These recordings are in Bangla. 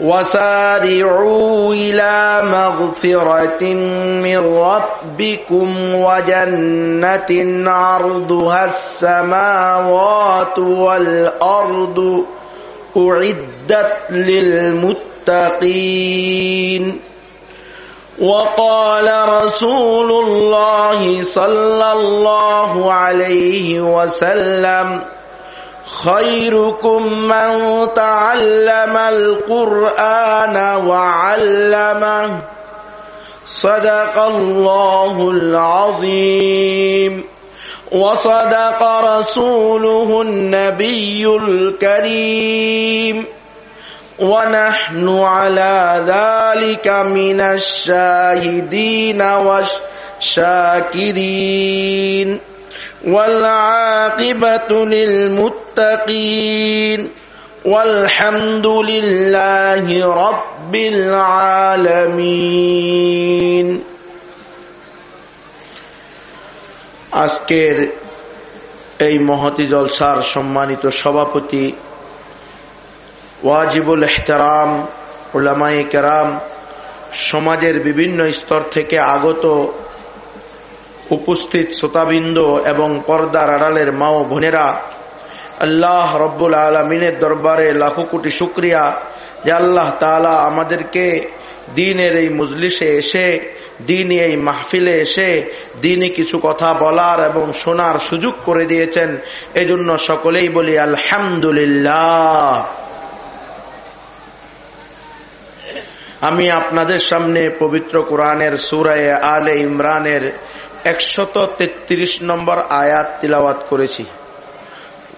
وسارعوا إلى مغفرة من ربكم وجنة عرضها السماوات والأرض أعدت للمتقين. وقال رسول الله صلى الله عليه وسلم خيركم من تعلم القرآن وعلمه. صدق الله العظيم. وصدق رسوله النبي الكريم. ونحن على ذلك من الشاهدين والشاكرين. والعاقبة للمتقين. والحمد لله رب العالمين আজকের এই মহতি জলসার সম্মানিত সভাপতি ওয়াজিবুল এহতারাম ওলামাই কেরাম সমাজের বিভিন্ন স্তর থেকে আগত উপস্থিত শ্রোতাবৃন্দ এবং পর্দার আড়ালের মা ও বোনেরা আল্লাহ রব্বুল আলমিনের দরবারে লাখো কোটি শুক্রিয়া যে আল্লাহ তালা আমাদেরকে দিনের এই মজলিসে এসে, দিন এই মাহফিলে এসে, দিনে কিছু কথা বলার এবং শোনার সুযোগ করে দিয়েছেন। এজন্য সকলেই বলি আলহামদুলিল্লাহ। আমি আপনাদের সামনে পবিত্র কোরআনের সুরায় আলে ইমরানের একশত তেত্রিশ নম্বর আয়াত তিলাওয়াত করেছি।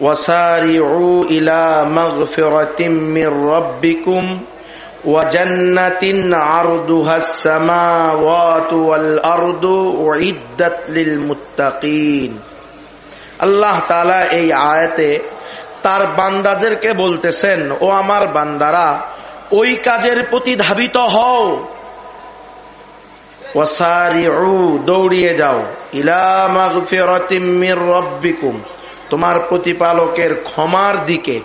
وسارعوا إلى مغفرة من ربكم وجنة عرضها السماوات والأرض أعدت للمتقين আল্লাহ তালা এই আয়াতে তার বান্দাদেরকে বলতেছেন ও আমার বান্দারা ওই কাজের প্রতি ধাবিত হও দৌড়িয়ে যাও। ইলামির রব্বিকুম, তোমার প্রতিপালকের ক্ষমার দিকে।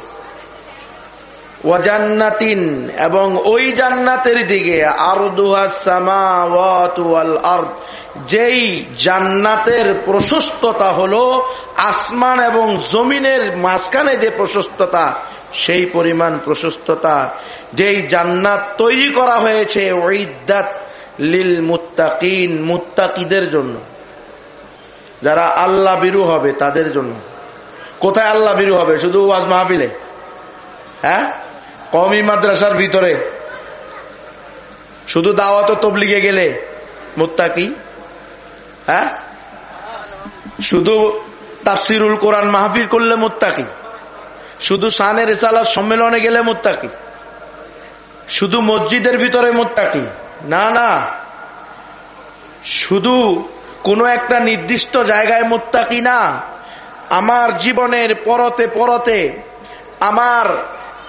ওয়াজান্নাতিন এবং ওই জান্নাতের দিকে। যেই জান্নাতের প্রশস্ততা হলো আসমান এবং জমিনের মাঝখানে যে প্রশস্ততা, সেই পরিমাণ প্রশস্ততা যেই জান্নাত তৈরি করা হয়েছে। ওইদাত লিল মুত্তাকিন, মুত্তাকিদের জন্য। যারা আল্লাহ বিরু হবে, তাদের জন্য। কোথায় আল্লাহ বিরু হবে? শুধু ওয়াজ মাহফিলে? হ্যাঁ? কমি মাদ্রাসার ভিতরে। শুধু দাওয়াত তবলিগে গেলে মুত্তাকি? হ্যাঁ? শুধু তাফসিরুল কোরআন মাহফির করলে মুত্তাকি? শুধু সানের সম্মেলনে গেলে মুত্তাকি? শুধু মসজিদের ভিতরে মুত্তাকি? না না। শুধু কোনো একটা নির্দিষ্ট জায়গায় মুত্তাকি না। আমার জীবনের পরতে পরতে, আমার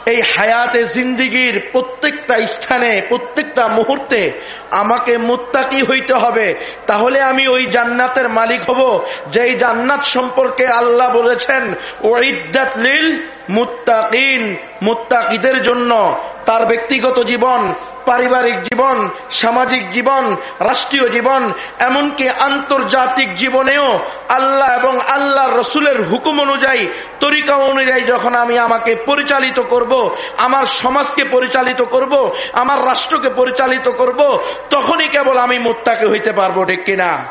এই হায়াতে জিন্দিগির প্রত্যেকটা স্থানে, প্রত্যেকটা মুহূর্তে আমাকে মুত্তাকি হইতে হবে। তাহলে আমি ওই জান্নাতের মালিক হব, যেই জান্নাত সম্পর্কে আল্লাহ বলেছেন ওইদাত লিল মুত্তাকিন, মুত্তাকিদের জন্য তার ব্যক্তিগত জীবন, পারিবারিক জীবন, সামাজিক জীবন, রাষ্ট্রীয় জীবন, এমনকি আন্তর্জাতিক জীবনেও আল্লাহ এবং আল্লাহ রসুলের হুকুম অনুযায়ী, তরিকা অনুযায়ী যখন আমি আমাকে পরিচালিত করব, আমার সমাজকে পরিচালিত করব, আমার রাষ্ট্রকে পরিচালিত করব, তখনই কেবল আমি মুত্তাকে হইতে পারব, ঠিক কিনা?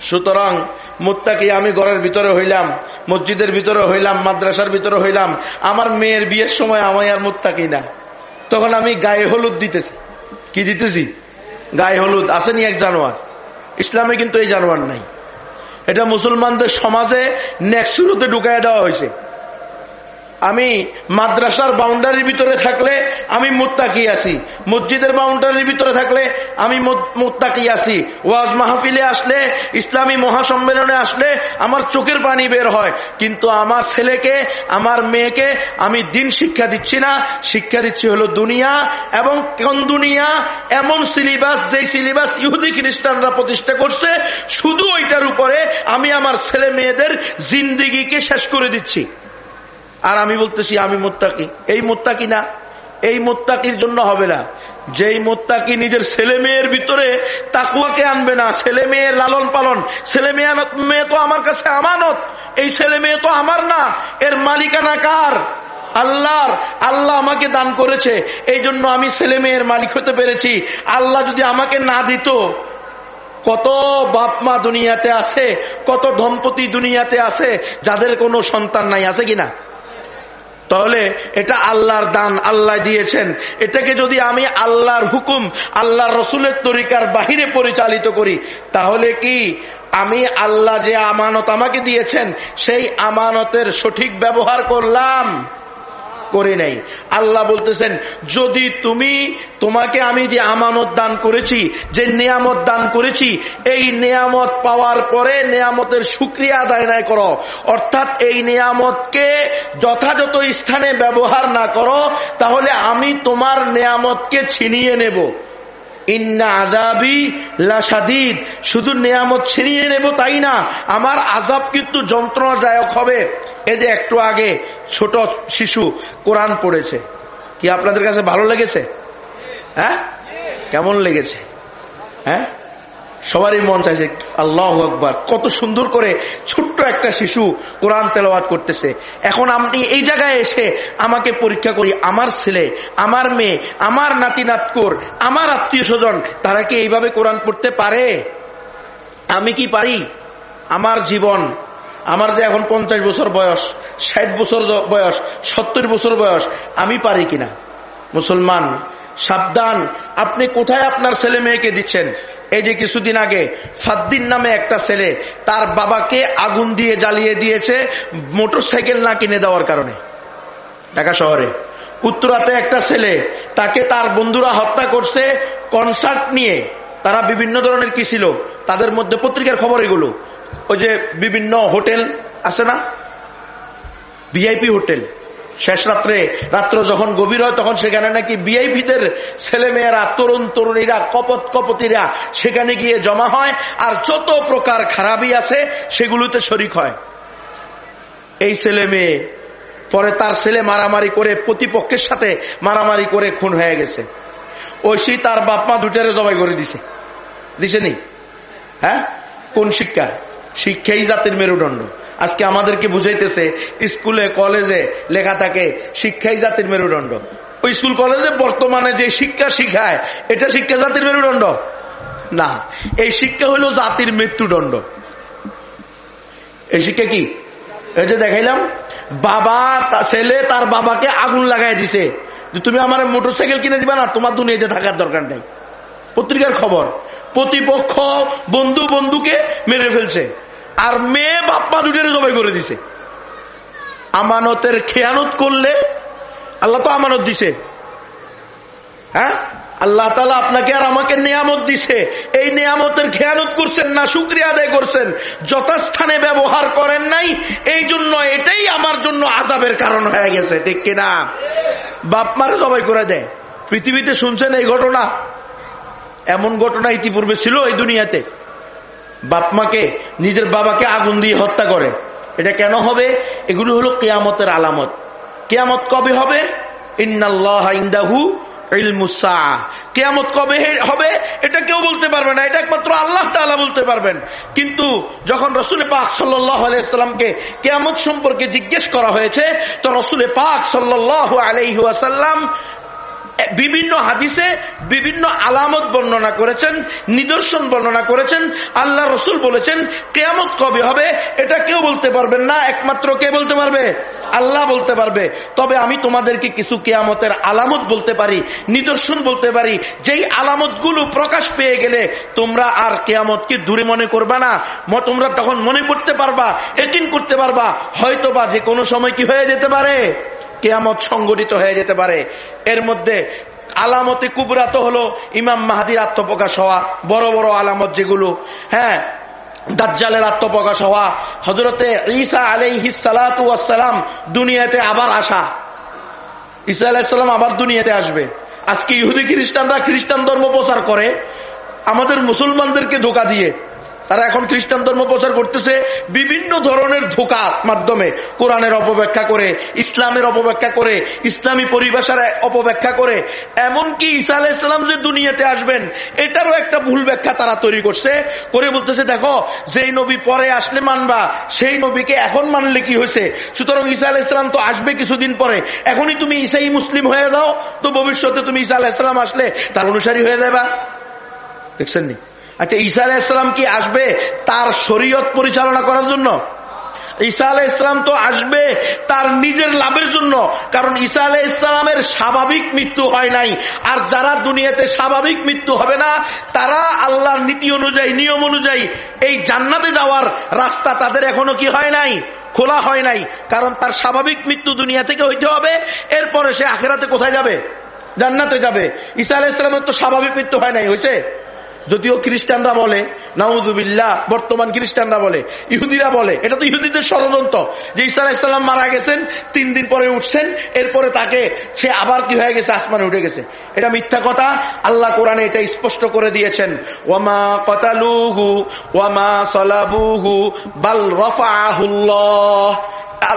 সুতরাং মুত্তাকি, আমি ঘরের ভিতরে হইলাম, মসজিদের ভিতরে হইলাম, মাদ্রাসার ভিতরে হইলাম, আমার মেয়ের বিয়ের সময় আমায় আর মুত্তাকি না। তখন আমি গায়ে হলুদ দিতেছি। কি দিতেছি? গায়ে হলুদ। আসেনি এক জানোয়ার। ইসলামে কিন্তু এই জানোয়ার নাই। এটা মুসলমানদের সমাজে নেক্সুরুতে ঢুকাই দেওয়া হয়েছে। আমি মাদ্রাসার বাউন্ডারির ভিতরে থাকলে আমি মোত্তাকি আছি। মসজিদের বাউন্ডারির ভিতরে থাকলে আমি মোত্তাকি আছি। ওয়াজ মাহফিলে আসলে, ইসলামী মহাসম্মেলনে আসলে আমার চোখের পানি বের হয়। কিন্তু আমার ছেলেকে, আমার মেয়েকে আমি দিন শিক্ষা দিচ্ছি না। শিক্ষা দিচ্ছি হলো দুনিয়া এবং কোন দুনিয়া? এমন সিলেবাস যে সিলেবাস ইহুদি খ্রিস্টানরা প্রতিষ্ঠা করছে, শুধু ওইটার উপরে আমি আমার ছেলে মেয়েদের জিন্দিগিকে শেষ করে দিচ্ছি। আর আমি বলতেছি, আমি মোত্তাকি। এই মোত্তাকি না, এই মোত্তাকির জন্য হবে না। যেই মোত্তাকি নিজের ছেলে মেয়ের ভিতরে তাকুয়াকে আনবে না, ছেলে মেয়ের লালন পালন, ছেলে মেয়ে মেয়ে তো আমার কাছে আমানত, এই ছেলে মেয়ে তো আমার না, এর মালিকানা কার? আল্লাহর, আল্লাহ আমাকে দান করেছে, এই জন্য আমি ছেলে মেয়ের মালিক হতে পেরেছি। আল্লাহ যদি আমাকে না দিত, কত বাপ মা দুনিয়াতে আছে, কত দম্পতি দুনিয়াতে আছে, যাদের কোনো সন্তান নাই, আছে কিনা তাহলে এটা আল্লাহর দান, আল্লাহ দিয়েছেন। এটাকে যদি আমি আল্লাহর হুকুম, আল্লাহর রসুলের তরিকার বাহিরে পরিচালিত করি, তাহলে কি আমি আল্লাহ যে আমানত আমাকে দিয়েছেন, সেই আমানতের সঠিক ব্যবহার করলাম? করে নেই। আল্লাহ বলতেছেন, যদি তুমি, তোমাকে আমি যে আমানত দান করেছি, যে নিয়ামত দান করেছি, এই নিয়ামত পাওয়ার পরে নিয়ামতের সুক্রিয়া আদায় নাই করো। অর্থাৎ এই নিয়ামতকে যথাযথ স্থানে ব্যবহার না করো, তাহলে আমি তোমার নিয়ামতকে ছিনিয়ে নেব। ইন্না আজাবি লাসাদিদ শুধু নিয়ামত ছিনিয়ে নেব তাই না, আমার আজাব কিন্তু যন্ত্রণাদায়ক হবে। এই যে একটু আগে ছোট শিশু কোরআন পড়েছে, কি আপনাদের কাছে ভালো লেগেছে? হ্যাঁ? কেমন লেগেছে? হ্যাঁ? সবারই মন চাইছে আল্লাহ আকবর, কত সুন্দর করে ছোট্ট একটা শিশু কোরআন তেলাওয়াত করতেছে। এখন আপনি এই জায়গায় এসে আমাকে পরীক্ষা করি, আমার ছেলে, আমার মেয়ে, আমার নাতি নাতকুর, আমার আত্মীয় স্বজন, তারা কি এইভাবে কোরআন পড়তে পারে? আমি কি পারি? আমার জীবন, আমার যে এখন পঞ্চাশ বছর বয়স, ষাট বছর বয়স, সত্তর বছর বয়স, আমি পারি কিনা? মুসলমান সাবধান। আপনি কোথায় আপনার ছেলে মেয়েকে দিচ্ছেন? এই যে কিছুদিন আগে ফাদ্দিন নামে একটা ছেলে, তার বাবাকে আগুন দিয়ে জ্বালিয়ে দিয়েছে মোটর সাইকেল না কিনে দেওয়ার কারণে। ঢাকা শহরে। উত্তরাতে একটা ছেলে, তাকে তার বন্ধুরা হত্যা করছে কনসার্ট নিয়ে। তারা বিভিন্ন ধরনের কি ছিল, তাদের মধ্যে পত্রিকার খবর এগুলো। ওই যে বিভিন্ন হোটেল আছে না? VIP hotel. শেষ রাত্রে, রাত্র যখন গভীর হয়, তখন সেখানে নাকি বিআইপিদের ছেলে মেয়েরা তরুণ তরুণীরা, কপত কপতিরা সেখানে গিয়ে জমা হয়, আর যত প্রকার খারাপই আছে, সেগুলোতে শরিক হয়। এই ছেলে মেয়ে পরে তার ছেলে মারামারি করে প্রতিপক্ষের সাথে মারামারি করে খুন হয়ে গেছে। ঐশী তার বাপ মা দুটারে জবাই করে দিছে। দিছে নি? হ্যাঁ? কোন শিক্ষা শিক্ষাই জাতির মেরুদণ্ড। আজকে আমাদেরকে বুঝাইতেছে, স্কুলে, কলেজে লেখা থাকে, শিক্ষাই জাতির মেরুদণ্ড। ওই স্কুল, কলেজে বর্তমানে যে শিক্ষা শিখায়, এটা শিক্ষা জাতির মেরুদণ্ড? না। এই শিক্ষা হলো জাতির মৃত্যুদণ্ড। এই শিক্ষা কি? এই যে দেখাইলাম, বাবা ছেলে তার বাবাকে আগুন লাগাই দিছে। তুমি আমার মোটরসাইকেল কিনে দিবা না, তোমার দুনিয়াতে থাকার দরকার নেই। পত্রিকার খবর। প্রতিপক্ষ বন্ধু বন্ধুকে মেরে ফেলছে। আর মেয়ে বাপ্পা দুটের জবাই করে দিছে। আমানতের খেয়ানত করলে আল্লাহ তো আমানত দিছে। হ্যাঁ? আল্লাহ তালা আপনাকে আর আমাকে নিয়ামত দিছে। এই নিয়ামতের খেয়ানত করছেন না, শুক্রিয়া আদায় করছেন। যথাস্থানে ব্যবহার করেন নাই, এই জন্য এটাই আমার জন্য আজাবের কারণ হয়ে গেছে, ঠিক কিনা? বাপ মারে সবাই করে দেয়। পৃথিবীতে শুনছেন এই ঘটনা? এমন ঘটনা ইতিপূর্বে ছিল এই দুনিয়াতে। বাপ মাকে নিজের বাবাকে আগুন দিয়ে হত্যা করে। এটা কেন হবে? এগুলো হলো কেয়ামতের আলামত। কেয়ামত কবে হবে? ইন্দাহু কেয়ামত কবে হবে? এটা কেউ বলতে পারবে না। এটা একমাত্র আল্লাহ তালা বলতে পারবেন। কিন্তু যখন রসুল পাক সাল্লামকে কেয়ামত সম্পর্কে জিজ্ঞেস করা হয়েছে, তো রসুল পাক সাল্লাহ আলহাসাল্লাম বিভিন্ন হাদিসে বিভিন্ন আলামত বর্ণনা করেছেন, নিদর্শন বর্ণনা করেছেন, আল্লাহ রসুল বলেছেন, কেয়ামত কবে হবে এটা কেউ বলতে পারবেন না, একমাত্র কে বলতে পারবে? আল্লাহ বলতে পারবে। তবে আমি তোমাদেরকে কিছু কেয়ামতের আলামত বলতে পারি, নিদর্শন বলতে পারি, যেই আলামতগুলো প্রকাশ পেয়ে গেলে তোমরা আর কেয়ামতকে দূরে মনে করবে না। তোমরা তখন মনে করতে পারবা একিন করতে পারবা হয়তো বা যে কোনো সময় কি হয়ে যেতে পারে? কেয়ামত সংগঠিত হয়ে যেতে পারে। এর মধ্যে আলামতে কুবরা তো হলো ইমাম মাহাদির আত্মপ্রকাশ হওয়া, বড় বড় আলামত যেগুলো। হ্যাঁ দাজ্জালের আত্মপ্রকাশ হওয়া হজরতে ঈসা আলাইহিসালাম দুনিয়াতে আবার আসা। ঈসা আলাহিসাল্লাম আবার দুনিয়াতে আসবে। আজকে ইহুদি খ্রিস্টানরা খ্রিস্টান ধর্ম প্রচার করে, আমাদের মুসলমানদেরকে ধোকা দিয়ে। তারা এখন খ্রিস্টান ধর্ম প্রচার করতেছে বিভিন্ন ধরনের ধোকার মাধ্যমে। কোরআনের অপব্যাখ্যা করে, ইসলামের অপব্যাখ্যা করে, ইসলামী পরিভাষার অপব্যাখ্যা করে। এমনকি ঈসা আলাহ ইসলাম যে দুনিয়াতে আসবেন, এটারও একটা ভুল ব্যাখ্যা তারা তৈরি করছে। করে বলতেছে, দেখো, যেই নবী পরে আসলে মানবা, সেই নবীকে এখন মানলে কি হয়েছে? সুতরাং ঈসা আলাহ ইসলাম তো আসবে কিছুদিন পরে। এখনই তুমি ঈসাই মুসলিম হয়ে যাও, তো ভবিষ্যতে তুমি ঈসা আলাহ ইসলাম আসলে তার অনুসারী হয়ে যাবা দেখছেন নি আচ্ছা ঈসা আলাহ ইসলাম কি আসবে তার শরীয়ত পরিচালনা করার জন্য? ঈসা আলাহ ইসলাম তো আসবে তার নিজের লাভের জন্য, কারণ ঈসা আলাহ ইসলামের স্বাভাবিক মৃত্যু হয় নাই। আর যারা দুনিয়াতে স্বাভাবিক মৃত্যু হবে না, তারা আল্লাহর নীতি অনুযায়ী, নিয়ম অনুযায়ী এই জান্নাতে যাওয়ার রাস্তা তাদের এখনও কি হয় নাই? খোলা হয় নাই। কারণ তার স্বাভাবিক মৃত্যু দুনিয়া থেকে হইতে হবে, এরপরে সে আখেরাতে কোথায় যাবে? জান্নাতে যাবে। ঈসা আলাহ ইসলামের তো স্বাভাবিক মৃত্যু হয় নাই হয়েছে যদিও খ্রিস্টানরা বলে, নাউজুবিল্লাহ, বর্তমান খ্রিস্টানরা বলে, ইহুদিরা বলে, এটা তো ইহুদিদের ষড়যন্ত্র। যে ইসা ইসলাম মারা গেছেন, তিন দিন পরে উঠছেন, এরপরে তাকে সে আবার কি হয়ে গেছে, আসমানে উঠে গেছে। এটা মিথ্যা কথা, আল্লাহ কোরআনে এটা স্পষ্ট করে দিয়েছেন। ওয়ামা কতালুহু, ওয়ামা সলাবুহু, বাল রফাহুল্লাহ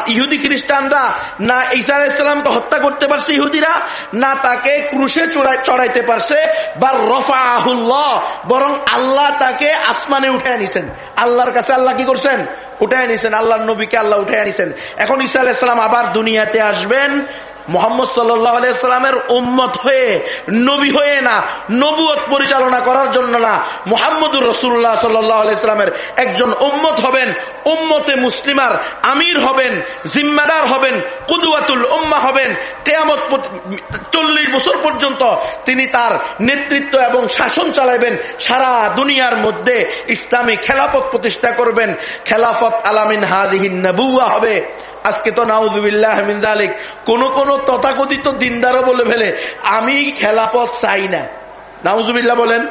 ইহুদি খ্রিস্টানরা না ঈসা ইসলামকে হত্যা করতে পারছে ইহুদিরা, না তাকে ক্রুশে চড়াইতে পারছে, বা রফা আহুল্লাহ বরং আল্লাহ তাকে আসমানে উঠে আনিছেন। আল্লাহর কাছে আল্লাহ কি করছেন? উঠে আনিছেন। আল্লাহর নবীকে আল্লাহ উঠে আনিছেন। এখন ঈসা আলাইসালাম আবার দুনিয়াতে আসবেন। মোহাম্মদ সাল্লামের উম্মত হয়ে, নবী হয়ে না নবুয়ত পরিচালনা করার জন্য না, মোহাম্মদুর রসুল্লাহ সাল্লামের একজন উম্মত হবেন, উম্মতে মুসলিমার আমির হবেন, জিম্মাদার হবেন কুদুয়াতুল উম্মা হবেন। কেয়ামত চল্লিশ বছর পর্যন্ত তিনি তার নেতৃত্ব এবং শাসন চালাইবেন। সারা দুনিয়ার মধ্যে ইসলামী খেলাফত প্রতিষ্ঠা করবেন। খেলাফত আলামিন হাদিহিন নবুয়া হবে। আজকে তো নাউজুবিল্লাহ মিনজালিক কোন কোন তথাকথিত দিনদারও বলে ফেলে, আমি খেলাপথ চাই না। নাউজুবিল্লাহ বলেন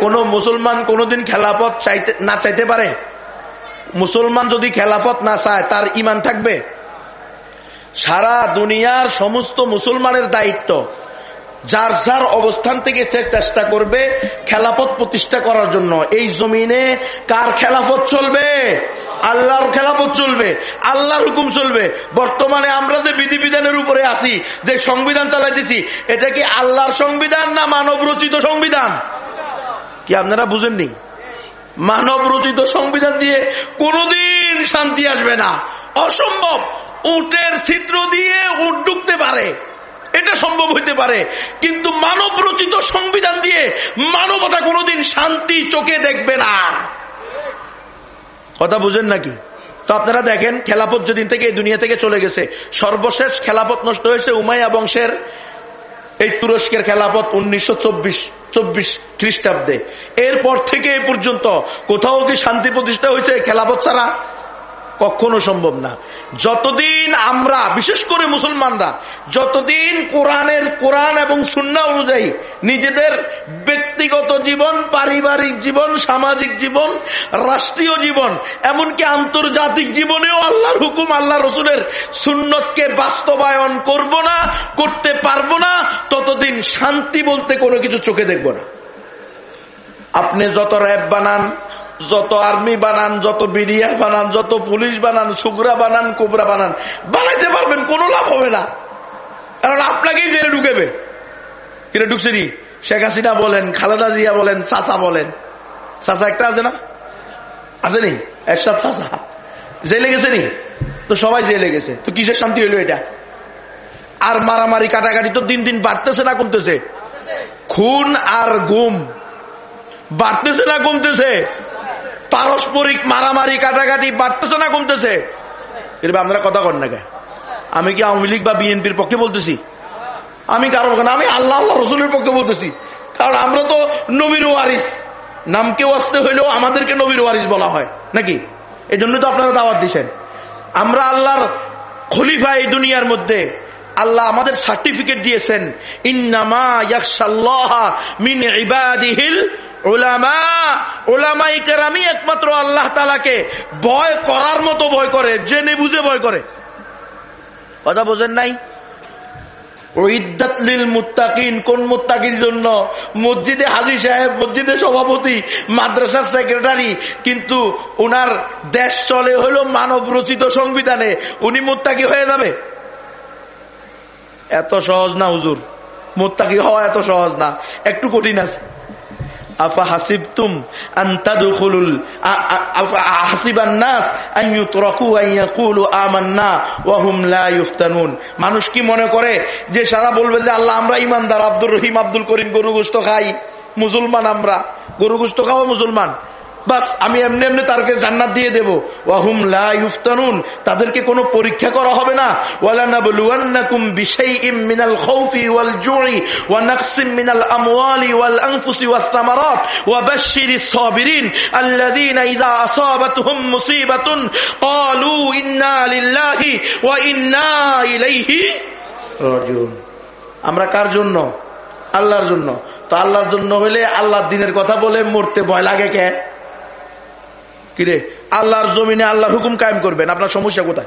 কোন মুসলমান কোনদিন খেলাপথ চাইতে, না চাইতে পারে? মুসলমান যদি খেলাফত না চায়, তার ইমান থাকবে? সারা দুনিয়ার সমস্ত মুসলমানের দায়িত্ব যার যার অবস্থান থেকে চেষ্টা করবে খেলাফত প্রতিষ্ঠা করার জন্য। এই জমিনে কার খেলাফত চলবে? আল্লাহর খেলাফত চলবে, আল্লাহর হুকুম চলবে। বর্তমানে আমরা যে বিধিবিধানের উপরে আসি যে সংবিধান চালাইতেছি, এটা কি আল্লাহর সংবিধান না মানব রচিত সংবিধান? কি আপনারা বুঝেননি? মানব রচিত সংবিধান দিয়ে কোনদিন শান্তি আসবে না। অসম্ভব। উটের ছিদ্র দিয়ে উট ঢুকতে পারে। এটা সম্ভব হইতে পারে। কিন্তু মানব রচিত সংবিধান দিয়ে মানবতা কোনোদিন শান্তি চোখে দেখবে না। কথা বুঝেন নাকি? তো আপনারা দেখেন, খেলাপথ যেদিন থেকে এই দুনিয়া থেকে চলে গেছে, সর্বশেষ খেলাপথ নষ্ট হয়েছে উমাইয়া বংশের এই তুরস্কের খেলাপথ উনিশশো চব্বিশ চব্বিশ খ্রিস্টাব্দে। এরপর থেকে এ পর্যন্ত কোথাও কি শান্তি প্রতিষ্ঠা হয়েছে খেলাপথ ছাড়া? কখনো সম্ভব না। যতদিন আমরা, বিশেষ করে মুসলমানরা, যতদিন কোরআনের কোরআন এবং সুন্না অনুযায়ী নিজেদের ব্যক্তিগত জীবন, পারিবারিক জীবন, সামাজিক জীবন, রাষ্ট্রীয় জীবন, এমনকি আন্তর্জাতিক জীবনেও আল্লাহর হুকুম আল্লাহ রসুলের সুন্নতকে বাস্তবায়ন করব না, করতে পারব না, ততদিন শান্তি বলতে কোনো কিছু চোখে দেখব না। আপনি যত র্যাব বানান যত আর্মি বানান, যত বিডিআর বানান, যত পুলিশ বানান, সুগরা বানান, কোবরা বানান, বানাইতে পারবেন, কোনো লাভ হবে না। কারণ আপনাকেই জেলে ঢুকেবে। কিরে, ঢুকছে নি? শেখ হাসিনা বলেন, খালেদা জিয়া বলেন চাষা বলেন। চাষা একটা আছে না? আছে নি? একসাথ চাষা জেলে গেছে নি? তো সবাই জেলে গেছে। তো কিসের শান্তি হইল এটা? আর মারামারি, কাটাকাটি তো দিন দিন বাড়তেছে না, কমতেছে? খুন আর গুম। বাড়তেছে না, কমতেছে? পারস্পরিক মারামারি, কাটাকাটি বাড়তেছে না কমতেছে এরকম আপনারা কথা কর না আমি কি আওয়ামী লীগ বা বিএনপির পক্ষে বলতেছি? আমি কারও আমি আল্লাহ আল্লাহ রসুলের পক্ষে বলতেছি। কারণ আমরা তো নবীর ওয়ারিস। নামকেও আসতে হইলেও আমাদেরকে নবীর ওয়ারিস বলা হয়, নাকি? এই জন্য তো আপনারা দাওয়াত দিচ্ছেন আমরা আল্লাহর খলিফা এই দুনিয়ার মধ্যে। আল্লাহ আমাদের সার্টিফিকেট দিয়েছেন, ইন্নামা মিন ইবাদিহিল ওলামা ওলামা ইকেরামি একমাত্র আল্লাহ তালাকে ভয় করার মতো ভয় করে জেনে বুঝে ভয় করে। কথা বোঝেন নাই? কোন মুত্তাকির জন্য? মসজিদে হাজি সাহেব মসজিদের সভাপতি, মাদ্রাসার সেক্রেটারি, কিন্তু উনার দেশ চলে হলো মানব রচিত সংবিধানে, উনি মুত্তাকি হয়ে যাবে? এত সহজ না হুজুর? মুত্তাকি হওয়া এত সহজ না, একটু কঠিন আছে। আফা হাসিবতুম ইয়াকুলু আমান্না মানুষ কি মনে করে যে সারা বলবে যে আল্লাহ আমরা ইমানদার, আব্দুর রহিম, আব্দুল করিম গরু গোশত খাই, মুসলমান আমরা। গরু গোশত খাওয়া মুসলমান। বাস, আমি এমনি এমনি তারকে জান্নাত দিয়ে দেবো। ওয়াহুম লাফতানুন তাদেরকে কোনো পরীক্ষা করা হবে না। ওয়ালানাবলুয়ান্নাকুম বিশাইইম মিনাল খাউফি ওয়াল জুই ওয়া নাকসিম মিনাল আমওয়ালি ওয়াল আনফুসি ওয়াস সামারাত। ওয়া বাশশিরিস সাবিরিন, আল্লাযীনা ইযা আসাবাতহুম মুসিবাতুন, ক্বালু ইন্না লিল্লাহি ওয়া ইন্না ইলাইহি রাজিউন। আমরা কার জন্য? আল্লাহর জন্য। তো আল্লাহর জন্য হইলে আল্লাহর দিনের কথা বলে মরতে ভয় লাগে কে? কিরে? আল্লাহর জমিনে আল্লাহর হুকুম কায়েম করবেন, আপনার সমস্যা কোথায়?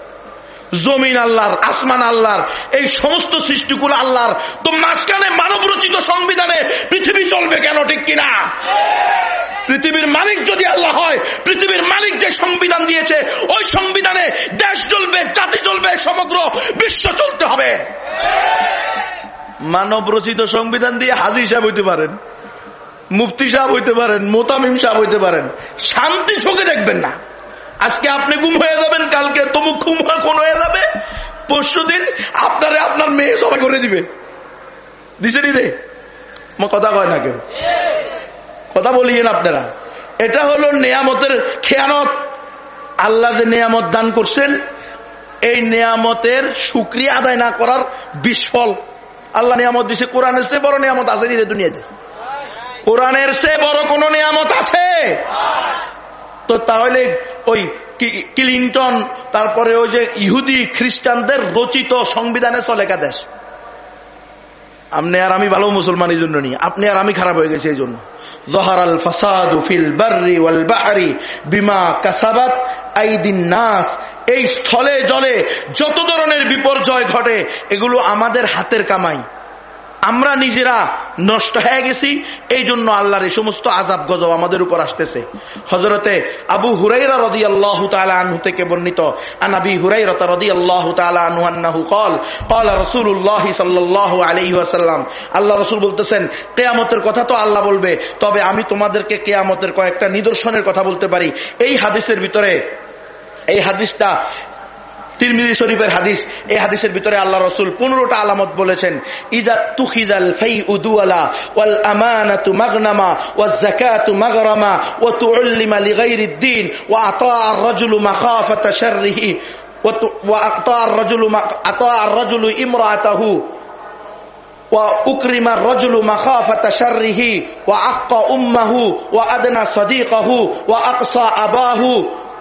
জমিন আল্লাহর, আসমান আল্লাহর, এই সমস্ত সৃষ্টিগুলো আল্লাহর। তো মাঝখানে মানব রচিত সংবিধানে পৃথিবী চলবে কেন, ঠিক কিনা? পৃথিবীর মালিক যদি আল্লাহ হয়, পৃথিবীর মালিক যে সংবিধান দিয়েছে, ওই সংবিধানে দেশ চলবে, জাতি চলবে, সমগ্র বিশ্ব চলতে হবে। মানব রচিত সংবিধান দিয়ে হাজি সাহেব হইতে পারেন। মুফতি সাহেব হইতে পারেন, মোতামিম সাহেব হইতে পারেন, শান্তি চোখে দেখবেন না। আজকে আপনি গুম হয়ে যাবেন, কালকে তমুক কোন হয়ে যাবে, পরশু দিন আপনারে আপনার মেয়ে সবাই করে দিবে। দিছে রে? কথা কয় না কেউ? কথা বলিয়েন আপনারা। এটা হলো নেয়ামতের খেয়ানত। আল্লাহ নেয়ামত দান করছেন, এই নেয়ামতের সুক্রিয়া আদায় না করার বিস্ফল আল্লাহ নিয়ামত দিছে, কোরআনের চেয়ে বড় নিয়ামত আছে রে দুনিয়াতে? কোরআনের সে বড় কোন নিয়ামত আছে? তো তাহলে ওই ক্লিন্টন, তারপরে ওই যে ইহুদি খ্রিস্টানদের রচিত সংবিধানে চলেকা দেশ। আপনি আর আমি ভালো মুসলমান এই জন্য নি আপনি আর আমি খারাপ হয়ে গেছি এই জন্য। ফাসাদু ফিল বাররি ওয়াল বাহরি বিমা কাসাবাত আইদিন নাস। এই স্থলে জলে যত ধরনের বিপর্যয় ঘটে, এগুলো আমাদের হাতের কামাই। আমরা নিজেরা নষ্ট হয়ে গেছি এই জন্য আল্লাহর এই সমস্ত আজাব গজব আমাদের উপর আসতেছে। হজরতে আবু হুরাইরা রদি আল্লাহ আনহু থেকে বর্ণিত আনাবি হুরাইরতা রদি আল্লাহ আনহু কল কল রসুল্লাহ সাল্লাহ আলী আসাল্লাম আল্লাহ রসুল বলতেছেন, কেয়ামতের কথা তো আল্লাহ বলবে, তবে আমি তোমাদেরকে কেয়ামতের কয়েকটা নিদর্শনের কথা বলতে পারি। এই হাদিসের ভিতরে, এই হাদিসটা তিরমিজি শরীফের হাদিস এই হাদিসের ভিতরে আল্লাহ রসুল পনেরোটা আলামত বলেছেন ইদা তুখিদাল ফাই উদুয়ালা ওয়াল আমানাতু মাগনামা ওয়াল জাকাতু মাগরামা ওয়া তুউল্লিমা লিগাইরিদ্দিন ওয়া আতা আর-রাজুলু মাখাফাতা শাররিহি ওয়া আতা আর-রাজুলু আতা আর-রাজুলু ইমরাতাহু وأكرم الرجل مخافة شره وأقى أمه وأدنى صديقه وأقصى أباه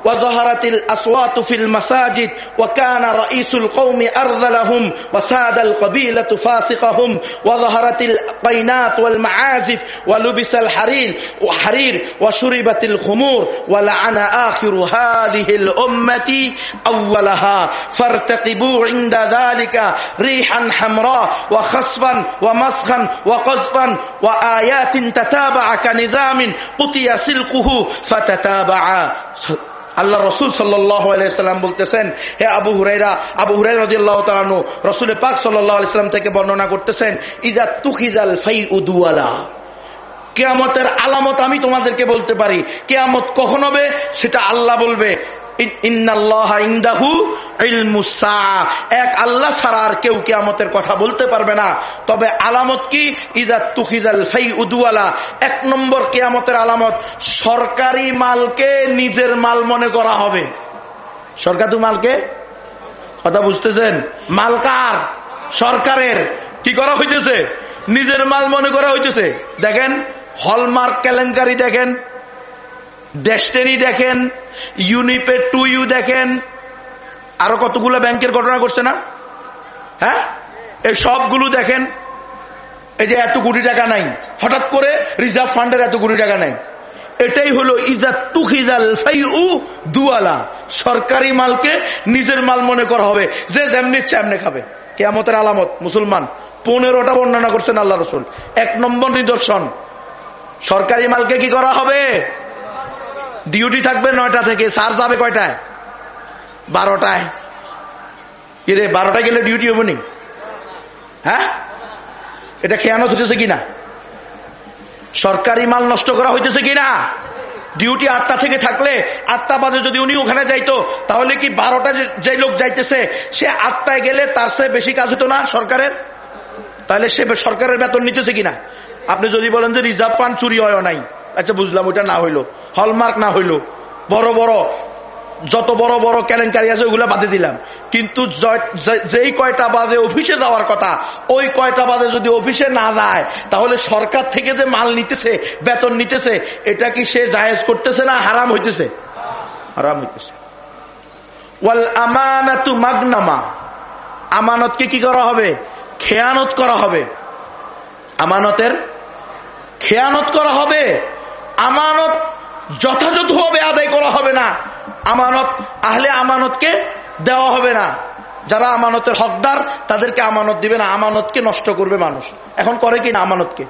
وظهرت الأصوات في المساجد وكان رئيس القوم أرذلهم وساد القبيلة فاسقهم وظهرت القينات والمعازف ولبس الحرير وحرير وشربت الخمور ولعن آخر هذه الأمة أولها. فارتقبوا عند ذلك ريحا حمراء وخصفا ومسخا وقذفا وآيات تتابع كنظام قطي سلقه فتتابع আল্লাহ রসুল সাল্লাম বলতেছেন, হে আবু হুরাইরা আবু হুরাই রাজিয়াল্লাহ তালানু রসুল পাক সাল্লাম থেকে বর্ণনা করতেছেন, ইজা তুকিজাল ফাই উদুয়ালা কেয়ামতের আলামত আমি তোমাদেরকে বলতে পারি। কেয়ামত কখন হবে? সেটা আল্লাহ বলবে। এক আল্লাহ ছাড়া আর কেউ কেয়ামতের কথা বলতে পারবে না। তবে আলামত কি? ইজাত তুহিজাল ফাই উদুয়ালা এক নম্বর কেয়ামতের আলামত, সরকারি মালকে নিজের মাল মনে করা হবে। সরকারি মালকে? কথা বুঝতেছেন? মালকার সরকারের। কি করা হইতেছে? নিজের মাল মনে করা হইতেছে। দেখেন, হলমার্ক কেলেঙ্কারি দেখেন। ডেস্টেনি দেখেন ইউনিপে টু ইউ দেখেন। আরও কতগুলো ব্যাংকের ঘটনা করছে না? হ্যাঁ? এই সবগুলো দেখেন, এই যে এত কোটি টাকা নাই। হঠাৎ করে রিজার্ভ ফান্ডের এত কোটি টাকা নাই। এটাই হলো দুয়ালা সরকারি মালকে নিজের মাল মনে করা হবে। যে যেমনি চেমনে খাবে। কেয়ামতের আলামত, মুসলমান। পনেরোটা বর্ণনা করছেন আল্লাহ রসুল। এক নম্বর নিদর্শন। সরকারি মালকে কি করা হবে? ডিউটি থাকবে নয়টা থেকে সার যাবে কয়টায়? বারোটায়। কিরে, বারোটায় গেলে ডিউটি হব নি? হ্যাঁ? এটা খেয়ানত হইতেছে কিনা? সরকারি মাল নষ্ট করা হইতেছে কিনা? ডিউটি আটটা থেকে থাকলে আটটা বাজে যদি উনি ওখানে যাইতো, তাহলে কি বারোটা যে লোক যাইতেছে, সে আটটায় গেলে তার সে বেশি কাজ হতো না সরকারের? তাহলে সে সরকারের বেতন নিতেছে কিনা? আপনি যদি বলেন যে রিজার্ভ ফান্ড চুরি হয় নাই আচ্ছা বুঝলাম, ওইটা না হইল। হলমার্ক না হইল। বড় বড়, যত বড় বড় কেলেঙ্কারি আছে, ওইগুলো বাদে দিলাম। কিন্তু যেই কয়টা বাজে অফিসে যাওয়ার কথা, ওই কয়টা বাজে যদি অফিসে না যায়, তাহলে সরকার থেকে যে মাল নিতেছে, বেতন নিতেছে, এটা কি সে জায়েজ করতেছে না হারাম হইতেছে? হারাম হইতেছে। ওয়াল আমানাতু মাগনামা। আমানতকে কি করা হবে? খেয়ানত করা হবে। আমানতের খেয়ানত করা হবে। আমানত যথাযথভাবে আদায় করা হবে না। আমানত, আহলে আমানতকে দেওয়া হবে না। যারা আমানতের হকদার, তাদেরকে আমানত দিবে না। আমানতকে নষ্ট করবে মানুষ। এখন করে কি না আমানতকে?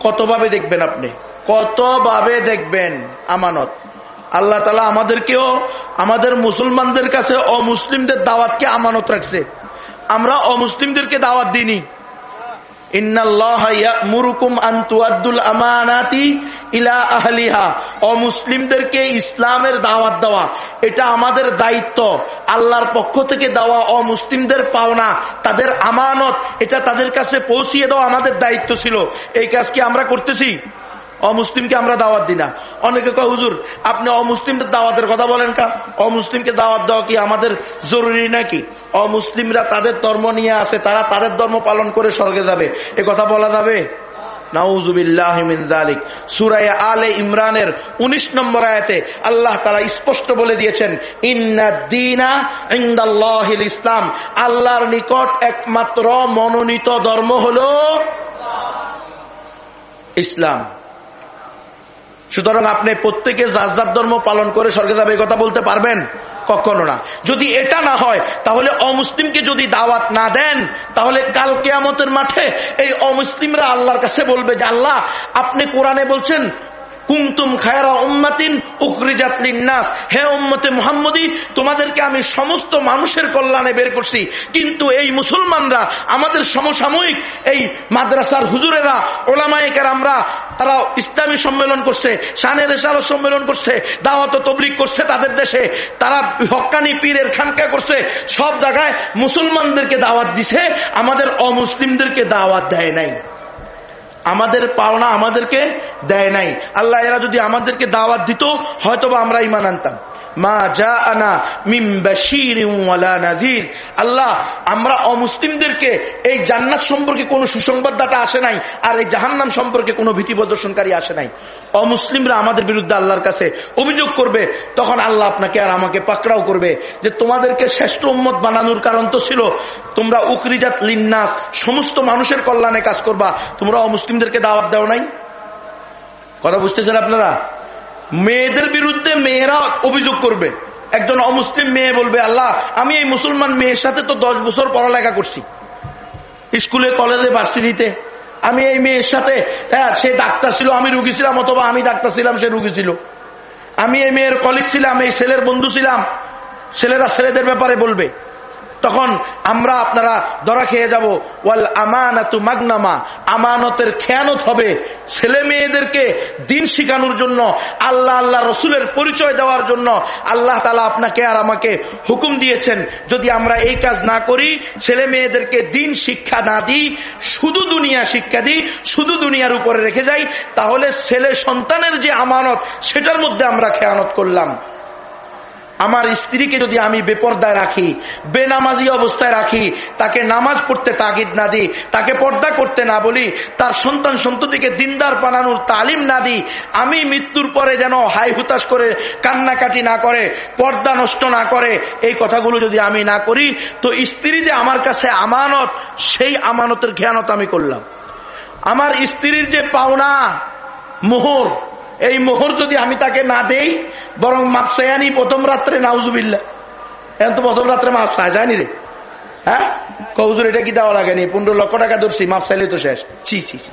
কতভাবে দেখবেন আপনি? কতভাবে দেখবেন আমানত? আল্লাহ তালা আমাদেরকেও, আমাদের মুসলমানদের কাছে অমুসলিমদের দাওয়াতকে আমানত রাখছে। আমরা অমুসলিমদেরকে দাওয়াত দিইনি। অমুসলিমদেরকে ইসলামের দাওয়াত দেওয়া, এটা আমাদের দায়িত্ব। আল্লাহর পক্ষ থেকে দেওয়া অমুসলিমদের পাওনা, তাদের আমানত, এটা তাদের কাছে পৌঁছিয়ে দেওয়া আমাদের দায়িত্ব ছিল। এই কাজ কি আমরা করতেছি? অমুসলিমকে আমরা দাওয়াত দিই না। অনেকে কয়, হুজুর, আপনি অমুসলিমদের দাওয়াতের কথা বলেন কা? অমুসলিমকে দাওয়াত দেওয়া কি আমাদের জরুরি নাকি? অমুসলিমরা তাদের ধর্ম নিয়ে আসে, তারা তাদের ধর্ম পালন করে স্বর্গে যাবে। এ কথা বলা যাবে? আলে ইমরানের উনিশ নম্বর আয়াতে আল্লাহ তারা স্পষ্ট বলে দিয়েছেন ইসলাম। আল্লাহর নিকট একমাত্র মনোনীত ধর্ম হল ইসলাম। সুতরাং আপনি প্রত্যেকে যার ধর্ম পালন করে স্বর্গে যাবে কথা বলতে পারবেন? কখনো না। যদি এটা না হয়, তাহলে অমুসলিমকে যদি দাওয়াত না দেন, তাহলে কাল কেয়ামতের মাঠে এই অমুসলিমরা আল্লাহর কাছে বলবে যে, আল্লাহ, আপনি কোরআনে বলছেন কুমতুম খায়রা উম্মাতিন উকরিজাতলিন নাস হে উম্মতে মুহাম্মদি, তোমাদেরকে আমি সমস্ত মানুষের কল্যাণে বের করছি। কিন্তু এই মুসলমানরা, আমাদের সমসাময়িক এই মাদ্রাসার হুজুরেরা ওলামাইকার আমরা তারা ইসলামী সম্মেলন করছে, শানের এসার সম্মেলন করছে, দাওয়াত তবলিক করছে তাদের দেশে। তারা হকানি পীরের খানকা করছে। সব জায়গায় মুসলমানদেরকে দাওয়াত দিছে, আমাদের অমুসলিমদেরকে দাওয়াত দেয় নাই। আমাদের পাওনা আমাদেরকে দেয় নাই। আল্লাহ এরা যদি আমাদেরকে দাওয়াত দিত হয়তো বা আমরা ইমান আনতাম। মা যা আনা মিম নাজির আল্লাহ, আমরা অমুসলিমদেরকে এই জান্নাত সম্পর্কে কোনো সুসংবাদদাতা আসে নাই, আর এই জাহান্নাম সম্পর্কে কোনো ভীতি প্রদর্শনকারী আসে নাই। অমুসলিমরা আমাদের বিরুদ্ধে আল্লাহর কাছে অভিযোগ করবে, তখন আল্লাহ আপনাকে আর আমাকে পাকড়াও করবে। যে তোমাদেরকে শ্রেষ্ঠ উম্মত বানানোর কারণ তো ছিল, তোমরা উকরিজাত লিন্নাস, সমস্ত মানুষের কল্যাণে কাজ করবা, তোমরা অমুসলিমদেরকে দাওয়াত দেও নাই? কথা বুঝতেছেন আপনারা? মেয়েদের বিরুদ্ধে মেয়েরা অভিযোগ করবে। একজন অমুসলিম মেয়ে বলবে, আল্লাহ, আমি এই মুসলমান মেয়ের সাথে তো দশ বছর পড়ালেখা করছি। স্কুলে, কলেজে, ভার্সিটিতে। আমি এই মেয়ের সাথে হ্যাঁ সে ডাক্তার ছিল, আমি রুগী ছিলাম, অথবা আমি ডাক্তার ছিলাম, সে রুগী ছিল। আমি এই মেয়ের কলেজ ছিলাম, এই ছেলের বন্ধু ছিলাম। ছেলেরা ছেলেদের ব্যাপারে বলবে। তখন আমরা আপনারা ধরা খেয়ে যাব। ওয়াল আমানাতু মাগনামা, আমানতের খেয়ানত হবে ছেলে মেয়েদেরকে দিন শিখানোর জন্য, আল্লাহ আল্লাহ রসুলের পরিচয় দেওয়ার জন্য আল্লাহ তালা আপনাকে আর আমাকে হুকুম দিয়েছেন, যদি আমরা এই কাজ না করি, ছেলে মেয়েদেরকে দিন শিক্ষা না দিই, শুধু দুনিয়া শিক্ষা দিই, শুধু দুনিয়ার উপরে রেখে যাই, তাহলে ছেলে সন্তানের যে আমানত, সেটার মধ্যে আমরা খেয়ানত করলাম। আমার স্ত্রীকে যদি আমি বেপর্দায় রাখি, বেনামাজি অবস্থায় রাখি, তাকে নামাজ পড়তে তাগিদ না দিই, তাকে পর্দা করতে না বলি, তার সন্তান সন্ততিকে দিনদার বানানোর তালিম না দিই, আমি মৃত্যুর পরে যেন হাই হুতাশ করে কান্নাকাটি না করে, পর্দা নষ্ট না করে, এই কথাগুলো যদি আমি না করি, তো স্ত্রী যে আমার কাছে আমানত, সেই আমানতের খেয়ানত আমি করলাম। আমার স্ত্রীর যে পাওনা, মোহর এই মোহর যদি আমি তাকে না দেই, বরং মাপসাই আনি প্রথম রাত্রে নাউজুবিল্লা এখন তো প্রথম রাত্রে মাপসা যায়নি রে। হ্যাঁ? কৌজুর এটা কি দেওয়া লাগেনি পনেরো লক্ষ টাকা ধরছি মাপ চাইলে তো শেষ। ছি ছি ছি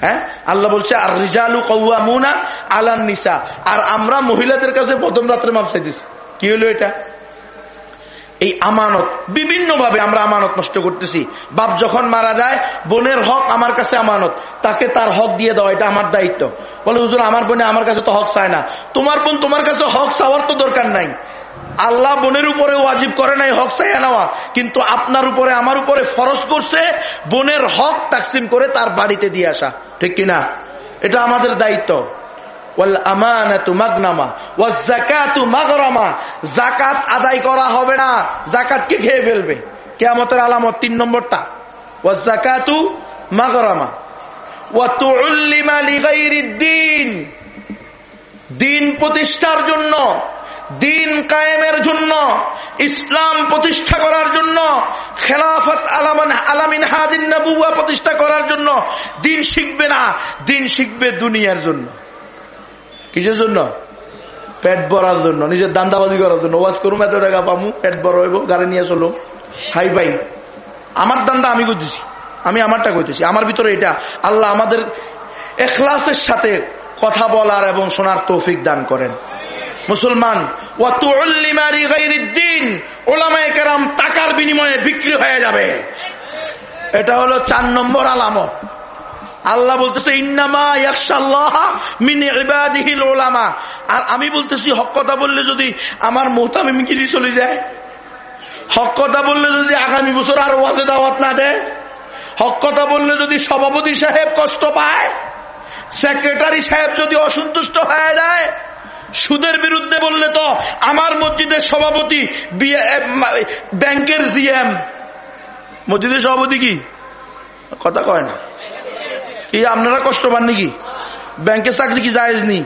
হ্যাঁ? আল্লাহ বলছে আর রিজালু কৌয়া মুনা আলান নিসা আর আমরা মহিলাদের কাছে প্রথম রাত্রে মাপ চাইতেছি। কি হলো এটা? এই আমানত বিভিন্ন ভাবে আমরা আমানত নষ্ট করতেছি। বাপ যখন মারা যায়, বোনের হক আমার কাছে আমানত, তাকে তার হক দিয়ে দেওয়া, এটা আমার দায়িত্ব। বলে, হুজুর, আমার বোনে আমার কাছে তো হক চায় না। তোমার বোন তোমার কাছে হক চাওয়ার তো দরকার নাই। আল্লাহ বোনের উপরে ওয়াজিব করে নাই, হক চাইয়া নেওয়া। কিন্তু আপনার উপরে, আমার উপরে ফরজ করছে, বোনের হক তাকসিম করে তার বাড়িতে দিয়ে আসা। ঠিক কিনা? এটা আমাদের দায়িত্ব। জাকাত আদায় করা হবে না জাকাতকে খেয়ে ফেলবে। কেমতের আলামত তিন নম্বরটা। ওয়াজাকাতু মাগরামা। দিন প্রতিষ্ঠার জন্য, দিন কায়েমের জন্য, ইসলাম প্রতিষ্ঠা করার জন্য, খেলাফত আলামান আলামিন হাজিন নবুয়া প্রতিষ্ঠা করার জন্য দিন শিখবে না, দিন শিখবে দুনিয়ার জন্য। কিসের জন্য? পেট ভরার জন্য, নিজের দান্দাবাজি করার জন্য। ওয়াজ করুম, এত টাকা পামু, পেট বড় হইব, গাড়ি নিয়ে চলো হাই ভাই, আমার দান্দা আমি করতেছি, আমি আমারটা করতেছি। আমার ভিতরে এটা, আল্লাহ আমাদের এখলাসের সাথে কথা বলার এবং শোনার তৌফিক দান করেন। মুসলমান টাকার বিনিময়ে বিক্রি হয়ে যাবে। এটা হলো চার নম্বর আলামত। আল্লাহ বলতেছে, ইন্নামা আর আমি বলতেছি, হক কথা বললে যদি আমার মোহতামিমগিরি চলে যায়? হক কথা বললে যদি আগামী বছর আর ওয়াজে দাওয়াত না দেয়? হক কথা বললে যদি সভাপতি সাহেব কষ্ট পায়? সেক্রেটারি সাহেব যদি অসন্তুষ্ট হয়ে যায়? সুদের বিরুদ্ধে বললে তো আমার মসজিদের সভাপতি ব্যাংকের জিএম। মসজিদের সভাপতি কি? কথা কয় না। কি আপনারা কষ্ট পান নাকি? ব্যাংকের চাকরি কি জায়েজ নি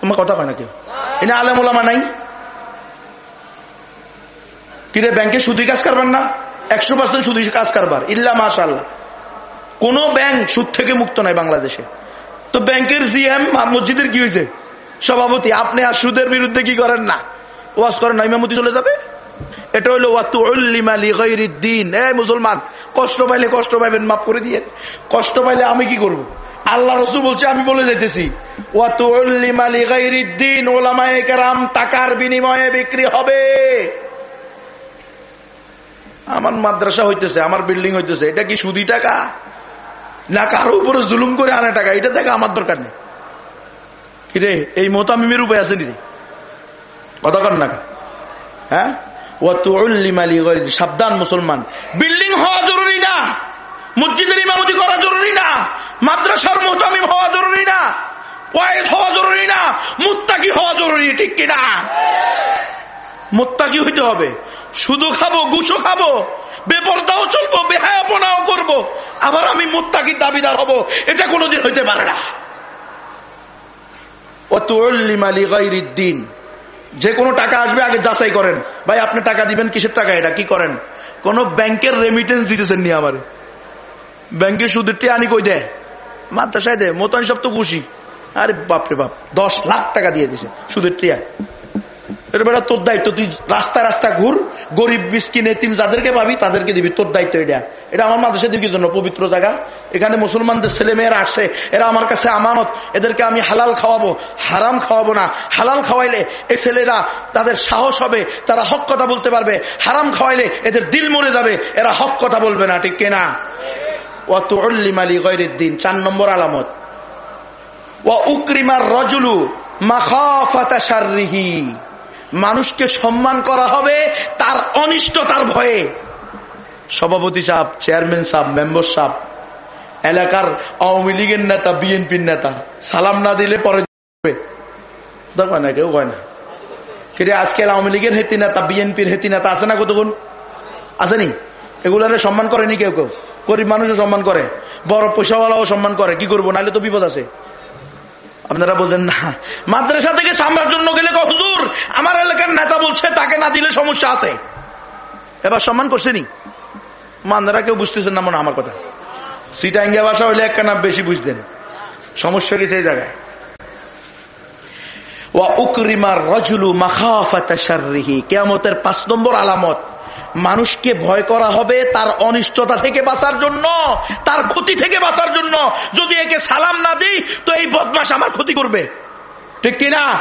তোমার কথা কয় না কেউ? এনে আলেম ওলামা নাই? কিরে, ব্যাংকে সুদি কাজ করবেন না? একশো পার্সেন্ট সুদি কাজ কারবার। ইল্লা মাশাল্লাহ কোন ব্যাংক সুদ থেকে মুক্ত নাই বাংলাদেশে। তো ব্যাংকের জিএম মসজিদের কি হয়েছে? সভাপতি, আপনি আর সুদের বিরুদ্ধে কি করেন না? ওয়াজ করেন না চলে যাবে? এটা হলো দিন এ মুসলমান, কষ্ট পাইলে কষ্ট পাইবেন, মাফ করে দিয়ে। কষ্ট পাইলে আমি কি করব। আল্লাহ রসুল বলছে, আমি বলে যেতেছি টাকার বিনিময়ে বিক্রি হবে। আমার মাদ্রাসা হইতেছে, আমার বিল্ডিং হইতেছে, এটা কি সুদি টাকা? না কারও উপরে জুলুম করে আনা টাকা? এটা টাকা আমার দরকার নেই। কিরে, এই মোতামিমের উপায় আছে নি কথা কর না হ্যাঁ? সাবধান মুসলমান। বিল্ডিং হওয়া জরুরি না। মসজিদের ইমামতি করা জরুরি না। মাদ্রাসার মোতামিম হওয়া জরুরি না। ওয়াইদ হওয়া জরুরি না। মুত্তাকি হওয়া জরুরি, ঠিক কিনা? মোত্তাকি হইতে হবে। শুধু খাব গুছো খাব, বেপরদাও চলবো, বেহায়াপনাও করব। আবার আমি মোত্তাকির দাবিদার হব, এটা কোনোদিন হইতে পারে না। দিন যে কোনো টাকা আসবে, আগে যাচাই করেন। ভাই, আপনি টাকা দিবেন, কিসের টাকা এটা? কি করেন? কোন ব্যাংকের রেমিটেন্স দিতেছেন নি আমার। ব্যাংকের সুদের টি আনি কই দেয়? মাদ্রাসায় দেয়। মতন সব তো খুশি। আরে বাপরে বাপ, দশ লাখ টাকা দিয়ে দিছে সুদের টিয়া। বেটা, তোর দায়িত্ব, তুই রাস্তা রাস্তা ঘুর, গরিব বিস্কিন এতিম যাদেরকে পাবি, তাদেরকে দিবি, তোর দায়িত্ব এটা। এটা আমার মাদ্রাসা দিকে জন্য পবিত্র জায়গা। এখানে মুসলমানদের ছেলে মেয়েরা আসে, এরা আমার কাছে আমানত, এদেরকে আমি হালাল খাওয়াবো, হারাম খাওয়াবো না। হালাল খাওয়াইলে এই ছেলেরা তাদের সাহস হবে, তারা হক কথা বলতে পারবে। হারাম খাওয়াইলে এদের দিল মরে যাবে, এরা হক কথা বলবে না, ঠিক কেনা? অত অল্লিমালি গৈরের দিন চার নম্বর আলামত। ও উক্রিমার রজুলু মাখাফাতা সারিহি মানুষকে সম্মান করা হবে তার অনিষ্টতার ভয়ে। সভাপতি সাহ চেয়ারম্যান সাহ মেম্বার সাহ এলাকার আওয়ামী লীগের নেতা, বিএনপির নেতা, সালাম না দিলে পরে দরকার না, কেউ কয় না। কিন্তু আজকে আওয়ামী লীগের হেতি নেতা, বিএনপির হেতি নেতা আছে না কতক্ষণ আসেনি এগুলারে সম্মান করেনি কেউ কেউ। গরিব মানুষও সম্মান করে, বড় পয়সাওয়ালাও সম্মান করে। কি করব? নাহলে তো বিপদ আছে। আপনারা বলছেন, না, মাদ্রাসা থেকে সামরার জন্য গেলে হুজুর, আমার এলাকার নেতা বলছে, তাকে না দিলে সমস্যা আছে। এবার সম্মান করছেনি মান্দারা কেউ বুঝতেছেন না মনে আমার কথা। সিটাঙ্গা ভাষা হইলে একটা নাম বেশি বুঝতেন। সমস্যা কি সেই জায়গায়? কেমতের পাঁচ নম্বর আলামত। মানুষকে ভয় করা হবে তার অনিষ্টতা থেকে বাঁচার জন্য, তার ক্ষতি থেকে বাঁচার জন্য। যদি একে সালাম না দিই, তো এই বদমাস আমার ক্ষতি করবে। ঠিক কিনা?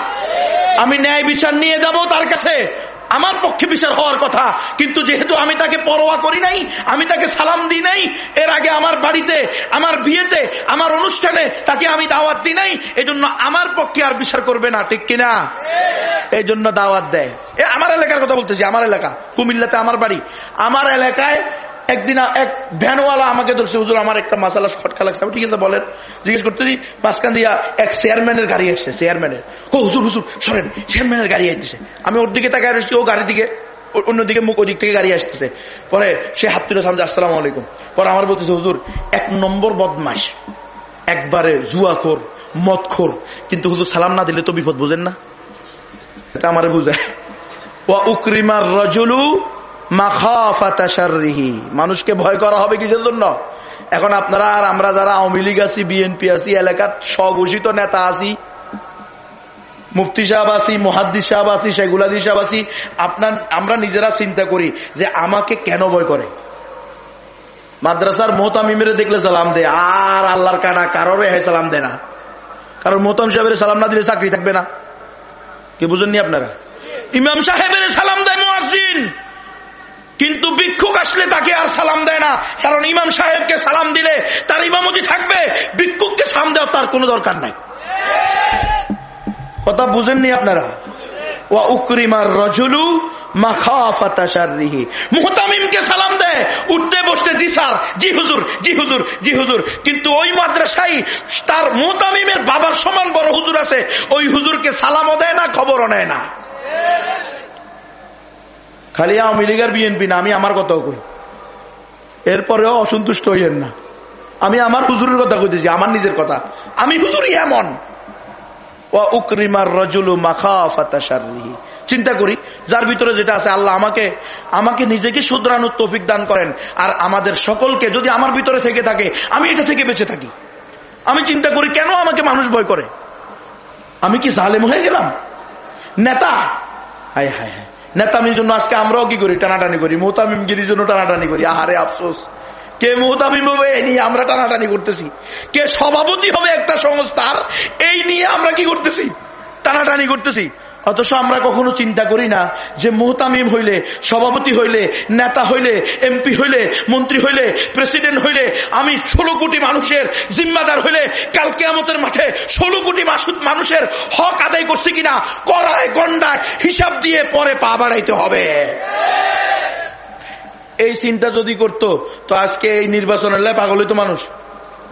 আমি ন্যায় বিচার নিয়ে যাব তার কাছে। আমার পক্ষে বিচার হওয়ার কথা। কিন্তু যেহেতু আমি তাকে পরোয়া করি নাই, আমি তাকে সালাম দিই নাই, এর আগে আমার বাড়িতে, আমার বিয়েতে, আমার অনুষ্ঠানে তাকে আমি দাওয়াত দিই নাই এই জন্য আমার পক্ষে আর বিচার করবে না, ঠিক কিনা? এই জন্য দাওয়াত দেয়। এ, আমার এলাকার কথা বলতেছি, আমার এলাকা। কুমিল্লাতে আমার বাড়ি। আমার এলাকায় একদিন এক ভ্যানওয়ালা আমাকে ধরছে, হুজুর, আমার একটা মাসালা খটকা লাগছে। আমি ঠিক আছে, বলেন। জিজ্ঞেস করতেছি, মাঝখান দিয়া এক চেয়ারম্যানের গাড়ি আসছে, চেয়ারম্যানের। ও হুজুর হুজুর, সরেন, চেয়ারম্যানের গাড়ি আসতেছে আমি ওর দিকে তাকে আসছি ও গাড়ি দিকে অন্যদিকে মুখ, ওদিক থেকে গাড়ি আসতেছে। পরে সে হাত তুলে সামনে, আসসালাম আলাইকুম। পরে আমার বলতেছে, হুজুর, এক নম্বর বদমাস একবারে জুয়াখোর, মদখোর। কিন্তু হুজুর, সালাম না দিলে তো বিপদ, বুঝেন না? এটা আমার বুঝায়। ও উকরিমার রজুলু মানুষকে ভয় করা হবে কিসের জন্য? এখন আপনারা আর আমরা যারা আওয়ামী লীগ আছি, বিএনপি আছি, এলাকার স্বঘোষিত নেতা আছি, মুফতি সাহেব আছি, মহাদ্দিস সাহেব আছি শেগুলাদি সাহেব আছি, আপনার, আমরা নিজেরা চিন্তা করি যে আমাকে কেন ভয় করে? মাদ্রাসার মোহতামিমের দেখলে সালাম দে আর আল্লাহর কানা কারোর সালাম দে না। কারণ মোহতাম সাহেবের সালাম না দিলে চাকরি থাকবে না। কি বুঝেননি আপনারা? ইমাম সাহেবের সালাম দেয় মহাসিন কিন্তু ভিক্ষুক আসলে তাকে আর সালাম দেয় না। কারণ ইমাম সাহেবকে সালাম দিলে তার ইমামতি থাকবে, ভিক্ষুককে সালাম দেওয়ার তার কোনো দরকার নাই। কথা বুঝেননি আপনারা? ওয়া উকরিমার রজুলু সালাম দেয়, উঠতে বসতে, জি জি হুজুর জি হুজুর জি হুজুর। কিন্তু তার মোহতামিমের বাবার সমান বড় হুজুর আছে, ওই হুজুরকে সালামও দেয় না, খবরও নেয় না। খালি আওয়ামী লীগের বিএনপি না, আমি আমার কথাও কই। এরপরেও অসন্তুষ্ট হইয়েন না। আমি আমার হুজুরের কথা কইতেছি, আমার নিজের কথা। আমি হুজুরই এমন। চিন্তা করি, যার ভিতরে যেটা আছে, আল্লাহ আমাকে আমাকে নিজেকে শুধরানোর তৌফিক দান করেন। আর আমাদের সকলকে যদি আমার ভিতরে থেকে থাকে, আমি এটা থেকে বেঁচে থাকি। আমি চিন্তা করি, কেন আমাকে মানুষ ভয় করে? আমি কি জালেম হয়ে গেলাম? নেতা? হায় হায় হায়। নেতামির জন্য আজকে আমরাও কি করি? টানাটানি করি। মোতামিমগিরির জন্য টানাটানি করি। আহারে আফসোস। কে মোহতামিম হবে? এই নিয়ে আমরা টানাটানি করতেছি। কে সভাপতি হবে একটা সংস্থার? এই নিয়ে আমরা কি করতেছি? টানাটানি করতেছি। অথচ আমরা কখনো চিন্তা করি না যে মোহতামিম হইলে, সভাপতি হইলে, নেতা হইলে, এমপি হইলে, মন্ত্রী হইলে, প্রেসিডেন্ট হইলে, আমি ষোলো কোটি মানুষের জিম্মাদার হইলে কালকে আমাদের মাঠে ষোলো কোটি মানুষের হক আদায় করছি কিনা করায় গন্ডায় হিসাব দিয়ে পরে পা বাড়াইতে হবে। এই চিন্তা যদি করত, তো আজকে এই নির্বাচনের পাগল হইতো মানুষ।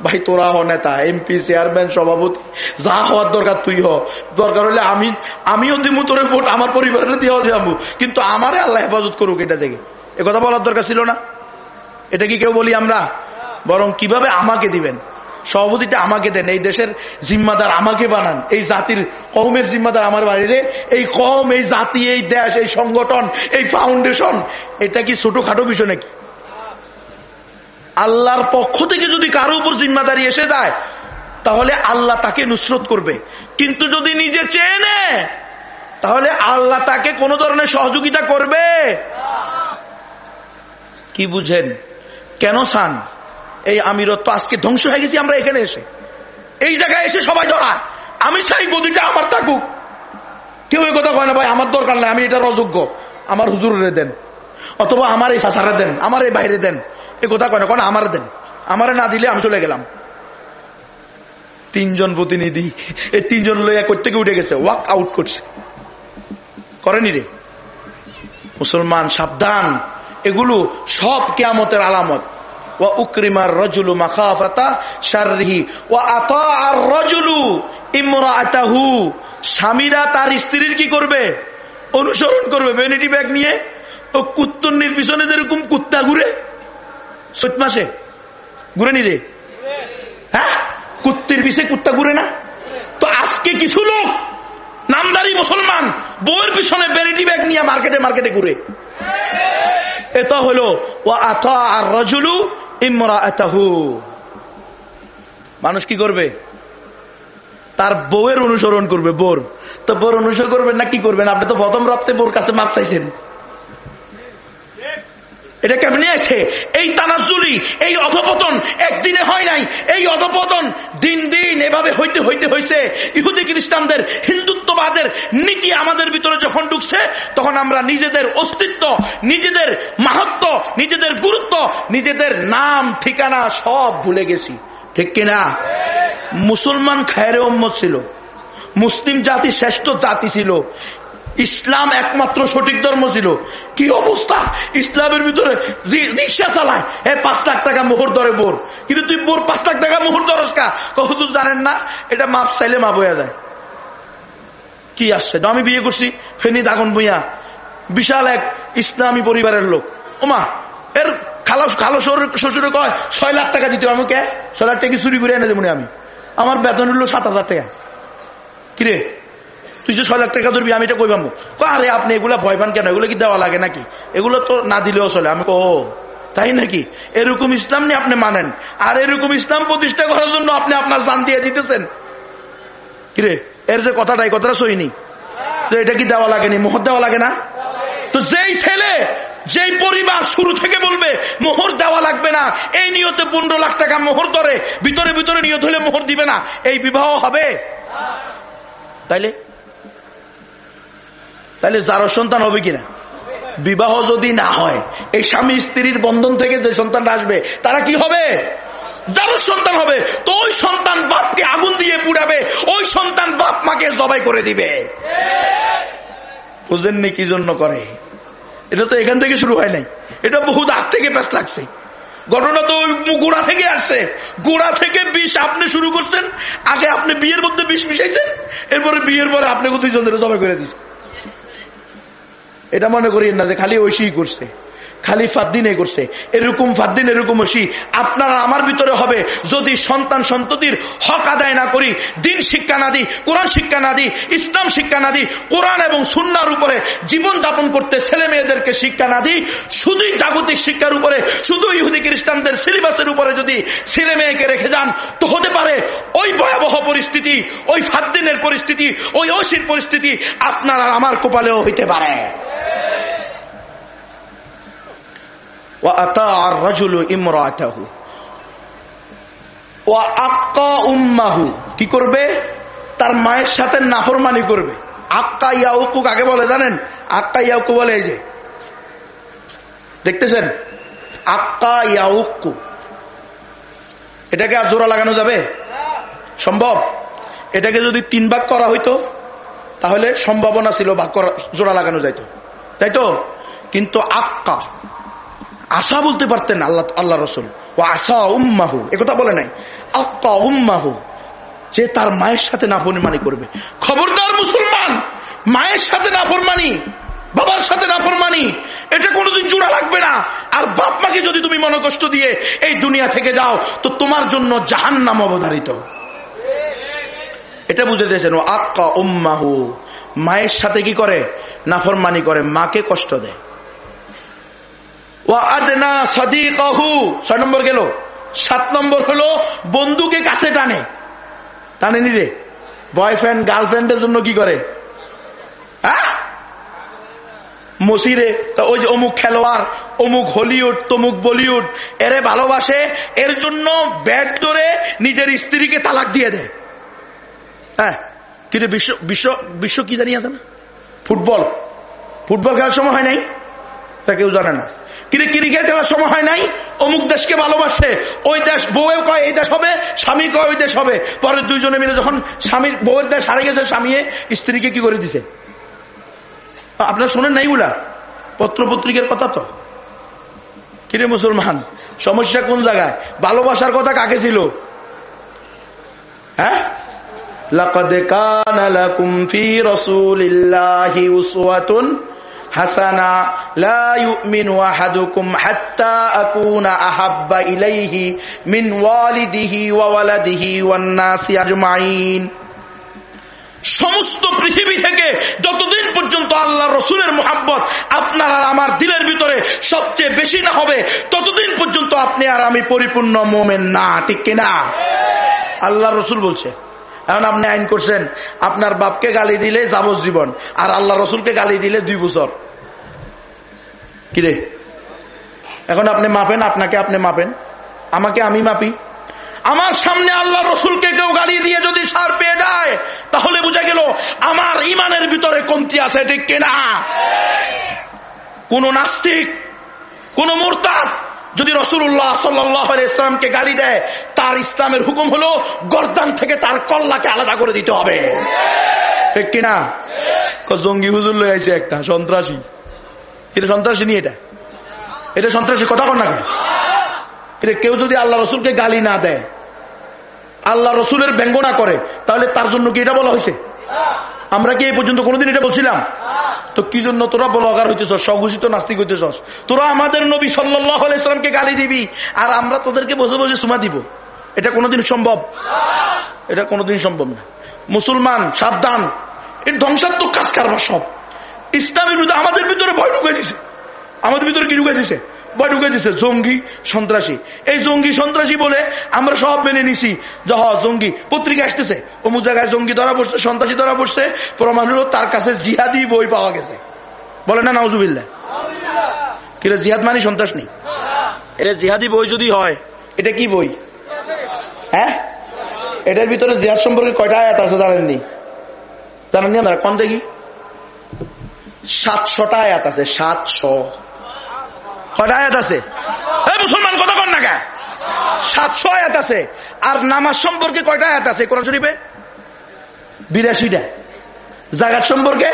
ভাই, তোরা হ নেতা, এমপি, চেয়ারম্যান, সভাপতি, যা হওয়ার দরকার তুই হ। দরকার হলে আমি, আমিও দিব তোর ভোট, আমার পরিবারের দিয়ে যাব কিন্তু আমারে আল্লাহ হেফাজত করুক এটা থেকে। এ কথা বলার দরকার ছিল না? এটা কি কেউ বলি আমরা? বরং কীভাবে আমাকে দিবেন? সভাপতিটা আমাকে দেন, এই দেশের জিম্মাদার আমাকে বানান, এই জাতির কমের জিম্মাদার আমার বাড়িতে, এই কম এই জাতি, এই দেশ, এই সংগঠন, এই ফাউন্ডেশন এটা কি ছোটখাটো বিষয় নাকি? আল্লাহর পক্ষ থেকে যদি কারও উপর জিম্মাদারি এসে যায়, তাহলে আল্লাহ তাকে নুসরত করবে। কিন্তু যদি নিজে চেয়ে নেয় তাহলে আল্লাহ তাকে কোন ধরনের সহযোগিতা করবে। কি বুঝেন? কেন সান? এই আমিরত্ব আজকে ধ্বংস হয়ে গেছি, আমরা এখানে এসে। এই জায়গায় এসে সবাই ধরায় আমি চাই গদিটা আমার থাকুক। কেউ এই কথা কয় না, ভাই, আমার দরকার নাই, আমি এটার অযোগ্য আমার হুজুরে দেন। অথবা আমার এই সাসারে দেন, আমার এই বাইরে দেন। এই কথা কয় না, কয় আমার দেন। আমারে না দিলে আমি চলে গেলাম। তিনজন প্রতিনিধি, এই তিনজন লইয়া থেকে উঠে গেছে ওয়াক আউট করছে। করেনি রে। মুসলমান সাবধান, এগুলো সব কেয়ামতের আলামত। ও উক্রিমার রজুলু মাখাফাতা শাররিহি ও আতা আর রজুলু ইমরাতাহু স্বামীরা তার স্ত্রীর কি করবে? অনুসরণ করবে ভ্যানিটি ব্যাগ নিয়ে। ও কুত্তন্নির পিছনে যেরকম কুত্তা ঘুরে। চৈত মাসে? ঘুরে নি রে হ্যাঁ? কুত্তির পিছে কুত্তা ঘুরে না? তো আজকে কিছু লোক, নামদারি মুসলমান বইয়ের পিছনে ভ্যানিটি ব্যাগ নিয়ে মার্কেটে মার্কেটে ঘুরে। এটা হলো ও আথা আর রজুলু ইমরা এতাহু মানুষ কি করবে? তার বউয়ের অনুসরণ করবে, বোর। তো বোর অনুসরণ করবেন না কি করবেন? আপনি তো প্রথম রাত্রে বোর কাছে মাপ চাইছেন। এটা কেমনি আছে এই তানাজুলি এই অধপতন একদিনে হয় নাই। এই অধপতন দিন দিন এভাবে হইতে হইতে হইছে। ইহুদি খ্রিস্টানদের হিন্দুত্ববাদের নীতি আমাদের ভিতরে যখন ঢুকছে, তখন আমরা নিজেদের অস্তিত্ব, নিজেদের মাহাত্ম, নিজেদের গুরুত্ব, নিজেদের নাম, ঠিকানা সব ভুলে গেছি। ঠিক কিনা? মুসলমান খায়ের উম্মত ছিল। মুসলিম জাতি শ্রেষ্ঠ জাতি ছিল। ইসলাম একমাত্র সঠিক ধর্ম ছিল। কি অবস্থা? ইসলামের ভিতরে রিক্সা চালায়। এ, পাঁচ লাখ টাকা মোহর ধরে বোর। কিন্তু তুই বোর পাঁচ লাখ টাকা মোহর ধরস কা? হুজুর জানেন না? এটা মাপ চাইলে মাপ হয়ে যায়। কি আসছে? আমি বিয়ে করছি, ফেনি দাগন ভুইয়া বিশাল এক ইসলামী পরিবারের লোক। ওমা, এর খালো খালো শ্বশুরে কয়, ছয় লাখ টাকা দিতে আমি কে ছয় লাখ টাকা চুরি করে এনে দেবো আমি? আমার বেতন হলো সাত হাজার টাকা। কিরে তুই যে ছয় লাখ টাকা ধরবি, আমি এটা কই পাবো আরে আপনি এগুলা ভয় পান কেন? এগুলো কি দেওয়া লাগে নাকি? এগুলো তো না দিলেও চলে। আমি ও, তাই নাকি? এরকম ইসলাম নিয়ে আপনি মানেন। আর এরকম ইসলাম প্রতিষ্ঠা করার জন্য আপনি আপনার জান দিয়ে দিতেছেন। কিরে এর যে কথাটা, এই কথাটা সইনি এটা কি দেওয়া লাগেনি মোহর দেওয়া লাগে না? তো যেই ছেলে, যেই পরিবার শুরু থেকে বলবে, মোহর দেওয়া লাগবে না, এই নিয়তে পনেরো লাখ টাকা মোহর ধরে, ভিতরে ভিতরে নিয়ত হলে মোহর দিবে না, এই বিবাহ হবে? তাইলে তাহলে যার সন্তান হবে কিনা? বিবাহ যদি না হয়, এই স্বামী স্ত্রীর বন্ধন থেকে যে সন্তানটা আসবে, তারা কি হবে? যার সন্তান হবে, তো ওই সন্তান বাপকে আগুন দিয়ে পুড়াবে, ওই সন্তান বাপ মাকে জবাই করে দিবে। বুঝলেননি কি জন্য করে? এটা তো এখান থেকে শুরু হয় নাই। এটা বহুত আগ থেকে প্যাস লাগছে। ঘটনা তো গোড়া থেকে আসছে। গোড়া থেকে বিষ আপনি শুরু করছেন, আগে আপনি বিয়ের মধ্যে বিষ মিশাইছেন, এরপরে বিয়ের পরে আপনি দুইজনের জবাই করে দিচ্ছেন এটা মনে করি না যে খালি ঐশী করছে। খালি ফাদ্দিনে করছে এরকম ফাদ্দিন এরকম ওসি। আপনার আমার ভিতরে হবে। যদি সন্তান সন্ততির হক আদায় না করি, দিন শিক্ষা না দিই, কোরআন শিক্ষা না দিই, ইসলাম শিক্ষা না দিই, কোরআন এবং সুন্নার উপরে জীবন যাপন করতে ছেলে মেয়েদেরকে শিক্ষা না দিই, শুধুই জাগতিক শিক্ষার উপরে শুধু ইহুদি খ্রিস্টানদের সিলেবাসের উপরে যদি ছেলে মেয়েকে রেখে যান, তো হতে পারে ওই ভয়াবহ পরিস্থিতি, ওই ফাদ্দিনের পরিস্থিতি, ওই ঐশীর পরিস্থিতি আপনার আমার কপালেও হইতে পারে। কি করবে? তার মায়ের সাথে নাফরমানি করবে। আক্কা ইয়াউকু কাকে বলে, জানেন? আক্কা ইয়াউকু বলে এই যে। দেখতেছেন? আক্কা ইয়াউকু। এটাকে আর জোড়া লাগানো যাবে? সম্ভব? এটাকে যদি তিন ভাগ করা হইতো, তাহলে সম্ভাবনা ছিল ভাগ করা জোড়া লাগানো যাইতো। তাই তো? কিন্তু আক্কা আশা বলতে পারতেন আল্লাহ আল্লাহ রসুল। ও আশা উম্মাহু। একথা বলে নাই। আক্কা উম্মাহু। যে তার মায়ের সাথে না নাফরমানি করবে। খবরদার মুসলমান, মায়ের সাথে না নাফরমানি, বাবার সাথে নাফরমানি, এটা কোনোদিন জোড়া লাগবে না। আর বাপ মাকে যদি তুমি মনোকষ্ট দিয়ে এই দুনিয়া থেকে যাও, তো তোমার জন্য জাহান নাম অবধারিত। এটা বুঝে দিয়েছেন, ও আক্কা উম্মাহু। মায়ের সাথে কি করে? নাফরমানি করে। মাকে কষ্ট দেয়। ও আদনা সাদিকাহু। ছয় নম্বর গেল। সাত নম্বর হলো, বন্ধুকে কাছে টানে। টানে নিরে বয়ফ্রেন্ড, গার্লফ্রেন্ডের জন্য কি করে? হ্যাঁ? মসিরে ওই যে অমুক খেলোয়াড়, অমুক হলিউড, তমুক বলিউড, এরে ভালোবাসে, এর জন্য ব্যাট ধরে নিজের স্ত্রীকে তালাক দিয়ে দেয়। হ্যাঁ? কিন্তু বিশ্ব বিশ্ব বিশ্ব কি জানি আছে না? ফুটবল। ফুটবল খেলার সময় হয় নাই? তা কেউ জানে না। কিরে খেয়ে দেওয়ার সময় হয় নাই? অমুক দেশকে ভালোবাসছে ওই দেশ বউ কয়, এই দেশ হবে, স্বামী কয়, ওই দেশ হবে। পরে দুইজনে মিলে যখন স্বামীর, বউয়ের দেশ হারে গেছে স্বামী স্ত্রীকে কি করে দিছে? আপনার শোনেন নাই গুলা পত্র পত্রিকার কথা তো। কিরে মুসলমান, সমস্যা কোন জায়গায়? ভালোবাসার কথা কাকে ছিল? হ্যাঁ? লাকাদ কানা লাকুম ফি রাসূলিল্লাহি উসওয়াতুন হাসানা আহাব্বা ইলাইহি মিন ওয়া সমস্ত পৃথিবী থেকে যতদিন পর্যন্ত আল্লাহ রসুলের মোহাব্বত আপনার আর আমার দিলের ভিতরে সবচেয়ে বেশি না হবে, ততদিন পর্যন্ত আপনি আর আমি পরিপূর্ণ মোমেন না, ঠিক কিনা? আল্লাহ রসুল বলছে, এখন আপনি আইন করছেন, আপনার বাপকে গালি দিলে যাবজ্জীবন, আর আল্লাহ রসুলকে গালি দিলে দুই বছর। কিরে এখন আপনি মাপেন, আপনাকে আপনি মাপেন। আমাকে আমি মাপি। আমার সামনে আল্লাহ রসুলকে কেউ গালি দিয়ে যদি সার পেয়ে যায়, তাহলে বুঝা গেল আমার ইমানের ভিতরে কমতি আছে, ঠিক কিনা? কোন নাস্তিক, কোন মোরতাদ যদি রসুল্লাহ সাল্লাহ ইসলামকে গালি দেয়, তার ইসলামের হুকুম হলো গরদান থেকে তার কল্লাকে আলাদা করে দিতে হবে। ঠিক কিনা? জঙ্গি হুজুর লয়েছে একটা, সন্ত্রাসী। এটা সন্ত্রাসী নিয়ে এটা? এটা সন্ত্রাসী কথা কর না কেউ যদি আল্লাহ রসুলকে গালি না দেয়, আল্লাহ রসুলের ব্যঙ্গ না করে, তাহলে তার জন্য কি এটা বলা হয়েছে? আমরা কি এই পর্যন্ত কোনোদিন এটা বলছিলাম? তো কি জন্য তোরা বলগার হইতেছ, স্বঘোষিত নাস্তিক হইতেছ? তোরা আমাদের নবী সাল্লামকে গালি দিবি? আর আমরা তোদেরকে বসে বসে সুমা দিব। এটা কোনোদিন সম্ভব? এটা কোনোদিন সম্ভব না। মুসলমান, সাবধান। এর ধ্বংসাত্মক কাজ কারবার সব। ইসলামের বিরুদ্ধে আমাদের ভিতরে ভয় ঢুকে দিছে। আমাদের ভিতরে কি ঢুকে দিছে? ভয় ঢুকে দিছে, জঙ্গি সন্ত্রাসী। এই জঙ্গি সন্ত্রাসী বলে আমরা সব মেনে নিছি। যে হ জঙ্গি, পত্রিকা আসতেছে। অমুক জায়গায় জঙ্গি ধরা পড়ছে, সন্ত্রাসী ধরা পড়ছে। প্রমাণ হলো তার কাছে জিহাদি বই পাওয়া গেছে। বলে না নাউজুবিল্লা কিরে জিহাদ মানে সন্ত্রাস নেই এটা জিহাদি বই যদি হয়, এটা কি বই? হ্যাঁ? এটার ভিতরে জিহাদ সম্পর্কে কয়টা আয়াত আছে জানেননি? জানেননি আপনারা? কন দেখি? সাতশোটা আয়াত আছে কয়টা আয়াত আছে? মুসলমান, কথা কন না সাতশো আয়াত আছে। আর নামাজ সম্পর্কে কয়টা আয়াত আছে? কোরআন শরীফে? বিরাশিটা। জাগাত সম্পর্কে?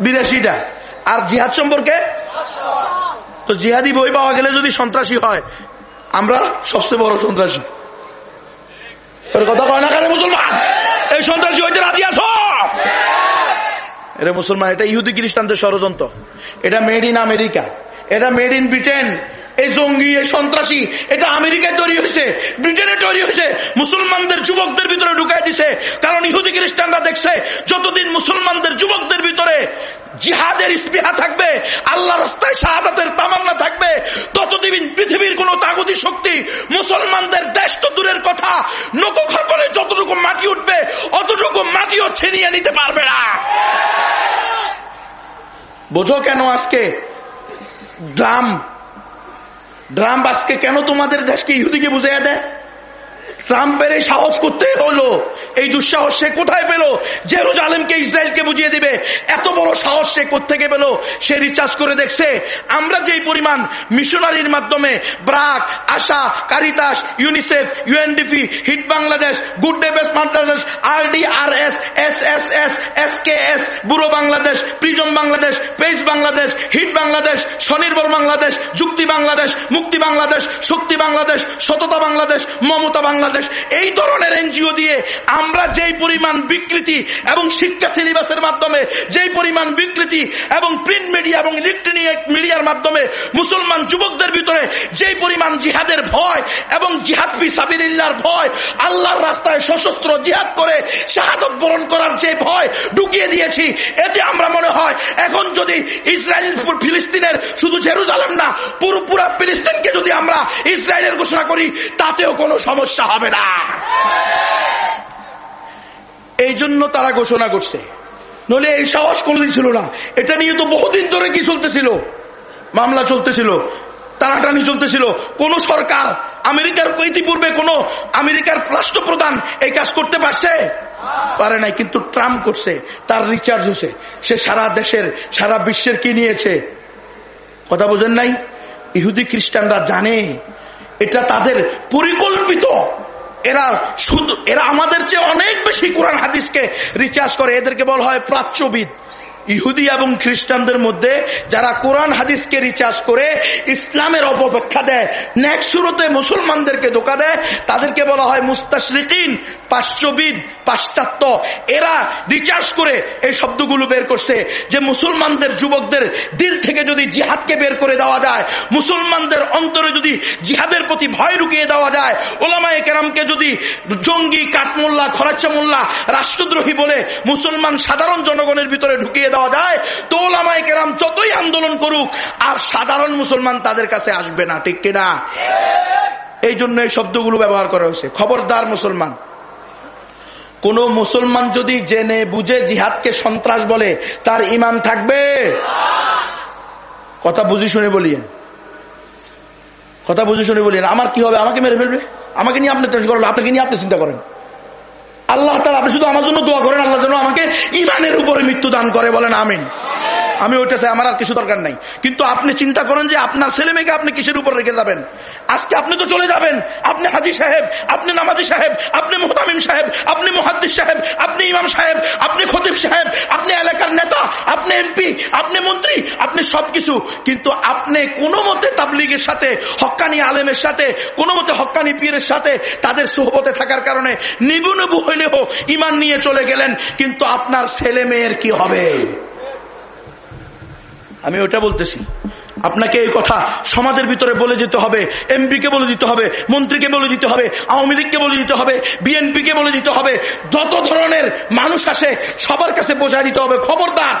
বিরাশিটা। আর জিহাদ সম্পর্কে? তো জিহাদি বই পাওয়া গেলে যদি সন্ত্রাসী হয়, আমরা সবচেয়ে বড় সন্ত্রাসী। কথা কয় না কেন মুসলমান? এই সন্ত্রাসী হইতে রাজি আছো? এটা মুসলমান, এটা ইহুদি খ্রিস্টানদের ষড়যন্ত্র। এটা মেড ইন আমেরিকা এটা মেড ইন ব্রিটেন এই জঙ্গি, এই সন্ত্রাসী, এটা আমেরিকায় তৈরি হয়েছে, ব্রিটেনে তৈরি হয়েছে। মুসলমানদের যুবকদের ভিতরে ঢুকাই দিছে। কারণ ইহুদি খ্রিস্টানরা দেখছে, যতদিন মুসলমানদের যুবকদের ভিতরে জিহাদের স্পৃহা থাকবে আল্লাহ রাস্তায় শাহাদাতের তামান্না থাকবে। ততদিন পৃথিবীর কোন তাগতি শক্তি মুসলমানদের দেশ তো দূরের কথা নকখরপরে যতটুকু মাটি উঠবে, অতটুকু মাটিও ছিনিয়ে নিতে পারবে না। বোঝো কেন আজকে ড্রাম? ড্রাম আজকে কেন তোমাদের দেশকে ইহুদিকে বুঝাইয়া দেয়? ট্রাম্পের এই সাহস করতে হলো। এই দুঃসাহস সে কোথায় পেল? জেরুজালেমকে, ইসরায়েলকে বুঝিয়ে দিবে। এত বড় সাহস সে কোথেকে পেল? সে রিচার্জ করে দেখছে। আমরা যেই পরিমাণ মিশনারির মাধ্যমে BRAC, ASA, Caritas, UNICEF, UNDP, HEED Bangladesh, good day best Bangladesh R D R S S S S S K S bureau Bangladesh, prism Bangladesh page Bangladesh, HEED Bangladesh, স্বনির্ভর বাংলাদেশ, যুক্তি বাংলাদেশ, মুক্তি বাংলাদেশ, শক্তি বাংলাদেশ, সততা বাংলাদেশ, মমতা বাংলাদেশ এই ধরনের এনজিও দিয়ে আমরা যেই পরিমাণ বিকৃতি এবং শিক্ষা সিলেবাসের মাধ্যমে, যেই পরিমাণ বিকৃতি এবং প্রিন্ট মিডিয়া এবং ইলেকট্রনিক মিডিয়ার মাধ্যমে মুসলমান যুবকদের ভিতরে যেই পরিমাণ জিহাদের ভয় এবং জিহাদ পি সাবিল্লার ভয়, আল্লাহর রাস্তায় সশস্ত্র জিহাদ করে শাহাদত বরণ করার যে ভয় ঢুকিয়ে দিয়েছি, এতে আমরা মনে হয় এখন যদি ইসরায়েল ফিলিস্তিনের শুধু জেরুজালেম না, পুরো পুরা ফিলিস্তিনকে যদি আমরা ইসরায়েলের ঘোষণা করি, তাতেও কোনো সমস্যা হবে না। এই জন্য তারা ঘোষণা করছে। নলে এই সাহস কোনোদিন ছিল না। এটা নিয়ে তো বহুদিন ধরে কি চলতেছিল? মামলা চলতেছিল, টানাটানি চলতেছিল। কোন সরকার, আমেরিকার ইতিপূর্বে কোন আমেরিকার রাষ্ট্রপ্রধান এই কাজ করতে পারছে? পারে নাই, কিন্তু ট্রাম্প করছে, তার রিচার্জ হয়েছে। সে সারা দেশের, সারা বিশ্বের কি নিয়েছে? কথা বোঝেন নাই? ইহুদি খ্রিস্টানরা জানে, এটা তাদের পরিকল্পিত এরা শুধু এরা আমাদের চেয়ে অনেক বেশি কোরআন হাদিসকে রিচার্জ করে। এদেরকে বলা হয় প্রাচ্যবিদ। ইহুদি এবং খ্রিস্টানদের মধ্যে যারা কোরআন হাদিসকে রিচার্জ করে ইসলামের অপব্যাখ্যা দেয় নেক্সুরতে মুসলমানদেরকে ধোকা দেয়, তাদেরকে বলা হয় মুস্তাশরিকিন, পাশ্চবিদ, পাশ্চাত্য। এরা রিচার্জ করে এই শব্দগুলো বের করছে যে মুসলমানদের যুবকদের দিল থেকে যদি জিহাদকে বের করে দেওয়া যায়, মুসলমানদের অন্তরে যদি জিহাদের প্রতি ভয় ঢুকিয়ে দেওয়া যায়, ওলামায় কেরামকে যদি জঙ্গি, কাঠমোল্লা খরাচ্চা মোল্লা রাষ্ট্রদ্রোহী বলে মুসলমান সাধারণ জনগণের ভিতরে ঢুকিয়ে দেওয়া যায়, তো ওলামায় কেরাম যতই আন্দোলন করুক, আর সাধারণ মুসলমান তাদের কাছে আসবে না, ঠিক কিনা? এই জন্য এই শব্দগুলো ব্যবহার করা হয়েছে। খবরদার মুসলমান। কোন মুসলমান যদি জেনে বুঝে জিহাদকে সন্ত্রাস বলে, তার ইমান থাকবে? কথা বুঝি শুনে বলিয়েন। কথা বুঝে শুনে বলিয়েন। আমার কি হবে? আমাকে মেরে ফেলবে? আমাকে নিয়ে আপনি আপনাকে নিয়ে আপনি চিন্তা করেন। আল্লাহ তালা আপনি শুধু আমার জন্য দোয়া করেন, আল্লাহ যেন আমাকে ইমানের উপরে মৃত্যু দান করে বলেন, আমিন। আমি ওইটা চাই, আমার আর কিছু দরকার নাই। কিন্তু আপনি চিন্তা করেন যে আপনার ছেলে মেয়েকে আপনি কিসের উপর রেখে যাবেন? আজকে আপনি তো চলে যাবেন। আপনি হাজি সাহেব, আপনি নামাজি সাহেব, আপনি মোহতামিম সাহেব, আপনি মোহাদ্দিস সাহেব, আপনি ইমাম সাহেব, আপনি খতিব সাহেব, আপনি এলাকার নেতা, আপনি এমপি, আপনি মন্ত্রী, আপনি সবকিছু। কিন্তু আপনি কোনো মতে তাবলিগের সাথে, হক্কানি আলেমের সাথে, কোনো মতে হক্কানি পীরের সাথে তাদের সোহবতে থাকার কারণে নিবু নিবু হইলেও ইমান নিয়ে চলে গেলেন, কিন্তু আপনার ছেলে মেয়ের কি হবে? আমি ওটা বলতেছি। আপনাকে এই কথা সমাজের ভিতরে বলে যেতে হবে, এমপিকে বলে দিতে হবে, মন্ত্রীকে বলে দিতে হবে, আওয়ামী লীগকে বলে দিতে হবে, বিএনপিকে বলে দিতে হবে, যত ধরনের মানুষ আসে, সবার কাছে বোঝা দিতে হবে, খবরদার।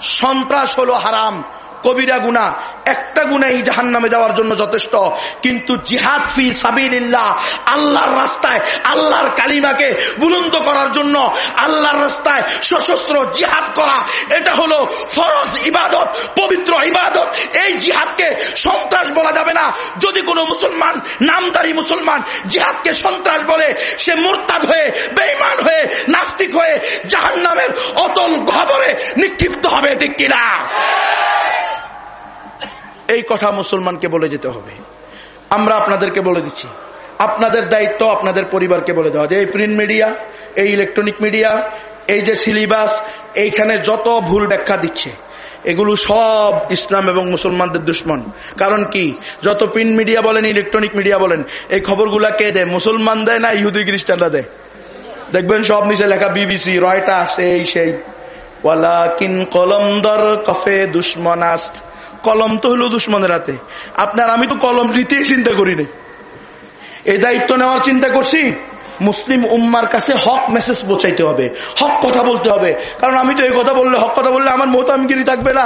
সন্ত্রাস হলো হারাম। কবিরা গুণা, একটা গুণাই জাহান নামে যাওয়ার জন্য যথেষ্ট। কিন্তু জিহাদ ফি সাবিল্লাহ আল্লাহর রাস্তায়, আল্লাহর কালিমাকে বুলন্দ করার জন্য, আল্লাহর রাস্তায় সশস্ত্র জিহাদ করা, এটা হলো ফরজ ইবাদত, পবিত্র ইবাদত। এই জিহাদকে সন্ত্রাস বলা যাবে না। যদি কোনো মুসলমান, নামদারি মুসলমান জিহাদকে সন্ত্রাস বলে, সে মোরতাদ হয়ে বেইমান হয়ে, নাস্তিক হয়ে জাহান নামের অতল খবরে নিক্ষিপ্ত হবে, ঠিক কিনা? এই কথা মুসলমানকে বলে যেতে হবে। আমরা আপনাদেরকে বলে দিচ্ছি। আপনাদের দায়িত্ব আপনাদের পরিবারকে বলে দেওয়া। যে এই প্রিন্ট মিডিয়া এই ইলেকট্রনিক মিডিয়া এই যে সিলেবাস এইখানে যত ভুল ব্যাখ্যা দিচ্ছে, এগুলো সব ইসলাম এবং মুসলমানদের দুশ্মন। কারণ কি? যত প্রিন্ট মিডিয়া বলেন ইলেকট্রনিক মিডিয়া বলেন, এই খবরগুলা কে দেয়? মুসলমান দেয় না ইহুদি খ্রিস্টানরা দেয়? দেখবেন সব নিচে লেখা বিবিসি এই, সেই। ওয়ালা কিন কলমদর কফে দুশ্মনাস্ত। কলম তো হলো দুশ্মনের হাতে। আপনার আমি তো কলম নিতেই চিন্তা করি নাই। এই দায়িত্ব নেওয়ার চিন্তা করছি, মুসলিম উম্মার কাছে হক মেসেজ পৌঁছাইতে হবে, হক কথা বলতে হবে। কারণ আমি তো এই কথা বললে, হক কথা বললে আমার মোতামগিরি থাকবে না।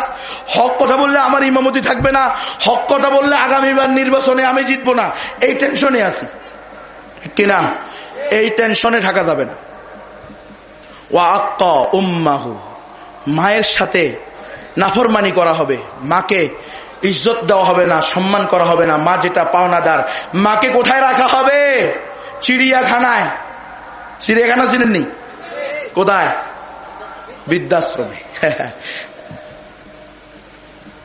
হক কথা বললে আমার ইমামতি থাকবে না। হক কথা বললে আগামীবার নির্বাচনে আমি জিতবো না। এই টেনশনে আছি। কিনা এই টেনশনে থাকা যাবে না। ওয়া আক্কা উম্মাহু, মায়ের সাথে নাফরমানি করা হবে। মাকে ইজ্জত দেওয়া হবে না, সম্মান করা হবে না। মা যেটা পাওনাদার, মাকে কোথায় রাখা হবে? চিড়িয়াখানায়। চিড়িয়াখানা চিনেননি? কোথায়? বৃদ্ধাশ্রমে।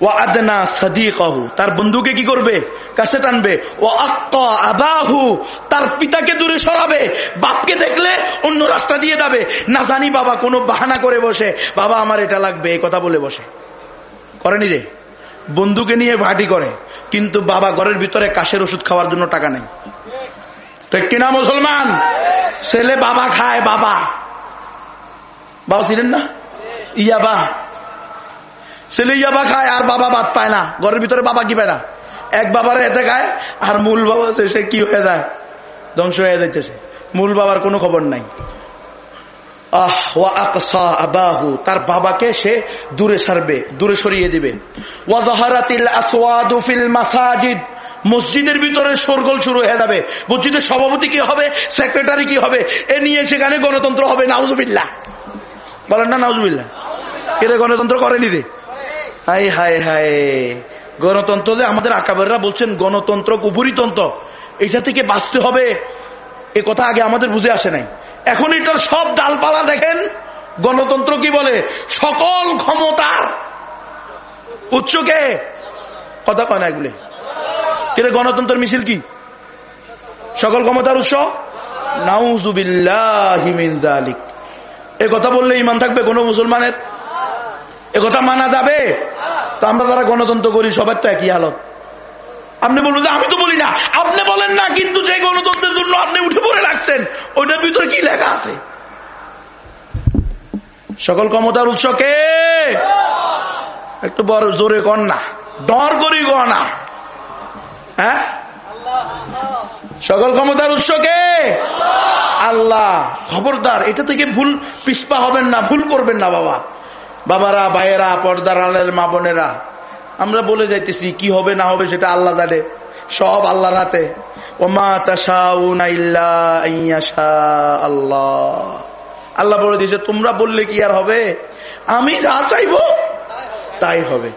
ও আদনা সাদিকাহু। তার বন্ধুকে কি করবে? কাছে টানবে। ও আক্কা আবাহু। তার পিতাকে দূরে সরাবে। বাপকে দেখলে অন্য রাস্তা দিয়ে যাবে। না জানি বাবা কোনো বাহানা করে বসে। বাবা আমার এটা লাগবে, এই কথা বলে বসে। করেনি রে। বন্ধুকে নিয়ে ভাটি করে। কিন্তু বাবা ঘরের ভিতরে কাশের ওষুধ খাওয়ার জন্য টাকা নেই। কিনা মুসলমান? ছেলে বাবা খায় বাবা। বাবা ছিলেন না? ইয়াবা। ছেলে ইয়াবা খায়, আর বাবা বাদ পায় না। ঘরের ভিতরে বাবা কি পায় না? এক বাবার এতে খায়, আর মূল বাবা সে কি হয়ে যায়? ধ্বংস হয়ে যাইতেছে। মূল বাবার কোনো খবর নাই। তার বাবাকে সে দূরে সারবে, দূরে সরিয়ে দিবে। মাসাজিদ, মসজিদের ভিতরে সরগোল শুরু হয়ে যাবে। মসজিদের সভাপতি কি হবে? সেক্রেটারি কি হবে? এ নিয়ে সেখানে গণতন্ত্র হবে নাউজুবিল্লা বলেন না নাউজুবিল্লা কে গণতন্ত্র করেনি রে। হাই হাই হাই। গণতন্ত্র যে আমাদের আকাবেররা বলছেন গণতন্ত্র কুপুরিতন্ত্র এটা থেকে বাঁচতে হবে। এ কথা আগে আমাদের বুঝে আসে নাই। এখন এটার সব ডালপালা দেখেন, গণতন্ত্র কি বলে? সকল ক্ষমতার উচ্চকে কথা কয় না এগুলি। কিন্তু গণতন্ত্রের মিছিল কি? সকল ক্ষমতার উৎস? নাউজুবিল্লাহিমিক এ কথা বললে ইমান থাকবে কোন মুসলমানের? কথা মানা যাবে? তো আমরা যারা গণতন্ত্র করি, সবার তো একই হালত। আপনি বলুন যে আমি তো বলি না। আপনি বলেন না, কিন্তু যে গণতন্ত্রের জন্য আপনি উঠে পড়ে রাখছেন ওইটার ভিতরে কি লেখা আছে? সকল ক্ষমতার উৎস কে? একটু বড় জোরে কর না। ডর করি কর না। হ্যাঁ? সকল ক্ষমতার উৎস কে? আল্লাহ। খবরদার। এটা থেকে ভুল পিসপা হবেন না, ভুল করবেন না, বাবা। বাবারা, ভাইয়েরা, পর্দার আলের মা বোনেরা, আমরা বলে যাইতেছি, কি হবে না হবে সেটা আল্লাহ দাঁড়ে সব আল্লাহর হাতে। আল্লাহ। আল্লাহ বলে দিয়েছে, তোমরা বললে কি আর হবে? আমি যা চাইব, তাই হবে।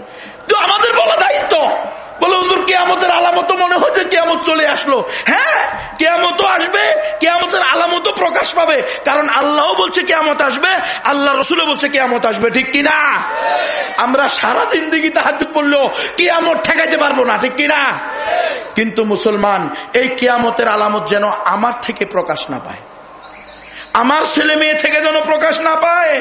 তো আমাদের বলা দায়িত্ব। বলে, হুজুর, কেয়ামতের আলামত মনে হয় যে কেয়ামত চলে আসলো। হ্যাঁ কেয়ামত আসবে, কেয়ামতের আলামত প্রকাশ পাবে, কারণ আল্লাহ বলছে কেয়ামত আসবে, আল্লাহ রসুল বলছে কেয়ামত আসবে, ঠিক কিনা? আমরা সারা জিন্দিগি তাহাজ পড়লেও কেয়ামত ঠেকাইতে পারব না, ঠিক কিনা? কিন্তু মুসলমান, এই কেয়ামতের আলামত যেন আমার থেকে প্রকাশ না পায়। আমার ছেলে মেয়ে থেকে যেন প্রকাশ না পায়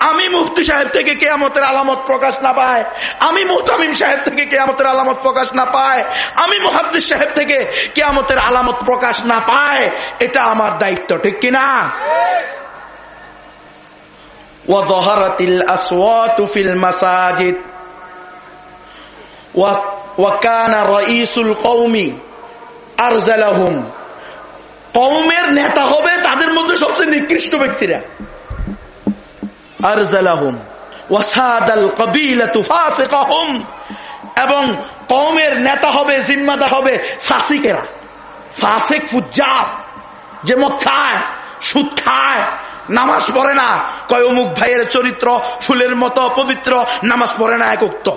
আমি মুফতি সাহেব থেকে কেয়ামতের আলামত প্রকাশ না পায় আমি মুহতামিম সাহেব থেকে কেয়ামতের আলামত প্রকাশ না পায় আমি মহাদ্দিস সাহেব থেকে কেয়ামতের আলামত প্রকাশ না পায় এটা আমার দায়িত্ব ঠিক কিনা وظهرت الأصوات في المساجد وكان رئيس القوم أرزلهم কৌমের নেতা হবে তাদের মধ্যে সবচেয়ে নিকৃষ্ট ব্যক্তিরা। এবং কৌমের নেতা হবে, জিম্মাদার হবে ফাসিকেরা। ফাসিক ফুজার যে মদ খায়, সুদ খায়, নামাজ পড়ে না। কয়, অমুক ভাইয়ের চরিত্র ফুলের মতো পবিত্র, নামাজ পড়ে না এক উক্ত।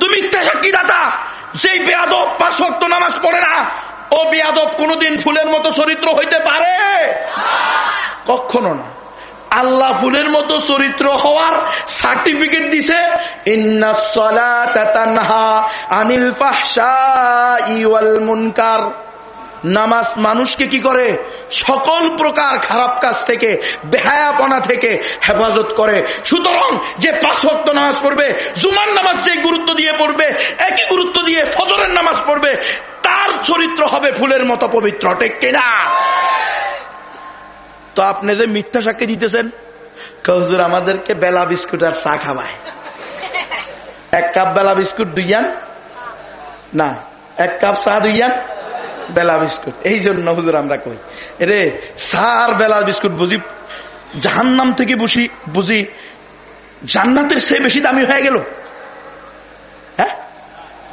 তুমি সাক্ষী দাতা সেই বেয়াদব বা ভক্ত নামাজ পড়ে না, ও বেয়াদব কোনদিন ফুলের মতো চরিত্র হইতে পারে? কখনো না। আল্লাহ ফুলের মতো চরিত্র হওয়ার সার্টিফিকেট দিছে আনিল ইওয়াল মুনকার। নামাজ মানুষকে কি করে? সকল প্রকার খারাপ কাজ থেকে, বেহায়াপনা থেকে হেফাজত করে। সুতরাং যে পাঁচ ভক্ত নামাজ পড়বে, জুমার নামাজ যে গুরুত্ব দিয়ে পড়বে, একই গুরুত্ব দিয়ে ফজরের নামাজ পড়বে, তার চরিত্র হবে ফুলের মতো পবিত্র টেক কেনা তো আপনি যে মিথ্যা সাক্ষী দিতেছেন, কহুজুর, আমাদেরকে বেলা বিস্কুট আর চা খাওয়ায়। এক কাপ বেলা বিস্কুট দুইয়ান? না, এক কাপ চা দুইয়ান? বেলা বিস্কুট। এই জন্য হুজুর আমরা কই রে সার, বেলা বিস্কুট বুঝি জাহান্নাম থেকে বুঝি বুঝি জান্নাতের সে বেশি দামি হয়ে গেল? হ্যাঁ?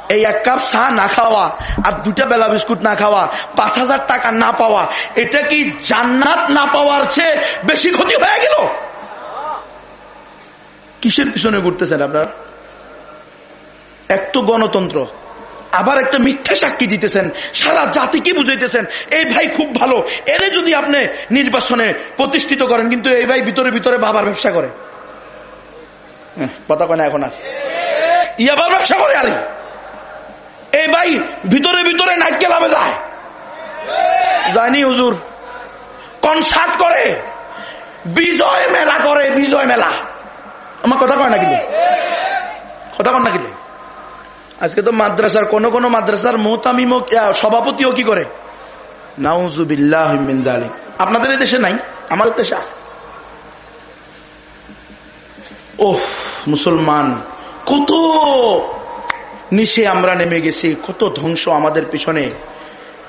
এই এক কাপ চা না খাওয়া আর দুটা বেলা বিস্কুট না খাওয়া, পাঁচ হাজার টাকা না পাওয়া, এটা কি জান্নাত না পাওয়ার চেয়ে বেশি ক্ষতি হয়ে গেল? কিসের পিছনে ঘুরতেছেন আপনারা? এক তো গণতন্ত্র। আবার একটা মিথ্যা সাক্ষী দিতেছেন। সারা জাতিকে বুঝাইতেছেন? এই ভাই খুব ভালো। এরে যদি আপনি নির্বাচনে প্রতিষ্ঠিত করেন, কিন্তু এই ভাই ভিতরে ভিতরে বাবার ব্যবসা করে। কথা কয় না এখন আর? ইয়াবার ব্যবসা করে আরে। এই ভাই ভিতরে ভিতরে নাইট ক্লাবে যায়। জানি হুজুর। কনসার্ট করে। বিজয় মেলা করে, বিজয় মেলা। আমার কথা কয় না কিন্তু? কথা কন না কিন্তু? আজকে তো মাদ্রাসার কোন কোন মাদ্রাসার মোহতামিম সভাপতিও কি করে? আপনাদের এই দেশে নাই, আমাদের দেশে আছে। ওহ মুসলমান, কত নিচে আমরা নেমে গেছি, কত ধ্বংস আমাদের পিছনে।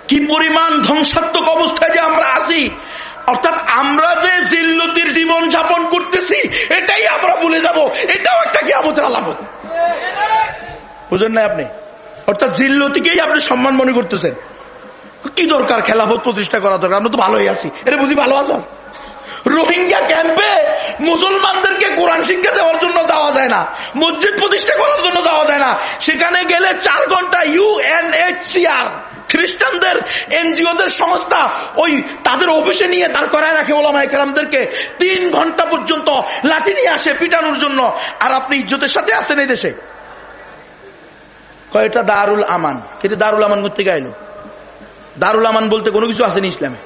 কি পরিমাণ ধ্বংসাত্মক অবস্থায় যে আমরা আছি। অর্থাৎ আমরা যে জিল্লতির জীবন যাপন করতেছি, এটাই আমরা ভুলে যাব। এটাও একটা কি আমাদের আলামত। বুঝেন না আপনি? অর্থাৎ জিল্লতিকেই আপনি সম্মান মনে করতেছেন। কি দরকার খেলাফত প্রতিষ্ঠা করা দরকার? আমরা তো ভালোই আছি। এটা বুঝি ভালো আছো রোহিঙ্গা ক্যাম্পে মুসলমানদেরকে কোরআন শিক্ষা দেওয়ার জন্য দেওয়া যায় না। মসজিদ প্রতিষ্ঠা করার জন্য দেওয়া যায় না। সেখানে গেলে চার ঘণ্টা ইউএনএইচসিআর খ্রিস্টানদের এনজিওদের সংস্থা, ওই তাদের অফিসে নিয়ে দাঁড় করায় রাখে ওলামা একরামদেরকে তিন ঘণ্টা পর্যন্ত লাঠি নিয়ে আসে পিটানোর জন্য। আর আপনি ইজ্জতের সাথে আসেন এই দেশে। কয়টা দারুল আমান। কিন্তু দারুল আমান করতে গাইল দারুল আমান বলতে কোনো কিছু আসেনি ইসলামে?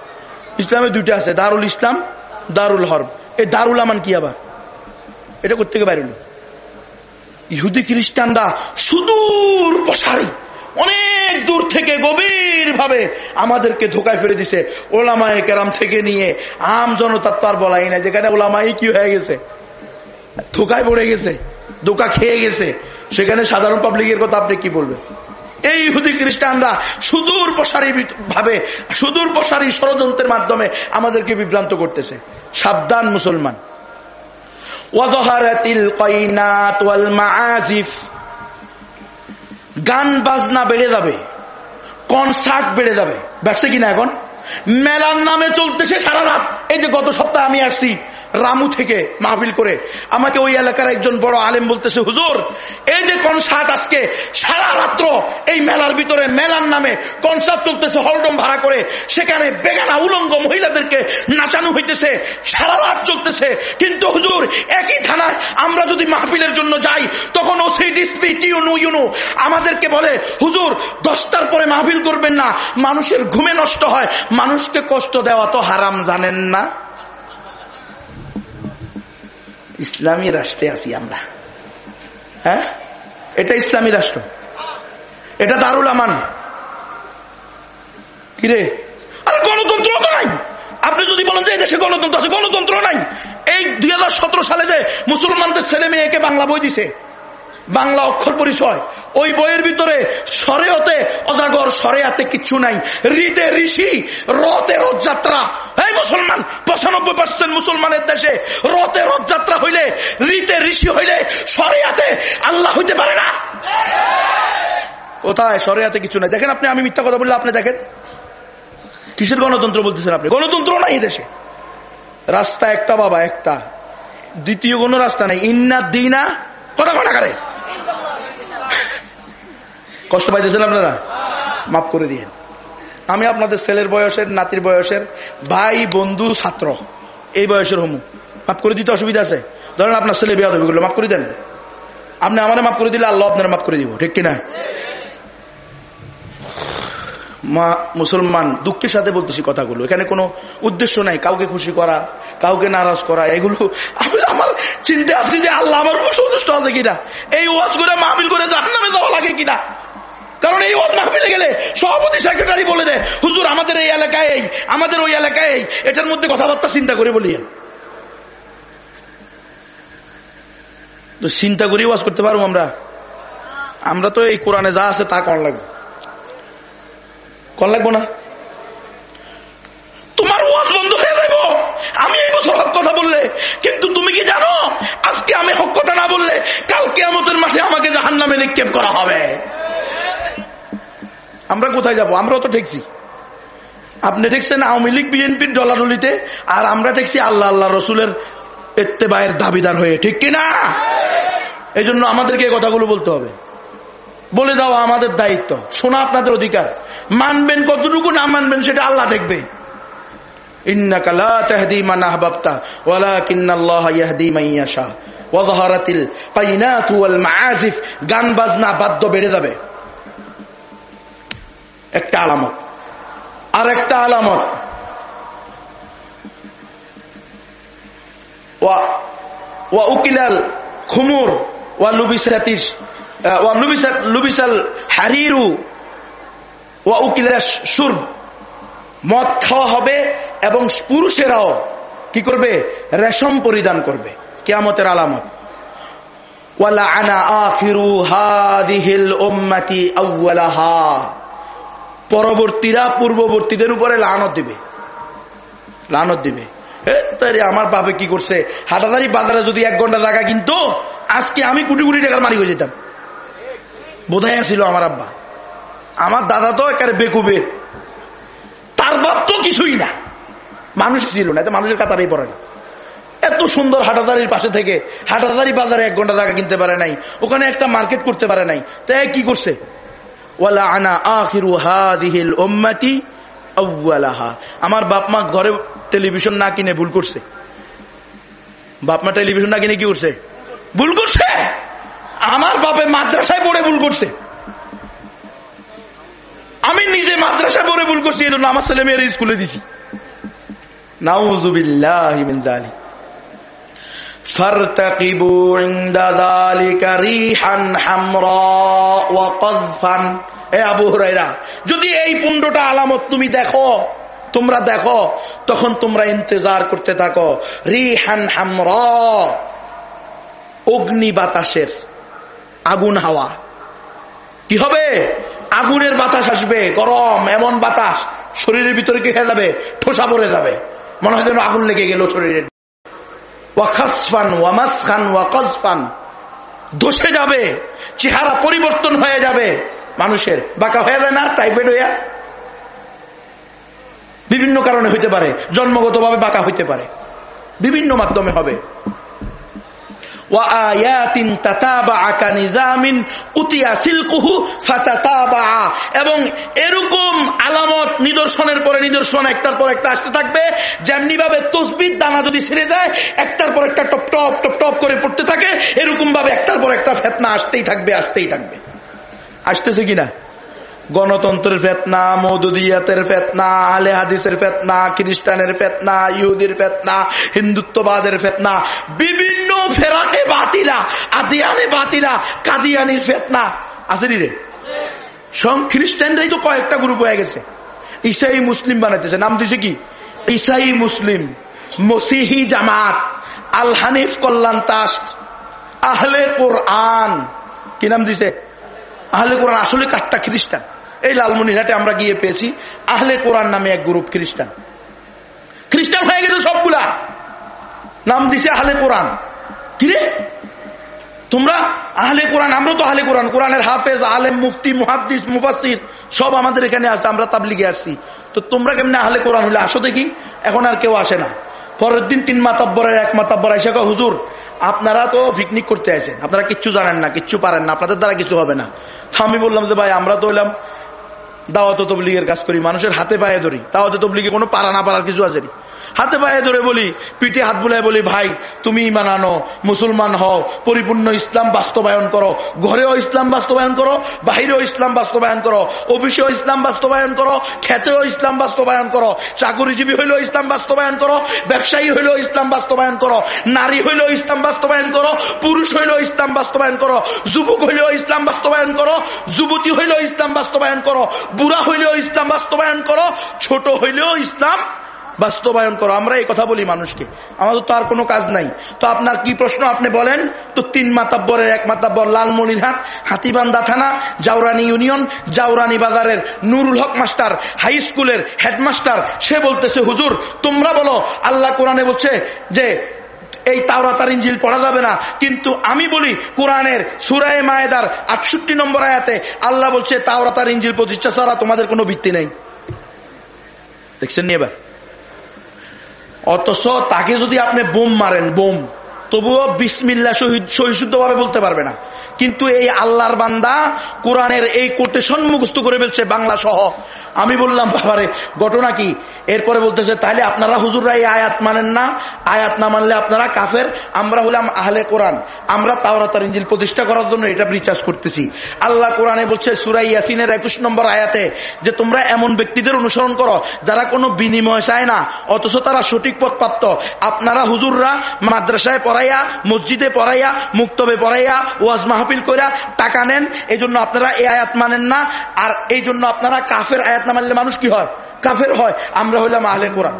ইসলামে দুইটা আছে, দারুল ইসলাম, দারুল হরব। এই দারুল আমান কি আবার? এটা করতে গিয়ে বাইরে ইহুদি খ্রিস্টানরা সুদূর প্রসারী, অনেক দূর থেকে গভীর ভাবে আমাদেরকে ধোকায় ফেলে দিছে, ওলামায় কেরাম থেকে নিয়ে আম জনতার তো আর বলাই না যেখানে ওলামাই কি হয়ে গেছে? ধোকায় পড়ে গেছে। ধোকা খেয়ে গেছে। সেখানে সাধারণ পাবলিকের কথা আপনি কি বলবেন? এই ইহুদি খ্রিস্টানরা সুদূর প্রসারী ভাবে, সুদূর প্রসারী ষড়যন্ত্রের মাধ্যমে আমাদেরকে বিভ্রান্ত করতেছে। সাবধান মুসলমান। গান বাজনা বেড়ে যাবে, কনসার্ট বেড়ে যাবে। ব্যবসা কিনা এখন? মেলার নামে চলতেছে সারা রাত। এই যে গত সপ্তাহে আমি আসছি রামু থেকে মাহফিল করে। আমাকে ওই এলাকার একজন বড় আলেম বলতেছে, হুজুর, এই যে কনসার্ট আজকে, সারা রাত্র এই মেলার ভিতরে মেলার নামে কনসার্ট চলতেছে হলডম ভাড়া করে। সেখানে বেগানা উলঙ্গ মহিলাদেরকে নাচানো হইতেছে, সারা রাত চলতেছে। কিন্তু হুজুর, একই থানায় আমরা যদি মাহফিলের জন্য যাই, তখন ও সেই ডিসপি টিউনু ইউনু আমাদেরকে বলে, হুজুর, দশটার পরে মাহফিল করবেন না। মানুষের ঘুমে নষ্ট হয় মানুষকে কষ্ট দেওয়া তো হারাম, জানেন না? ইসলামী রাষ্ট্রে আছি আমরা। হ্যাঁ? এটা ইসলামী রাষ্ট্র। এটা দারুল আমান। কিরে? আর গণতন্ত্র তো নাই। আপনি যদি বলেন যে দেশে গণতন্ত্র আছে, গণতন্ত্র নাই। এই দুই হাজার সতেরো সালে যে মুসলমানদের ছেলে মেয়েকে বাংলা বই দিছে বাংলা অক্ষর পরিচয়। ওই বইয়ের ভিতরে সরেয়তে, অজাগর সরেয়াতে কিচ্ছু নাই। রিতে ঋষি, রতে রথযাত্রা। এই মুসলমান, পঁচানব্বই পার্সেন্ট মুসলমানের দেশে রতে রথযাত্রা হইলে রিতে ঋষি হইলে সরেয়াতে আল্লাহ হইতে পারে না। কোথায়? সরেয়াতে কিছু নাই। দেখেন আপনি, আমি মিথ্যা কথা বললে আপনি দেখেন। কিসের গণতন্ত্র বলতেছেন আপনি? গণতন্ত্র নাই দেশে। রাস্তা একটা, বাবা একটা। দ্বিতীয় কোন রাস্তা নাই। ইন্না দিনা কথা করে কষ্ট পাইতেছেন আপনারা? মাফ করে দিয়ে আমি আপনাদের ছেলের বয়সের, নাতির বয়সের ভাই, বন্ধু, ছাত্র, এই বয়সের হমু। মাফ করে দিতে অসুবিধা আছে। ধরেন আপনার ছেলে বিয়া দেবে মাফ করে দেন। আপনি আমার মাফ করে দিলে আল্লাহ আপনার মাফ করে দিব, ঠিক কিনা? মা মুসলমান দুঃখের সাথে বলতেছি কথাগুলো। এখানে কোনো উদ্দেশ্য নাই কাউকে খুশি করা, কাউকে নারাজ করা, এগুলো আমার চিন্তা আসছে যে আল্লাহ আমার সন্তুষ্ট আছে কিনা। এই ওয়াজ করে মাহবিল করে জাহান্নামে যাওয়া লাগে কিনা? কারণ এই ওয়াজ মাহফিলে গেলে সভাপতি, সেক্রেটারি বলে দেয়, হুজুর, আমাদের এই এলাকায় এই, আমাদের ওই এলাকায় এই, এটার মধ্যে কথাবার্তা চিন্তা করে বলি তো চিন্তা করি ওয়াজ করতে পারব আমরা? আমরা তো এই কোরআনে যা আছে তা কর লাগবে। কর লাগবো না? তোমার ওয়াজ বন্ধ হয়ে যাব আমি এই বছর হক কথা বললে, কিন্তু তুমি কি জানো? আজকে আমি হক কথা না বললে কালকে আমাদের মাঠে আমাকে জাহান নামে নিক্ষেপ করা হবে। আমরা কোথায় যাব? আমরাও তো ঠেকছি। আপনি ঠেকছেন আওয়ামী লীগ, বিএনপির ডলাডলিতে আর আমরা ঠেকছি আল্লাহ আল্লাহ রসুলের এত্তেবায়ের দাবিদার হয়ে। ঠিক কিনা? এই জন্য আমাদেরকে কথাগুলো বলতে হবে। বলে দাও আমাদের দায়িত্ব। শোনা আপনাদের অধিকার। মানবেন কতটুকু না মানবেন সেটা আল্লাহ দেখবে। একটা আলামত। আর একটা আলামত খুমুর লুবিসাতিস। ওয়া ওয়া উকিলা সুর মদ খাওয়া হবে এবং পুরুষেরাও কি করবে? রেশম পরিধান করবে। কেয়ামতের আলামত। পরবর্তীরা পূর্ববর্তীদের উপরে লানত দিবে। লানত দিবে। আমার বাপে কি করছে? হাটাদারি বাজারে যদি এক ঘণ্টা জায়গা কিন্তু, আজকে আমি কোটি কোটি টাকার মালিক হয়ে যেতাম। বোধহয় ছিল আমার আব্বা। আমার দাদা তো একেবারে বেকুবের। তার বাপ তো কিছুই না। মানুষ ছিল না মানুষের কাতারেই পড়ে না। এত সুন্দর হাটাদারির পাশে থেকে হাটাদারি বাজারে এক ঘণ্টা জায়গা কিনতে পারে নাই, ওখানে একটা মার্কেট করতে পারে নাই। তাই কি করছে? আনা আমার বাপ মা ঘরে টেলিভিশন না কিনে ভুল করছে। বাপ মা টেলিভিশন না কিনে কি করছে? ভুল করছে! আমার বাপে মাদ্রাসায় পড়ে ভুল করছে আমি নিজে মাদ্রাসায় পড়ে ভুল করছি এই জন্য আমার ছেলে মেয়ের স্কুলে দিছি নাউজুবিল্লাহ فارتقبوا عند ذلك ريحا حمراء وقذفا এ আবু হুরাইরা যদি এই পুণ্ডটা আলামত তুমি দেখো তোমরা দেখো তখন তোমরা ইন্তজার করতে থাকো রিহান হামর অগ্নি বাতাসের আগুন হাওয়া। কি হবে? আগুনের বাতাস আসবে, গরম, এমন বাতাস। শরীরের ভিতরে কি হয়ে যাবে? ঠোসা পড়ে যাবে। মনে হয় যেন আগুন লেগে গেল শরীরের। ধসে যাবে, চেহারা পরিবর্তন হয়ে যাবে মানুষের। বাঁকা হয়ে যায় না? টাইফয়েড হইয়া? বিভিন্ন কারণে হইতে পারে। জন্মগতভাবে বাঁকা হইতে পারে। বিভিন্ন মাধ্যমে হবে। এবং এরকম আলামত নিদর্শনের পরে নিদর্শন একটার পর একটা আসতে থাকবে যেমনি ভাবে তসবির দানা যদি ছেড়ে যায়, একটার পর একটা টপ টপ টপ টপ করে পড়তে থাকে এরকম ভাবে একটার পর একটা ফেতনা আসতেই থাকবে আসতেই থাকবে। আসতেছে কিনা? গণতন্ত্রের ফেতনা, মৌদুদিয়াতের ফেতনা আলে হাদিসের ফেতনা, খ্রিস্টানের ফেতনা, ইহুদির ফেতনা, হিন্দুত্ববাদের ফেতনা, বিভিন্ন ফেরাকে বাতিলা, আদিয়ানে বাতিলা, কাদিয়ানির ফেতনা। আছে রে? সং খ্রিস্টানরাই তো কয়েকটা গ্রুপ হয়ে গেছে। ইসাই মুসলিম বানাইতেছে। নাম দিছে কি? ইসাই মুসলিম, মসিহি জামাত, আল হানিফ কল্যাণ তাস্ট আহলে কোরআন। কি নাম দিছে? আহলে কোরআন। আসলে কাঠটা খ্রিস্টান। এই লালমনিরহাটে আমরা গিয়ে পেয়েছি আহলে কোরআন নামে এক গ্রুপ খ্রিস্টান। খ্রিস্টান হয়ে গেছে সবগুলা। নাম দিছে আহলে কোরআন। কিরে তোমরা আহলে কোরআন, আমরা তো আহলে কোরআন। কোরআনের হাফেজ, আলেম, মুফতি, মুহাদ্দিস মুফাসির সব আমাদের এখানে আছে, আমরা তাবলিগে আসছি। তো তোমরা কেমনে আহলে কোরআন হলে আসো দেখি, এখন আর কেউ আসে না। পরের দিন তিন মাতাব্বরের, এক মাতাব্বর এসে হুজুর, আপনারা তো পিকনিক করতে আসেন আপনারা কিচ্ছু জানেন না, কিচ্ছু পারেন না, আপনাদের দ্বারা কিছু হবে না। আমি বললাম যে, ভাই, আমরা তো হইলাম দাওয়াত তবলিগের কাজ করি, মানুষের হাতে পায়ে ধরি। দাওয়াত তবলিগে কোনো পারা না পারার কিছু আছে হাতে পায়ে ধরে বলি পিঠে হাত বুলায় বলি ভাই তুমি ইমান আনো মুসলমান হও পরিপূর্ণ ইসলাম বাস্তবায়ন করো ঘরেও ইসলাম বাস্তবায়ন করো বাহিরেও ইসলাম বাস্তবায়ন করো অফিসেও ইসলাম বাস্তবায়ন করো খেতেও ইসলাম বাস্তবায়ন করো চাকরিজীবী হইলেও ইসলাম বাস্তবায়ন করো ব্যবসায়ী হইলেও ইসলাম বাস্তবায়ন করো নারী হইলেও ইসলাম বাস্তবায়ন করো পুরুষ হইলেও ইসলাম বাস্তবায়ন করো যুবক হইলেও ইসলাম বাস্তবায়ন করো যুবতী হইলেও ইসলাম বাস্তবায়ন করো বুড়া হইলেও ইসলাম বাস্তবায়ন করো ছোট হইলেও ইসলাম বাস্তবায়ন করো, আমরা এই কথা বলি মানুষকে। আমাদের তো আর কোনো কাজ নাই। তো আপনার কি প্রশ্ন আপনি বলেন? তো তিন মাতাব্বরের এক মাতাব্বর লালমনিরহাট হাতিবান্দা থানা, জাউরানি ইউনিয়ন, জাউরানি বাজারের নুরুল হক মাস্টার, হাই স্কুলের হেডমাস্টার, সে বলতেছে, হুজুর, তোমরা বলো, আল্লাহ কোরআনে বলছে যে এই তাওরাতার ইঞ্জিল পড়া যাবে না। কিন্তু আমি বলি, কোরআনের সুরায় মায়েদার আটষট্টি নম্বর আয়াতে আল্লাহ বলছে, তাওরাতার ইঞ্জিল প্রতিষ্ঠা ছাড়া তোমাদের কোনো ভিত্তি নেই। দেখছেন নি এবার? অথচ তাকে যদি আপনি বোম মারেন বোম। তবুও বিসমিল্লা সহিশুদ্ধ ভাবে বলতে পারবে না। কিন্তু এই আল্লাহর বান্দা কোরআনের এই কোটেশন মুখস্থ করে ফেলছে বাংলা সহ। আমি বললাম, বাবারে, ঘটনা কি? এরপরে বলতেছে, তাহলে আপনারা হুজুররা এই আয়াত মানেন না। আয়াত না মানলে আপনারা কাফের। আমরা হলাম আহলে কোরআন। আমরা তাওরাতার ইঞ্জিল প্রতিষ্ঠা করার জন্য এটা রিচার্জ করতেছি। আল্লাহ কোরআনে বলছে সুরাই ইয়াসিনের একুশ নম্বর আয়াতে যে তোমরা এমন ব্যক্তিদের অনুসরণ করো যারা কোনো বিনিময় চায় না, অথচ তারা সঠিক পথ প্রাপ্ত আপনারা হুজুররা মাদ্রাসায় পড়াই পড়াইয়া মসজিদে পড়াইয়া মুক্তবে পড়াইয়া ওয়াজ মাহফিল কইরা টাকা নেন এই জন্য আপনারা এই আয়াত মানেন না আর এই জন্য আপনারা কাফের আয়াত না মানলে মানুষ কি হয় কাফের হয় আমরা হইলাম আহলে কোরআন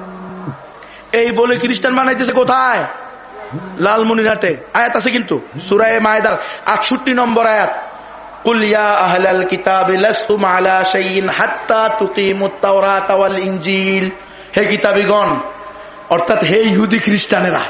এই বলে খ্রিস্টান বানাইতেছে কোথায় লালমনিরহাটে আয়াত আছে কিন্তু সুরায় মায়দার আটষট্টি নম্বর আয়াত قل يا أهل الكتاب لستم على شيء حتى تقيموا التوراة والإنجيل হে কিতাবিগণ অর্থাৎ হে ইহুদি খ্রিস্টানেরা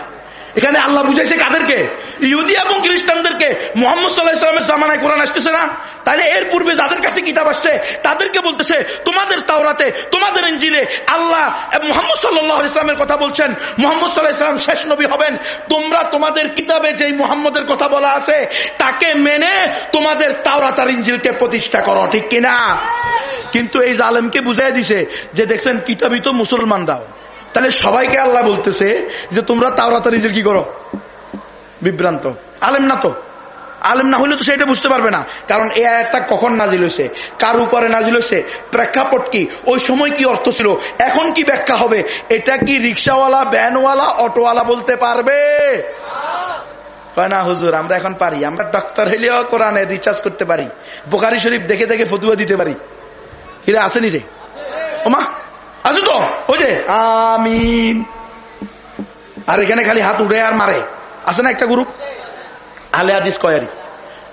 এখানে আল্লাহ বুঝাইছে কাদেরকে? ইহুদি এবং খ্রিস্টানদেরকে। মোহাম্মদ সাল্লাহ ইসলামের জামানায় কোরআন আসতেছে না? তাহলে এর পূর্বে যাদের কাছে কিতাব আসছে, তাদেরকে বলতেছে, তোমাদের তাওরাতে, তোমাদের ইঞ্জিলে আল্লাহ মোহাম্মদ সাল্লাহ ইসলামের কথা বলছেন। মোহাম্মদ সাল্লাহ ইসলাম শেষ নবী হবেন। তোমরা তোমাদের কিতাবে যেই মোহাম্মদের কথা বলা আছে, তাকে মেনে তোমাদের তাওরাত আর ইঞ্জিলকে প্রতিষ্ঠা করো। ঠিক কিনা? কিন্তু এই জালেমকে বুঝাই দিছে যে, দেখছেন, কিতাবই তো মুসলমান দাও তাহলে সবাইকে আল্লাহ বলতেছে যে তোমরা তাওরাতার নিজের কি করো? বিভ্রান্ত। আলেম না তো। আলেম না হলে তো সেটা বুঝতে পারবে না। কারণ এই আয়াতটা কখন নাজিল হয়েছে? কার উপরে নাজিল হয়েছে? প্রেক্ষাপট কি? ওই সময় কি অর্থ ছিল? এখন কি ব্যাখ্যা হবে? এটা কি রিক্সাওয়ালা, ভ্যানওয়ালা, অটোওয়ালা বলতে পারবে? না, হুজুর, আমরা এখন পারি। আমরা ডাক্তার হইলেও কোরআনে রিচার্জ করতে পারি। বোকারি শরীফ দেখে দেখে ফতুয়া দিতে পারি। আসেনি রে? ওমা আছে তো ওই যে আমিন। আর এখানে খালি হাত উঠে আর মারে। আছে না একটা গ্রুপ আলে হাদিস কয়ারি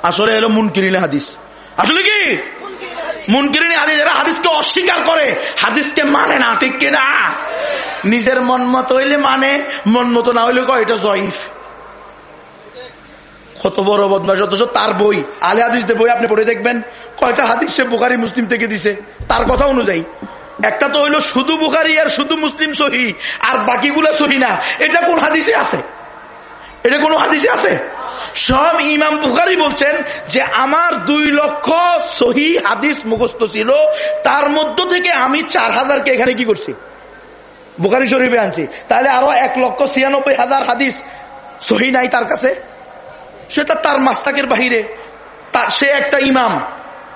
আসলে এলো মুনকিরিনে হাদিস। আসলে কি? মুনকিরিনে হাদিস। এরা হাদিসকে অস্বীকার করে। হাদিসকে মানে না ঠিক কিনা নিজের মন মতো হইলে মানে মন মতো না হইলে কয় এটা জয়ীফ। কত বড় বদমাস অথচ তার বই আলে হাদিস বই আপনি পড়ে দেখবেন। কয়টা হাদিস সে বুখারি মুসলিম থেকে দিছে। তার কথা অনুযায়ী। একটা তো হইল শুধু বুখারি আর শুধু মুসলিম সহি, আর বাকিগুলা সহি না। এটা কোন হাদিসে আছে? এটা কোন হাদিসে আছে? সব ইমাম বুখারি বলছেন যে আমার দুই লক্ষ সহি হাদিস মুখস্থ ছিল, তার মধ্য থেকে আমি চার হাজারকে এখানে কি করছি? বুখারি শরীফে আনছি। তাহলে আরও এক লক্ষ ছিয়ানব্বই হাজার হাদিস সহি নাই তার কাছে? সেটা তার মাস্তাকের বাহিরে। তার সে একটা ইমাম,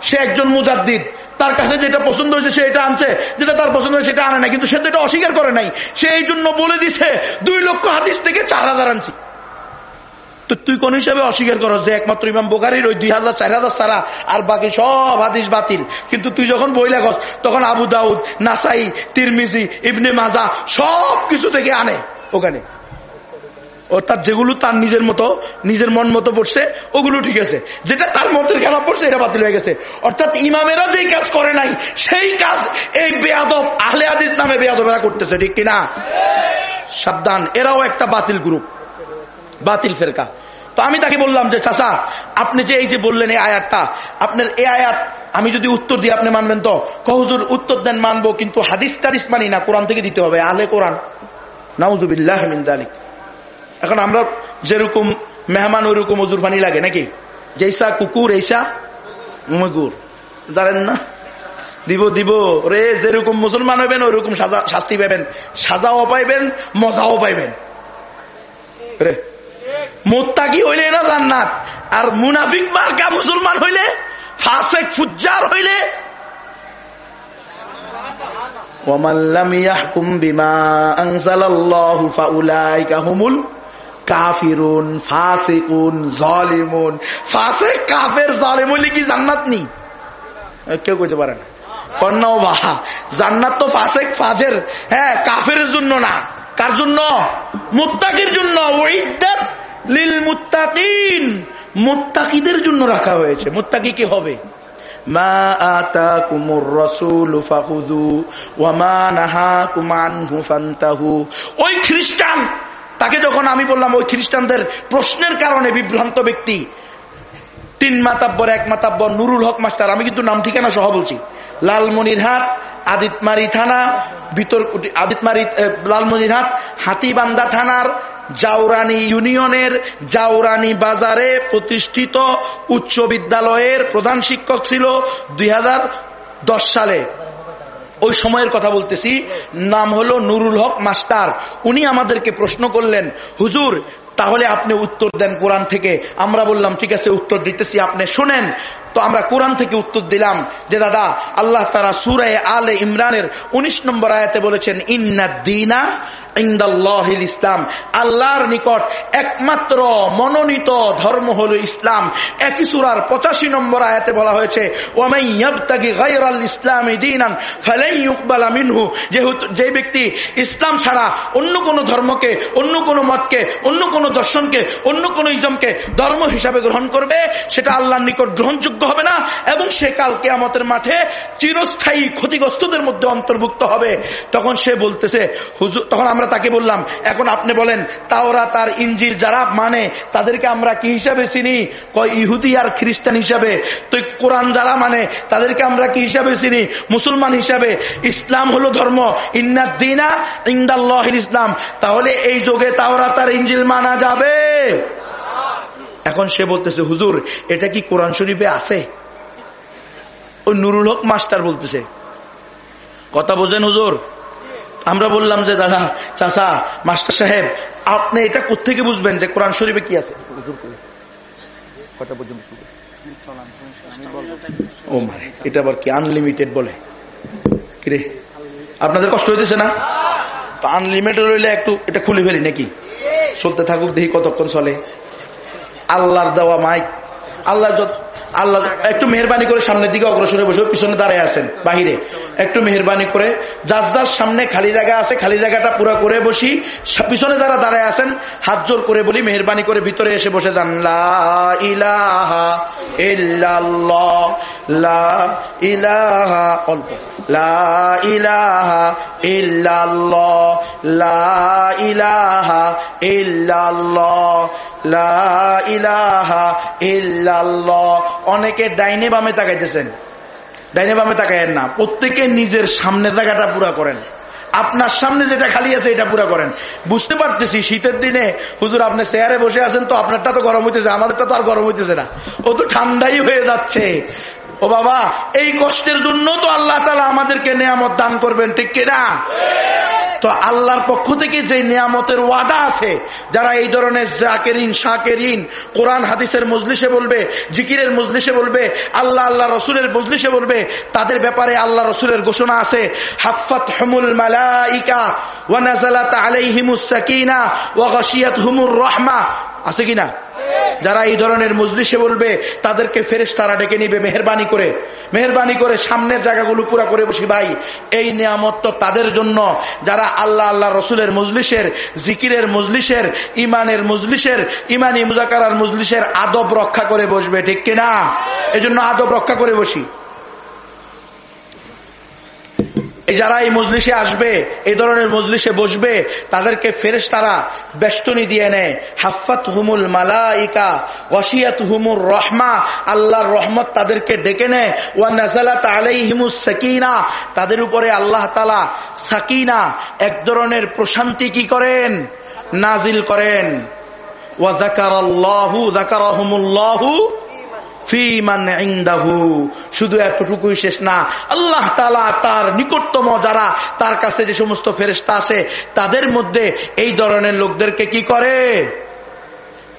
সে একজন মুজাদ্দিদ। তার কাছে যেটা পছন্দ হয়েছে সে এটা আনছে, যেটা তার পছন্দ হয়েছে সেটা আনে না কিন্তু সে তো এটা অস্বীকার করে নাই। সে এই জন্য বলে দিছে, দুই লক্ষ হাদিস থেকে চার হাজার আনছি। তো তুই কোন হিসাবে অস্বীকার করো যে একমাত্র ইমাম বোকারির ওই দুই হাজার, চার হাজার ছাড়া আর বাকি সব হাদিস বাতিল? কিন্তু তুই যখন বই লেখস, তখন আবু দাউদ, নাসাই, তিরমিজি, ইবনে মাজা সব কিছু থেকে আনে ওখানে। অর্থাৎ যেগুলো তার নিজের মতো, নিজের মন মতো পড়ছে, ওগুলো ঠিক আছে। যেটা তার মতের খেলা পড়ছে, এটা বাতিল হয়ে গেছে। অর্থাৎ ইমামেরা যেই কাজ করে নাই, সেই কাজ এই বেয়াদব, আহলে আদিস নামে বেয়াদবেরা করতেছে, ঠিক কিনা? সাবধান, এরাও একটা বাতিল গ্রুপ, বাতিল ফেরকা। তো আমি তাকে বললাম যে চাষা আপনি যে এই যে বললেন এই আয়াতটা, আপনার এই আয়াত, আমি যদি উত্তর দিই, আপনি মানবেন তো? কহজুর উত্তর দেন, মানবো, কিন্তু হাদিস টাদিস মানি না, কোরআন থেকে দিতে হবে। আলে কোরআন। নাউজুবিল্লাহ মিনজালিক এখন আমরা যেরকম মেহমান, ওইরকম মজুর পানি লাগে নাকি? যেসা কুকুর, এইসা মগুর। জানেন না। দিব দিব। রে যেরকম মুসলমান হইবেন, ওইরকম শাস্তি পাইবেন। সাজাও পাইবেন, মজাও পাইবেন। রে মোত্তাকি হইলে না জান্নাত, আর মুনাফিক মার্কা মুসলমান হইলে, ফাসেক ফুজ্জার হইলে। কাফিরুন, ফাসিকুন, জলিমুন। ফাসেক, কাফের, জলিম হইলে কি জান্নাত নি কেউ কইতে পারে না। কন্যাও বাহা। জান্নাত তো ফাসেক, ফাজের। হ্যাঁ কাফের জন্য না। কার জন্য? মুত্তাকির জন্য। ওইদাত লিল মুত্তাকিন। মুত্তাকিদের জন্য রাখা হয়েছে। মুত্তাকি কি হবে? মা আতাকুমুর রাসূলু ফাখুযু ওয়া মা নাহাকুম আনহু ফান্তাহু। ওই খ্রিস্টান তাকে যখন আমি বললাম, ওই খ্রিস্টানদের প্রশ্নের কারণে বিভ্রান্ত ব্যক্তি, তিন মাতাব্বর, এক মাতাব্বর, নুরুল হক মাস্টার, আমি কিন্তু নাম, ঠিকানা সহ বলছি। লালমনিরহাট আদিতমারি থানা, ভিতর, আদিতমারি লালমনিরহাট হাতিবান্দা থানার জাউরানি ইউনিয়নের জাউরানি বাজারে প্রতিষ্ঠিত উচ্চ বিদ্যালয়ের প্রধান শিক্ষক ছিল দুই হাজার দশ সালে। ওই সময়ের কথা বলতেছি। নাম হলো নুরুল হক মাস্টার। উনি আমাদেরকে প্রশ্ন করলেন, হুজুর, তাহলে আপনি উত্তর দেন কোরআন থেকে। আমরা বললাম, ঠিক আছে, উত্তর দিতেছি। আপনি শোনেন তো আমরা কোরআন থেকে উত্তর দিলাম যে, দাদা, আল্লাহ তারা সুরায় আলে ইমরানের ১৯ নম্বর আয়াতে বলেছেন ইন্নাদ্দিনা ইন্দাল্লাহিল ইসলাম। আল্লাহর নিকট একমাত্র মনোনীত ধর্ম হল ইসলাম। একই সুরার পঁচাশি নম্বর আয়াতে বলা হয়েছে যে ব্যক্তি ইসলাম ছাড়া অন্য কোন ধর্মকে, অন্য কোন মতকে, অন্য কোন দর্শনকে, অন্য কোন ইজমকে ধর্ম হিসাবে গ্রহণ করবে, সেটা আল্লাহর নিকট গ্রহণযোগ্য হবে না এবং সে কালকে আমাদের মাঠে চিরস্থায়ী ক্ষতিগ্রস্তদের মধ্যে অন্তর্ভুক্ত হবে। তখন সে বলতেছে তখন আমরা তাকে বললাম, এখন আপনি বলেন তাওরা তার ইঞ্জির যারা মানে তাদেরকে আমরা কি হিসাবে চিনি? কয়, ইহুদি আর খ্রিস্টান হিসাবে। তো কোরআন যারা মানে তাদেরকে আমরা কি হিসাবে চিনি? মুসলমান হিসাবে। ইসলাম হলো ধর্ম। ইন্নাদ্দিনা ইন্দাল্লাহ ইসলাম। তাহলে এই যোগে তাওরা তার ইঞ্জিল মানা যাবে। এখন সে বলতেছে হুজুর এটা কি কোরআন শরীফে আছে? ওই নুরুল হক মাস্টার বলতেছে কথা বোঝেন হুজুর? আমরা বললাম যে দাদা চাষা মাস্টার সাহেব আপনি এটা কোথেকে বুঝবেন যে কোরআন শরীফে কি আছে? ও মানে এটা আবার কি আনলিমিটেড বলে? কিরে আপনাদের কষ্ট হইতেছে না? আনলিমিটেড হইলে একটু এটা খুলে ফেলি নাকি? চলতে থাকুক দেখি কতক্ষণ চলে। আল্লাহর দেওয়া মাইক। আল্লাহ যত আল্লাহ একটু মেহরবানি করে সামনের দিকে অগ্রসরে বসে পিছনে দাঁড়ায় আছেন, বাহিরে। একটু মেহরবানি করে যার যার সামনে খালি জায়গা আছে, খালি জায়গাটা পুরো করে বসি পিছনে যারা দাঁড়ায় আছেন, হাত জোর করে বলি, মেহরবানি করে ভিতরে এসে বসে যান লা ইলাহা ইল্লাল্লাহ অনেকে ডাইনে বামে তাকাইতেছেন। ডাইনে বামে তাকাইয়েন না। প্রত্যেকে নিজের সামনে জায়গাটা পুরা করেন। আপনার সামনে যেটা খালি আছে, এটা পুরা করেন। বুঝতে পারতেছি, শীতের দিনে হুজুর আপনি চেয়ারে বসে আছেন তো, আপনারটা তো গরম হইতেছে, আমাদেরটা তো আর গরম হইতেছে না। ও তো ঠান্ডাই হয়ে যাচ্ছে। ও বাবা, এই কষ্টের জন্য তো আল্লাহ তালা আমাদেরকে নিয়ামত দান করবেন, ঠিক কিনা? তো আল্লাহর পক্ষ থেকে যে নিয়ামতের ওয়াদা আছে, যারা এই ধরনের জাকেরিন শাকেরিন কোরআন হাদিসের মজলিসে বলবে, জিকিরের মজলিসে বলবে, আল্লাহ আল্লাহ রসুলের মজলিসে বলবে, তাদের ব্যাপারে আল্লাহ রসুলের ঘোষণা আছে হাফাত হমুল মালাইকা ওয়ানাজালাত আলাইহিমুস সাকিনা ওয়া গাশিয়াত হুমুর রহমা। আছে কিনা? যারা এই ধরনের মজলিসে বলবে, তাদেরকে ফেরেস তারা ডেকে নিবে মেহরবানি করে। মেহরবানি করে সামনের জায়গাগুলো পুরা করে বসি, ভাই, এই নিয়ামত তো তাদের জন্য। যারা আল্লাহ আল্লাহ রসুলের মজলিসের, জিকিরের মজলিসের ইমানের মজলিসের ইমানি মুজাকার মজলিসের আদব রক্ষা করে বসবে, ঠিক কিনা? এই জন্য আদব রক্ষা করে বসি। যারা এই মজলিসে আসবে, এই ধরনের মজলিসে বসবে, তাদেরকে ফেরেস তারা বেষ্টনী দিয়ে নেয়। হাফাত হুমুল মালাইকা ওয়াসিয়াত হুমুর রহমা, আল্লাহর রহমত তাদেরকে ডেকে নেয়। ওয়া নাজালাত আলাইহিমুস সাকিনা, তাদের উপরে আল্লাহ তালা সাকিনা, এক ধরনের প্রশান্তি কি করেন? নাজিল করেন। ওয়া জাকার আল্লাহু জাকারহমুল্লাহু শুধু এতটুকুই শেষ না, আল্লাহ তালা তার নিকটতম যারা, তার কাছে যে সমস্ত ফেরেস্তা আসে, তাদের মধ্যে এই ধরনের লোকদেরকে কি করে?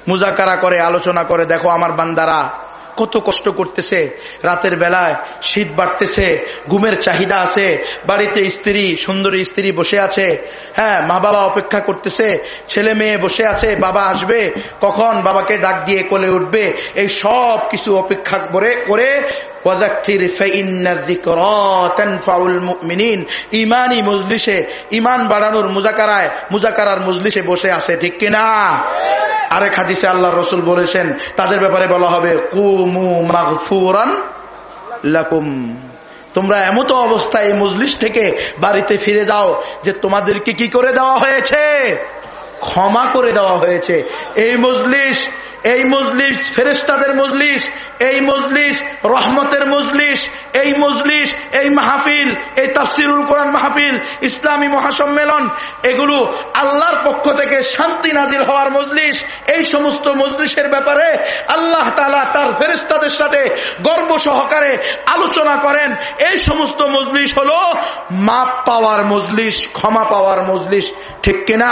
মুজাকারা করে, আলোচনা করে, দেখো আমার বান্দারা কত কষ্ট করতেছে। রাতের বেলায় শীত বাড়তেছে, ঘুমের চাহিদা আছে, বাড়িতে স্ত্রী, সুন্দরী স্ত্রী বসে আছে। হ্যাঁ মা বাবা অপেক্ষা করতেছে, ছেলে মেয়ে বসে আছে, বাবা আসবে, কখন বাবাকে ডাক দিয়ে কোলে উঠবে, এই সব কিছু অপেক্ষা করে করে ইমানি মজলিসে ইমান বাড়ানোর মুজাকারায়, মুজাকারার মজলিসে বসে আছে, ঠিক কিনা? আরেক হাদিসে আল্লাহ রসুল বলেছেন, তাদের ব্যাপারে বলা হবে, কুমু মাগফুরান লাকুম। তোমরা এমতো অবস্থায় এই মজলিস থেকে বাড়িতে ফিরে যাও যে তোমাদেরকে কি করে দেওয়া হয়েছে? ক্ষমা করে দেওয়া হয়েছে। এই মজলিস এই মজলিস ফেরেস্তাদের মজলিস, এই মজলিস রহমতের মজলিস, এই মজলিস, এই মাহফিল, এই তাফসিরুল কোরআন মাহফিল, ইসলামী মহাসম্মেলন, এগুলো আল্লাহর পক্ষ থেকে শান্তি নাজির হওয়ার মজলিস। এই সমস্ত মজলিসের ব্যাপারে আল্লাহ তালা তার ফেরেস্তাদের সাথে গর্ব সহকারে আলোচনা করেন। এই সমস্ত মজলিস হলো মাপ পাওয়ার মজলিস, ক্ষমা পাওয়ার মজলিস। ঠিক কিনা?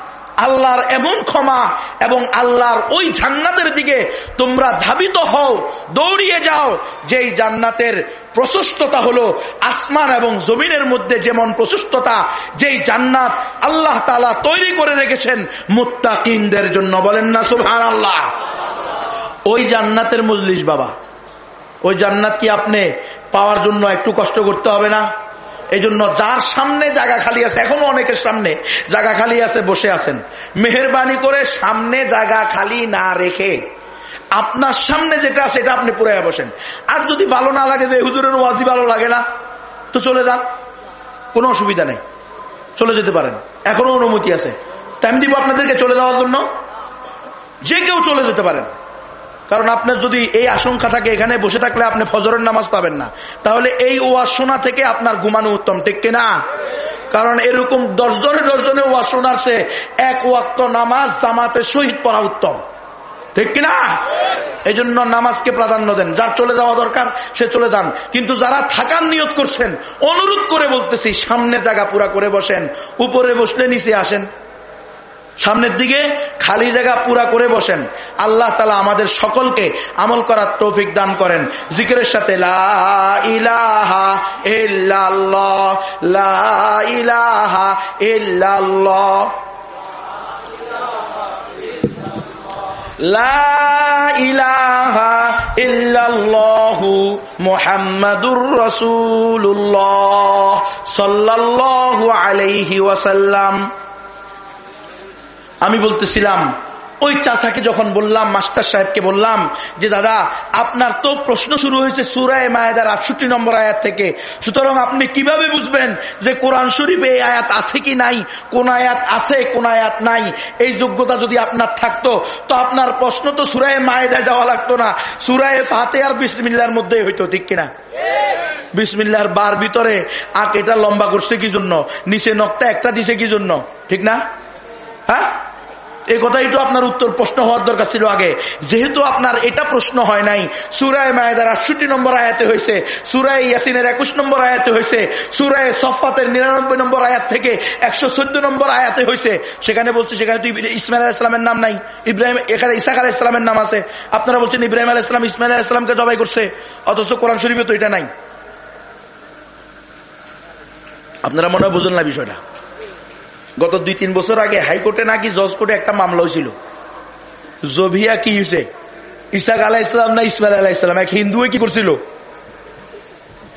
আল্লাহর এমন ক্ষমা এবং আল্লাহর ওই জান্নাতের দিকে তোমরা ধাবিত হও, দৌড়িয়ে যাও, যেই জান্নাতের প্রশস্ততা হলো আসমান এবং জমিনের মধ্যে যেমন প্রশস্ততা, যেই জান্নাত আল্লাহ তালা তৈরি করে রেখেছেন মুত্তাকিনদের জন্য। বলেন না সুভান আল্লাহ ওই জান্নাতের মজলিস বাবা, ওই জান্নাত কি আপনি পাওয়ার জন্য একটু কষ্ট করতে হবে না? এই জন্য যার সামনে জায়গা খালি আছে, এখনও অনেকের সামনে জায়গা খালি আছে, বসে আছেন। মেহরবানি করে সামনে জায়গা খালি না রেখে আপনার সামনে যেটা এটা আপনি পুরাইয়া বসেন। আর যদি ভালো না লাগে যে হুজুরের ওয়াজি ভালো লাগে না, তো চলে যান। কোনো অসুবিধা নেই। চলে যেতে পারেন। এখনও অনুমতি আছে। টাইম দিব আপনাদেরকে চলে যাওয়ার জন্য? যে কেউ চলে যেতে পারেন। কারণ আপনার যদি এই আশঙ্কা থাকে, এখানে বসে থাকলে আপনি ফজরের নামাজ পাবেন না। তাহলে এই ওয়াজ শোনা থেকে আপনার ঘুমানো উত্তম, ঠিক কিনা? কারণ এরকম দশ জনে দশ জনে ওয়াজ শোনার সে এক ওয়াক্ত নামাজ জামাতে শহীদ পড়া উত্তম। ঠিক কিনা? এই জন্য নামাজকে প্রাধান্য দেন। যার চলে যাওয়া দরকার, সে চলে যান। কিন্তু যারা থাকার নিয়ত করছেন, অনুরোধ করে বলতেছি সামনে জায়গা পুরা করে বসেন, উপরে বসলে নিচে আসেন। সামনের দিকে খালি জায়গা পুরা করে বসেন। আল্লাহ তালা আমাদের সকলকে আমল করার তৌফিক দান করেন। জিকের সাথে মোহাম্মদুর রসুল্লাহ সাল্লাহ আলাইহি ওয়াসাল্লাম। আমি বলতেছিলাম, ওই চাষাকে যখন বললাম, মাস্টার সাহেবকে বললাম যে, দাদা, আপনার তো প্রশ্ন শুরু হয়েছে সুরায় মায়েদার আটষট্টি নম্বর আয়াত থেকে। সুতরাং আপনি কীভাবে বুঝবেন যে কোরআন শরীফে এই আয়াত আছে কি নাই, কোন আয়াত আছে, কোন আয়াত নাই? এই যোগ্যতা যদি আপনার থাকতো, তো আপনার প্রশ্ন তো সুরায় মায়েদায় যাওয়া লাগতো না। সুরায় ফাতে আর বিসমিল্লার মধ্যে হইতো, ঠিক কিনা? বিসমিল্লার বার ভিতরে আঁক এটা লম্বা করছে কি জন্য? নিচে নকটা একটা দিছে কি জন্য? ঠিক না? হ্যাঁ? এই কথাই তো আপনার উত্তর প্রশ্ন হওয়ার দরকার ছিল আগে। যেহেতু আপনার এটা প্রশ্ন হয় নাই সুরায় মায়েদার আটষট্টি নম্বর আয়াতে হয়েছে সুরায় ইয়াসিনের একুশ নম্বর আয়াতে হয়েছে সুরায় সফাতের নিরানব্বই নম্বর আয়াত থেকে একশো চোদ্দ নম্বর আয়াতে হয়েছে। সেখানে বলছে, সেখানে তুই ইসমাইল ইসলামের নাম নাই। ইব্রাহিম এখানে ইসাক আলাহ ইসলামের নাম আছে। আপনারা বলছেন ইব্রাহিম আলাহ ইসলাম ইসমাইল আলাহ ইসলামকে জবাই করছে, অথচ কোরআন শরীফে তো এটা নাই। আপনারা মনে হয় বুঝুন না বিষয়টা। গত দুই, তিন বছর আগে হাইকোর্টে নাকি জজ কোর্টে একটা মামলা হয়েছিল। জভিয়া কি হয়েছে? ইসাক আলাহ ইসলাম না ইসমাইল আলাহ ইসলাম এক হিন্দু কি করছিল?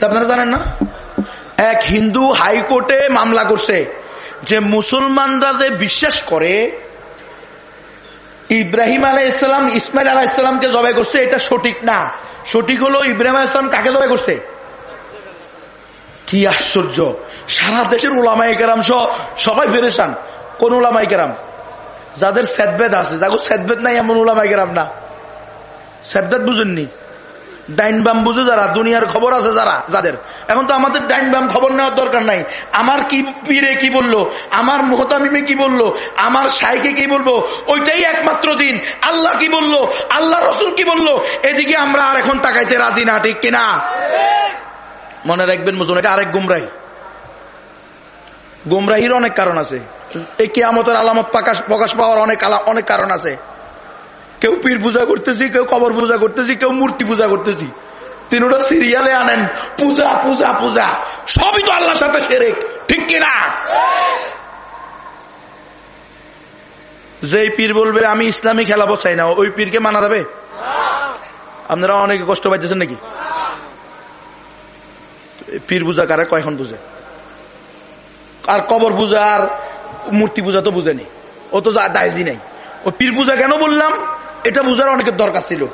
আপনারা জানেন না? এক হিন্দু হাইকোর্টে মামলা করছে যে মুসলমানরা যে বিশ্বাস করে, ইব্রাহিম আলাহ ইসলাম ইসমাইল আলাহ ইসলামকে জবাই করছে, এটা সঠিক না। সঠিক হলো ইব্রাহিম আলাহ ইসলাম কাকে জবাই করছে? কি আশ্চর্য। সারা দেশের ওলামাই কেরাম সহ সবাই ফেরেসান কোন ওলামাই কেরাম? যাদের সেদবেদ আছে। যাগো সেদবেদ নাই এমন ওলামাই কেরাম না। সেদবেদ বুঝেননি? ডাইন বাম বুঝে যারা, দুনিয়ার খবর আছে যারা, যাদের। এখন তো আমাদের ডাইন বাম খবর নেওয়ার দরকার নাই। আমার কি পীরে কি বলল? আমার মোহতামিমে কি বলল? আমার সাইকে কি বলব? ওইটাই একমাত্র দিন। আল্লাহ কি বলল? আল্লাহ রসুল কি বলল? এদিকে আমরা আর এখন তাকাইতে রাজি না, ঠিক কিনা? মনে রাখবেন মুসলমান এটা আরেক গুমরাই গুমরাহির অনেক কারণ আছে। এই কেয়ামতের আলামত প্রকাশ প্রকাশ পাওয়ার অনেক অনেক কারণ আছে। কেউ পীর পূজা করতেছি, কেউ কবর পূজা করতেছি, কেউ মূর্তি পূজা করতেছি। তিনটা সিরিয়ালে আনেন, পূজা পূজা পূজা। সবই তো আল্লাহর সাথে সেরেক, ঠিক কিনা যে পীর বলবে, আমি ইসলামী খেলাবো চাই না ওই পীরকে মানা যাবে? আপনারা অনেকে কষ্ট পাইতেছেন নাকি? পীর পূজা কারা কয়খন বুঝে? আর কবর পূজা আর মূর্তি পূজা তো বুঝেনি ও তো দায়জি নেই। ও পীর পূজা কেন বললাম? এটা বুঝার অনেকের দরকার ছিল।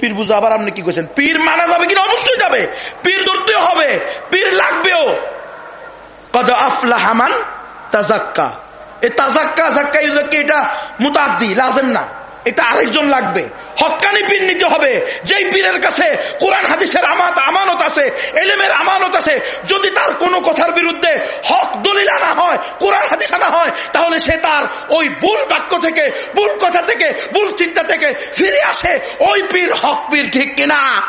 পীর পূজা আবার আপনি কি করছেন পীর মানা যাবে কিনা? অবশ্যই যাবে। পীর ধরতে হবে। পীর লাগবেও। কত আফলা হামান তাজাক্কা। এই তাজাক্কা এটা মুতাদ্দি, লাজেম না। এটা আরেকজন লাগবে। হকানি পীর নিতে হবে। যেই পীরের কাছে কোরআন, হাদিসের আমাত আমানত আছে, এলেমের আমানত আছে, যদি তার কোনো কথার বিরুদ্ধে হক দলিল আনা হয়, কোরআন, হাদিস আনা হয়, তাহলে সে তার ওই ভুল বাক্য থেকে, ভুল কথা থেকে, ভুল চিন্তা থেকে ফিরে আসে। ওই পীর হক পীর ঠিক কিনা?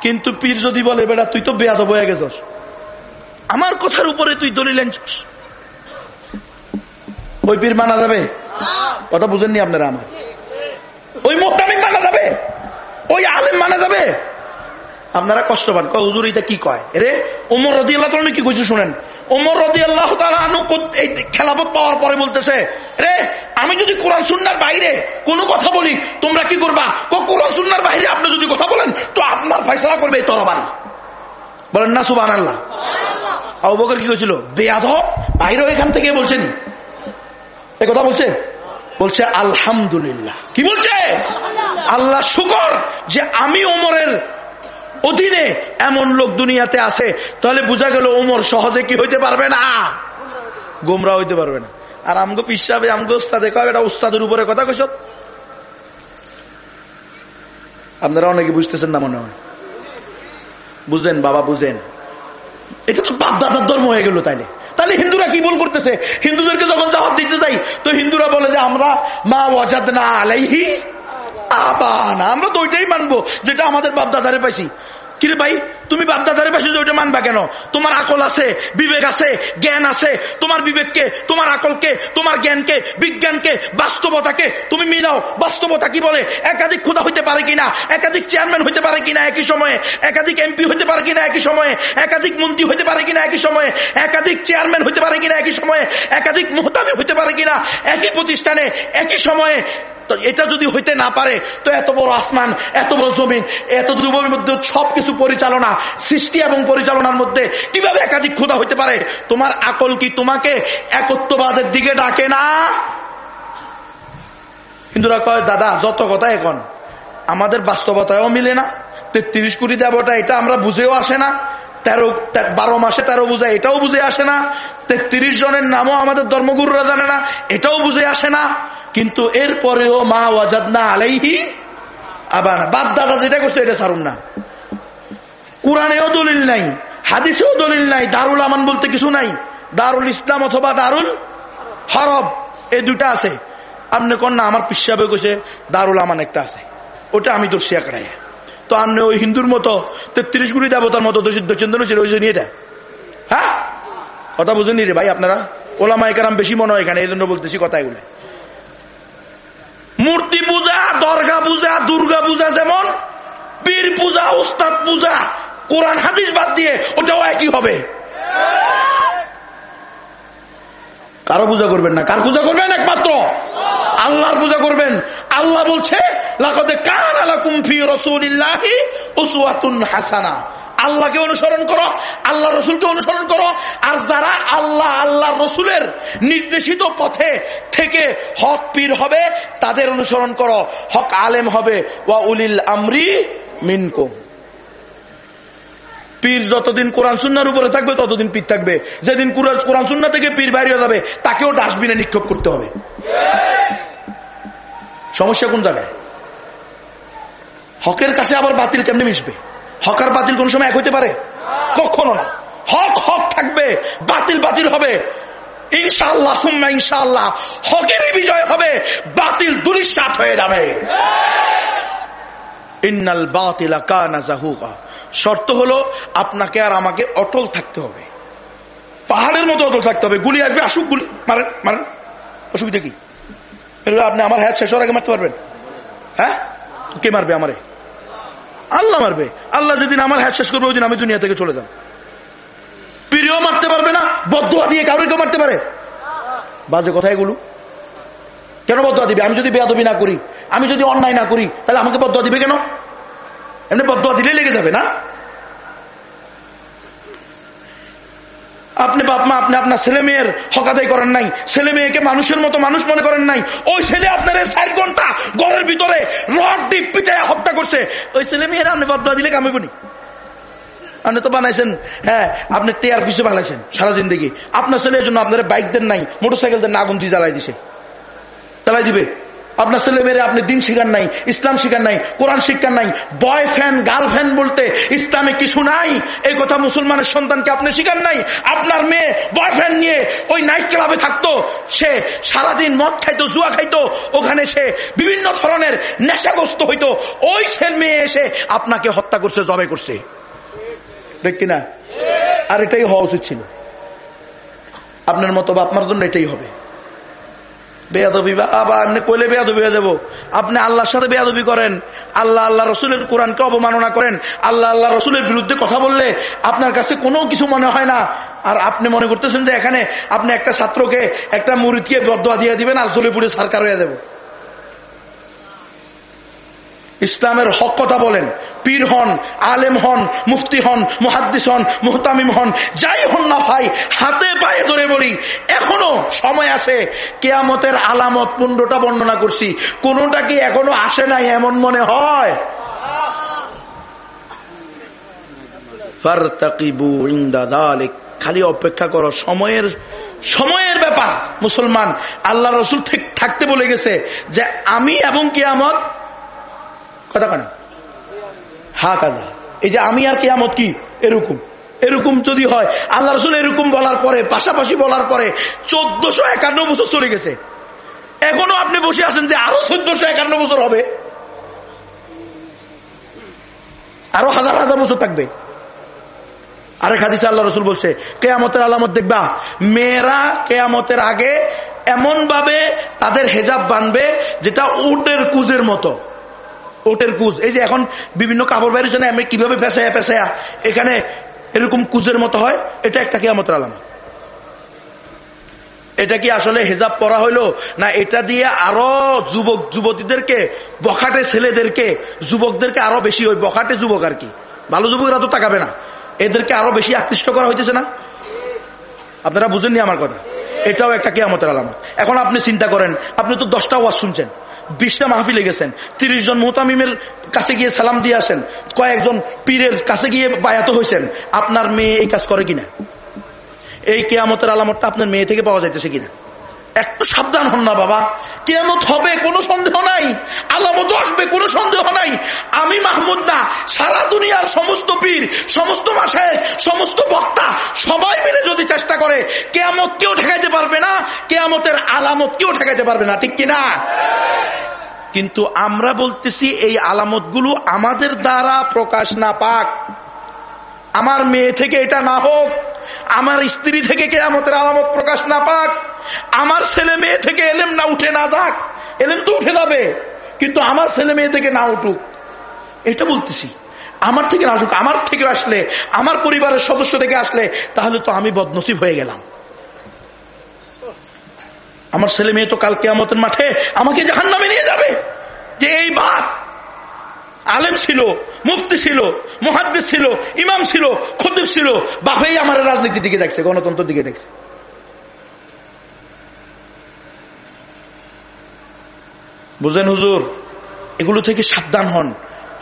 কিন্তু পীর যদি বলে, বেটা, তুই তো বেয়াদ হয়ে গেছস। আমার কথার উপরে তুই দলিল আনছিস। ওই পীর মানা যাবে? কথা বুঝেননি আপনারা আমার? ওই মোত্তামিম মানা যাবে? ওই আলেম মানা যাবে? আপনারা কষ্ট পান। হুজুর এটা কি কয়? রে ওমর রদি আল্লাহ কি কইছে শুনেন? ওমর রদি আল্লাহ এই খেলাপথ পাওয়ার পরে বলতেছে রে আমি যদি কোরআন সুন্নার বাইরে কোনো কথা বলি তোমরা কি করবা? কোরআন সুন্নার বাইরে আপনি যদি কথা বলেন তো আপনার ফয়সলা করবে এই তরবারি। বলেন না সুবান আল্লাহ অবকর কি হয়েছিল বেয়াধ বাইরেও এখান থেকে বলছেন। এ কথা বলছে? বলছে, আলহামদুলিল্লাহ। কি বলছে? আল্লাহ শুকর যে আমি ওমরের অধীনে এমন লোক দুনিয়াতে আছে, তাহলে বোঝা গেল ওমর সহজে কি হইতে পারবে না? গোমরা হইতে পারবে না। আর আমগো পিসাবে, আমগো ওস্তাদে, কয় এটা উস্তাদের উপরে কথা কইস আপনারা অনেকে বুঝতেছেন না মনে হয়। বুঝেন, বাবা বুঝেন। এটা তো বাপদাদার ধর্ম হয়ে গেল তাইলে। তাহলে হিন্দুরা কি ভুল করতেছে? হিন্দুদেরকে যখন জবাব দিতে চাই তো হিন্দুরা বলে যে, আমরা মা ওয়াজাদ না আলাইহি আবানা। আমরা তো ওইটাই মানবো, যেটা আমাদের বাপদাদারে পাইছি। কিরে ভাই, তুমি বাপদাদারে পাশে ওইটা মানবা কেন? তোমার আকল আছে, বিবেক আছে, জ্ঞান আছে। তোমার বিবেককে, তোমার আকলকে, তোমার জ্ঞানকে, বিজ্ঞানকে, বাস্তবতাকে তুমি মিলাও। বাস্তবতা কি বলে? একাধিক ক্ষুদা হইতে পারে কিনা? একাধিক চেয়ারম্যান হইতে পারে কিনা একই সময়ে? একাধিক এমপি হইতে পারে কিনা একই সময়ে? একাধিক মন্ত্রী হইতে পারে কিনা একই সময়ে? একাধিক চেয়ারম্যান হইতে পারে কিনা একই সময়ে? একাধিক মোহতামি হইতে পারে কিনা? একই প্রতিষ্ঠানে, একই সময়ে তো এটা যদি হইতে না পারে, তো এত বড় আসমান, এত বড় জমিন এত দুর্বলের মধ্যে সবকিছু পরিচালনা, সৃষ্টি এবং পরিচালনার মধ্যে কীভাবে একাধিক ক্ষুদা হইতে পারে? তোমার আকল কি তোমাকে একত্ববাদের দিকে ডাকে না? হিন্দুরা কয়, দাদা, যত কথা এখন, আমাদের বাস্তবতায়ও মিলে না। তেত্রিশ কোটি দেবতা, এটা আমরা বুঝেও আসে না। তেরো বারো মাসে তেরো বুঝে, এটাও বুঝে আসে না। তেত্রিশ জনের নামও আমাদের ধর্মগুরুরা জানে না, এটাও বুঝে আসে না। কিন্তু এরপরেও মা ওয়াজাদ না আলাইহি আবার বাপ দাদা যেটা করছে, এটা ছাড়ুন না। কোরআনেও দলিল নাই, হাদিসেও দলিল নাই, দারুল আমান বলতে কিছু নাই। দারুল ইসলাম অথবা দারুল হরব, এই দুটা আছে। আপনি কন না, আমার পিসাবে কইছে, দারুল আমান একটা আছে। ওটা আমি দর্শি একড়াই তো আপনি ওই হিন্দুর মতো তেত্রিশ গুড়ি দেবতার মতো দর্শন ছিল, ওই জন্য এটা হ্যাঁ? কথা বুঝেনি রে ভাই আপনারা? ওলামা একারাম বেশি মনে হয় এখানে, এই জন্য বলতেছি কথা এগুলো। মূর্তি পূজা, দর্গা পূজা, দুর্গা পূজা যেমন, পীর পূজা, উস্তাদ পূজা, কোরআন, হাদিস বাদ দিয়ে ওটাও একই হবে। কারও পূজা করবেন না। কার পূজা করবেন একমাত্র? আল্লাহর পূজা করবেন। আল্লাহ বলছে হাসানা। আল্লাহকে অনুসরণ করো, আল্লাহ রসুলকে অনুসরণ করো। আর যারা আল্লাহ আল্লাহ রসুলের নির্দেশিত পথে থেকে হক পীর হবে, তাদের অনুসরণ করো। হক আলেম হবে। ওয়া উলিল আমরি মিনকুম। পীর যতদিন কোরআন সুন্নার উপরে থাকবে, ততদিন পীর থাকবে। যেদিন কোরআন সুন্না থেকে পীর বাইরে যাবে, তাকেও ডাস্টবিনে নিক্ষেপ করতে হবে। সমস্যা কোন জায়গায়? হকের কাছে আবার বাতিল কেমনি মিশবে? হক আর বাতিল কোন সময় এক হইতে পারে? কখনো না। হক হক থাকবে, বাতিল বাতিল হবে। ইনশাল্লাহ সুম্মা ইনশাল্লাহ হকেরই বিজয় হবে, বাতিল দুরিশ্বাত হয়ে যাবে। ইন্নাল বাতিলা কানা জাহুকা। শর্ত হলো আপনাকে আর আমাকে অটল থাকতে হবে। পাহাড়ের মতো অটল থাকতে হবে। গুলি আসবে, আসুক গুলি। মারেন মারেন। অসুবিধা কি? আপনি আমার হ্যাঁ শেষ আগে মারতে পারবেন। হ্যাঁ? কে মারবে আমারে? আল্লাহ মারবে। আল্লাহ যেদিন আমার হ্যাঁ শেষ করবে ওই দিন আমি দুনিয়া থেকে চলে যাব। প্রিয় মারতে পারবে না, বদ্ধ দিয়ে কাউকে কেউ মারতে পারে। বাজে কথা এগুলো। কেন বদুয়া দিবে? আমি যদি বেয়াদবি না করি, আমি যদি অন্যায় না করি, তাহলে আমাকে বদুয়া দিবে কেন? এমনি বদুয়া দিলে লেগে যাবে না? আপনি বাপ মা, আপনি আপনার ছেলে মেয়ের হকাদাই করেন নাই, ছেলে মেয়েকে মানুষের মতো মানুষ মনে করেন নাই, ওই ছেলে আপনার চার ঘণ্টা ঘরের ভিতরে রড দ্বীপ পিটায় হত্যা করছে, ওই ছেলে মেয়েরা আপনি বদুয়া দিলে কামাইবনি আপনি তো বানাইছেন হ্যাঁ আপনি টেয়ার পিছু বানাইছেন সারা জিন্দগি। আপনার ছেলের জন্য আপনার বাইক দেন নাই মোটর সাইকেল দেন আগুন দিয়ে জ্বালাই দিছে। জ্বালাই দিবে। আপনার ছেলে মেয়েরে আপনি দিন শিখার নাই, ইসলাম শিখার নাই, কোরআন শিক্ষার নাই, বয়ফ্রেন্ড, গার্লফ্রেন্ড বলতে ইসলামে কিছু নাই, এই কথা মুসলমানের সন্তানকে আপনি শিখার নাই। আপনার মেয়ে বয়ফ্রেন্ড নিয়ে ওই নাইট ক্লাবে থাকতো, সে সারাদিন মদ খাইতো, জুয়া খাইতো, ওখানে সে বিভিন্ন ধরনের নেশাগ্রস্ত হইতো, ওই সে মেয়ে এসে আপনাকে হত্যা করছে জবে করছে। দেখ কিনা? আর এটাই হওয়া উচিত ছিল। আপনার মতো বা আপনার জন্য এটাই হবে। বেয়াদবি বা আবার আপনি কইলে বেয়াদবি হয়ে যাব। আপনি আল্লাহর সাথে বেয়াদবি করেন। আল্লাহ আল্লাহ রসুলের কোরআনকে অবমাননা করেন। আল্লাহ আল্লাহ রসুলের বিরুদ্ধে কথা বললে আপনার কাছে কোনো কিছু মনে হয় না। আর আপনি মনে করতেছেন যে এখানে আপনি একটা ছাত্রকে, একটা মুরিদকে বদয়া দিয়ে দিবেন, আর চলে পুড়ে সরকার হয়ে যাব। ইসলামের হক কথা বলেন। পীর হন, আলেম হন, মুফতি হন, মুহাদ্দিস হন, মুহতামিম হন, যাই হন না ভাই, হাতে পায়ে ধরে বলি, এখনও সময় আছে, কেয়ামতের আলামত পনেরোটা বর্ণনা করছি। কোনটা কি এখনও আসে নাই এমন মনে হয়? খালি অপেক্ষা করো, সময়ের সময়ের ব্যাপার। মুসলমান, আল্লাহ রসুল ঠিক থাকতে বলে গেছে যে, আমি এবং কেয়ামত কথা কেন হা কাদা এই যে আমি আর কেয়ামত কি? এরকম। এরকম যদি হয়, আল্লাহ রসুল এরকম বলার পরে, পাশাপাশি বলার পরে চোদ্দশো একান্ন বছর চলে গেছে। এখনও আপনি বসে আছেন যে আরও চোদ্দশো একান্ন বছর হবে। আরও হাজার হাজার বছর থাকবে। আরেক হাদিসে আল্লাহ রসুল বলছে, কেয়ামতের আলামত দেখবা, মেয়েরা কেয়ামতের আগে এমন ভাবে তাদের হেজাব বানবে যেটা উটের কুজের মতো। ওটের কুজ। এই যে এখন বিভিন্ন কাপড় বাইরেছে আমি কীভাবে পেঁচায়া পেঁচায়া এখানে এরকম কুজের মতো হয়, এটা একটা কেয়ামতের আলামত। এটা কি আসলে হেজাব পরা হইল? না, এটা দিয়ে আরও যুবক যুবতীদেরকে, বখাটে ছেলেদেরকে, যুবকদেরকে আরও বেশি ওই বখাটে যুবক আর কি। ভালো যুবকরা তো তাকাবে না। এদেরকে আরও বেশি আকৃষ্ট করা হইতেছে না? আপনারা বুঝেননি আমার কথা? এটাও একটা কেয়ামতের আলামত। এখন আপনি চিন্তা করেন, আপনি তো দশটা ওয়াজ শুনছেন। বিশটা মাহফিলে গেছেন। তিরিশ জন মোহতামিমের কাছে গিয়ে সালাম দিয়ে আসেন। কয়েকজন পীরের কাছে গিয়ে বায়াত হয়েছেন। আপনার মেয়ে এই কাজ করে কিনা? এই কেয়ামতের আলামতটা আপনার মেয়ে থেকে পাওয়া যাইতেছে কিনা? একটু সাবধান হন না বাবা। কেমত হবে, কোনো সন্দেহ নাই। আলামত আসবে, কোনো সন্দেহ নাই। আমি মাহমুদ না, সারা দুনিয়ার সমস্ত পীর, সমস্ত মাসে, সমস্ত বক্তা, সবাই মিলে যদি চেষ্টা করে, কেয়ামত কেউ ঠেকাইতে পারবে না, কেয়ামতের আলামত কেউ ঠেকাইতে পারবে না, ঠিক কিনা কিন্তু আমরা বলতেছি, এই আলামতগুলো আমাদের দ্বারা প্রকাশ না পাক। আমার মেয়ে থেকে এটা না হোক আমার স্ত্রী থেকে কেয়ামতের আলামত প্রকাশ না পাক, আমার ছেলে মেয়ে থেকে এলেম না উঠে না যাক, এলেম তো উঠে যাবে, কিন্তু আমার ছেলে মেয়ে থেকে না উঠুক। এটা বলতেছি। আমার থেকে না উঠুক, আমার থেকে আসলে, আমার পরিবারের সদস্য থেকে আসলে, তাহলে তো আমি বদনসিব হয়ে গেলাম। আমার ছেলে মেয়ে তো কালকে আমাদের মাঠে আমাকে জাহান নামে নিয়ে যাবে। যে এই বাপ আলেম ছিল, মুফতি ছিল মহাদ্দেশ ছিল, ইমাম ছিল খদ্দের ছিল। বাপেই আমার রাজনীতির দিকে দেখছে, গণতন্ত্রের দিকে দেখছে। বুঝলেন হুজুর, এগুলো থেকে সাবধান হন,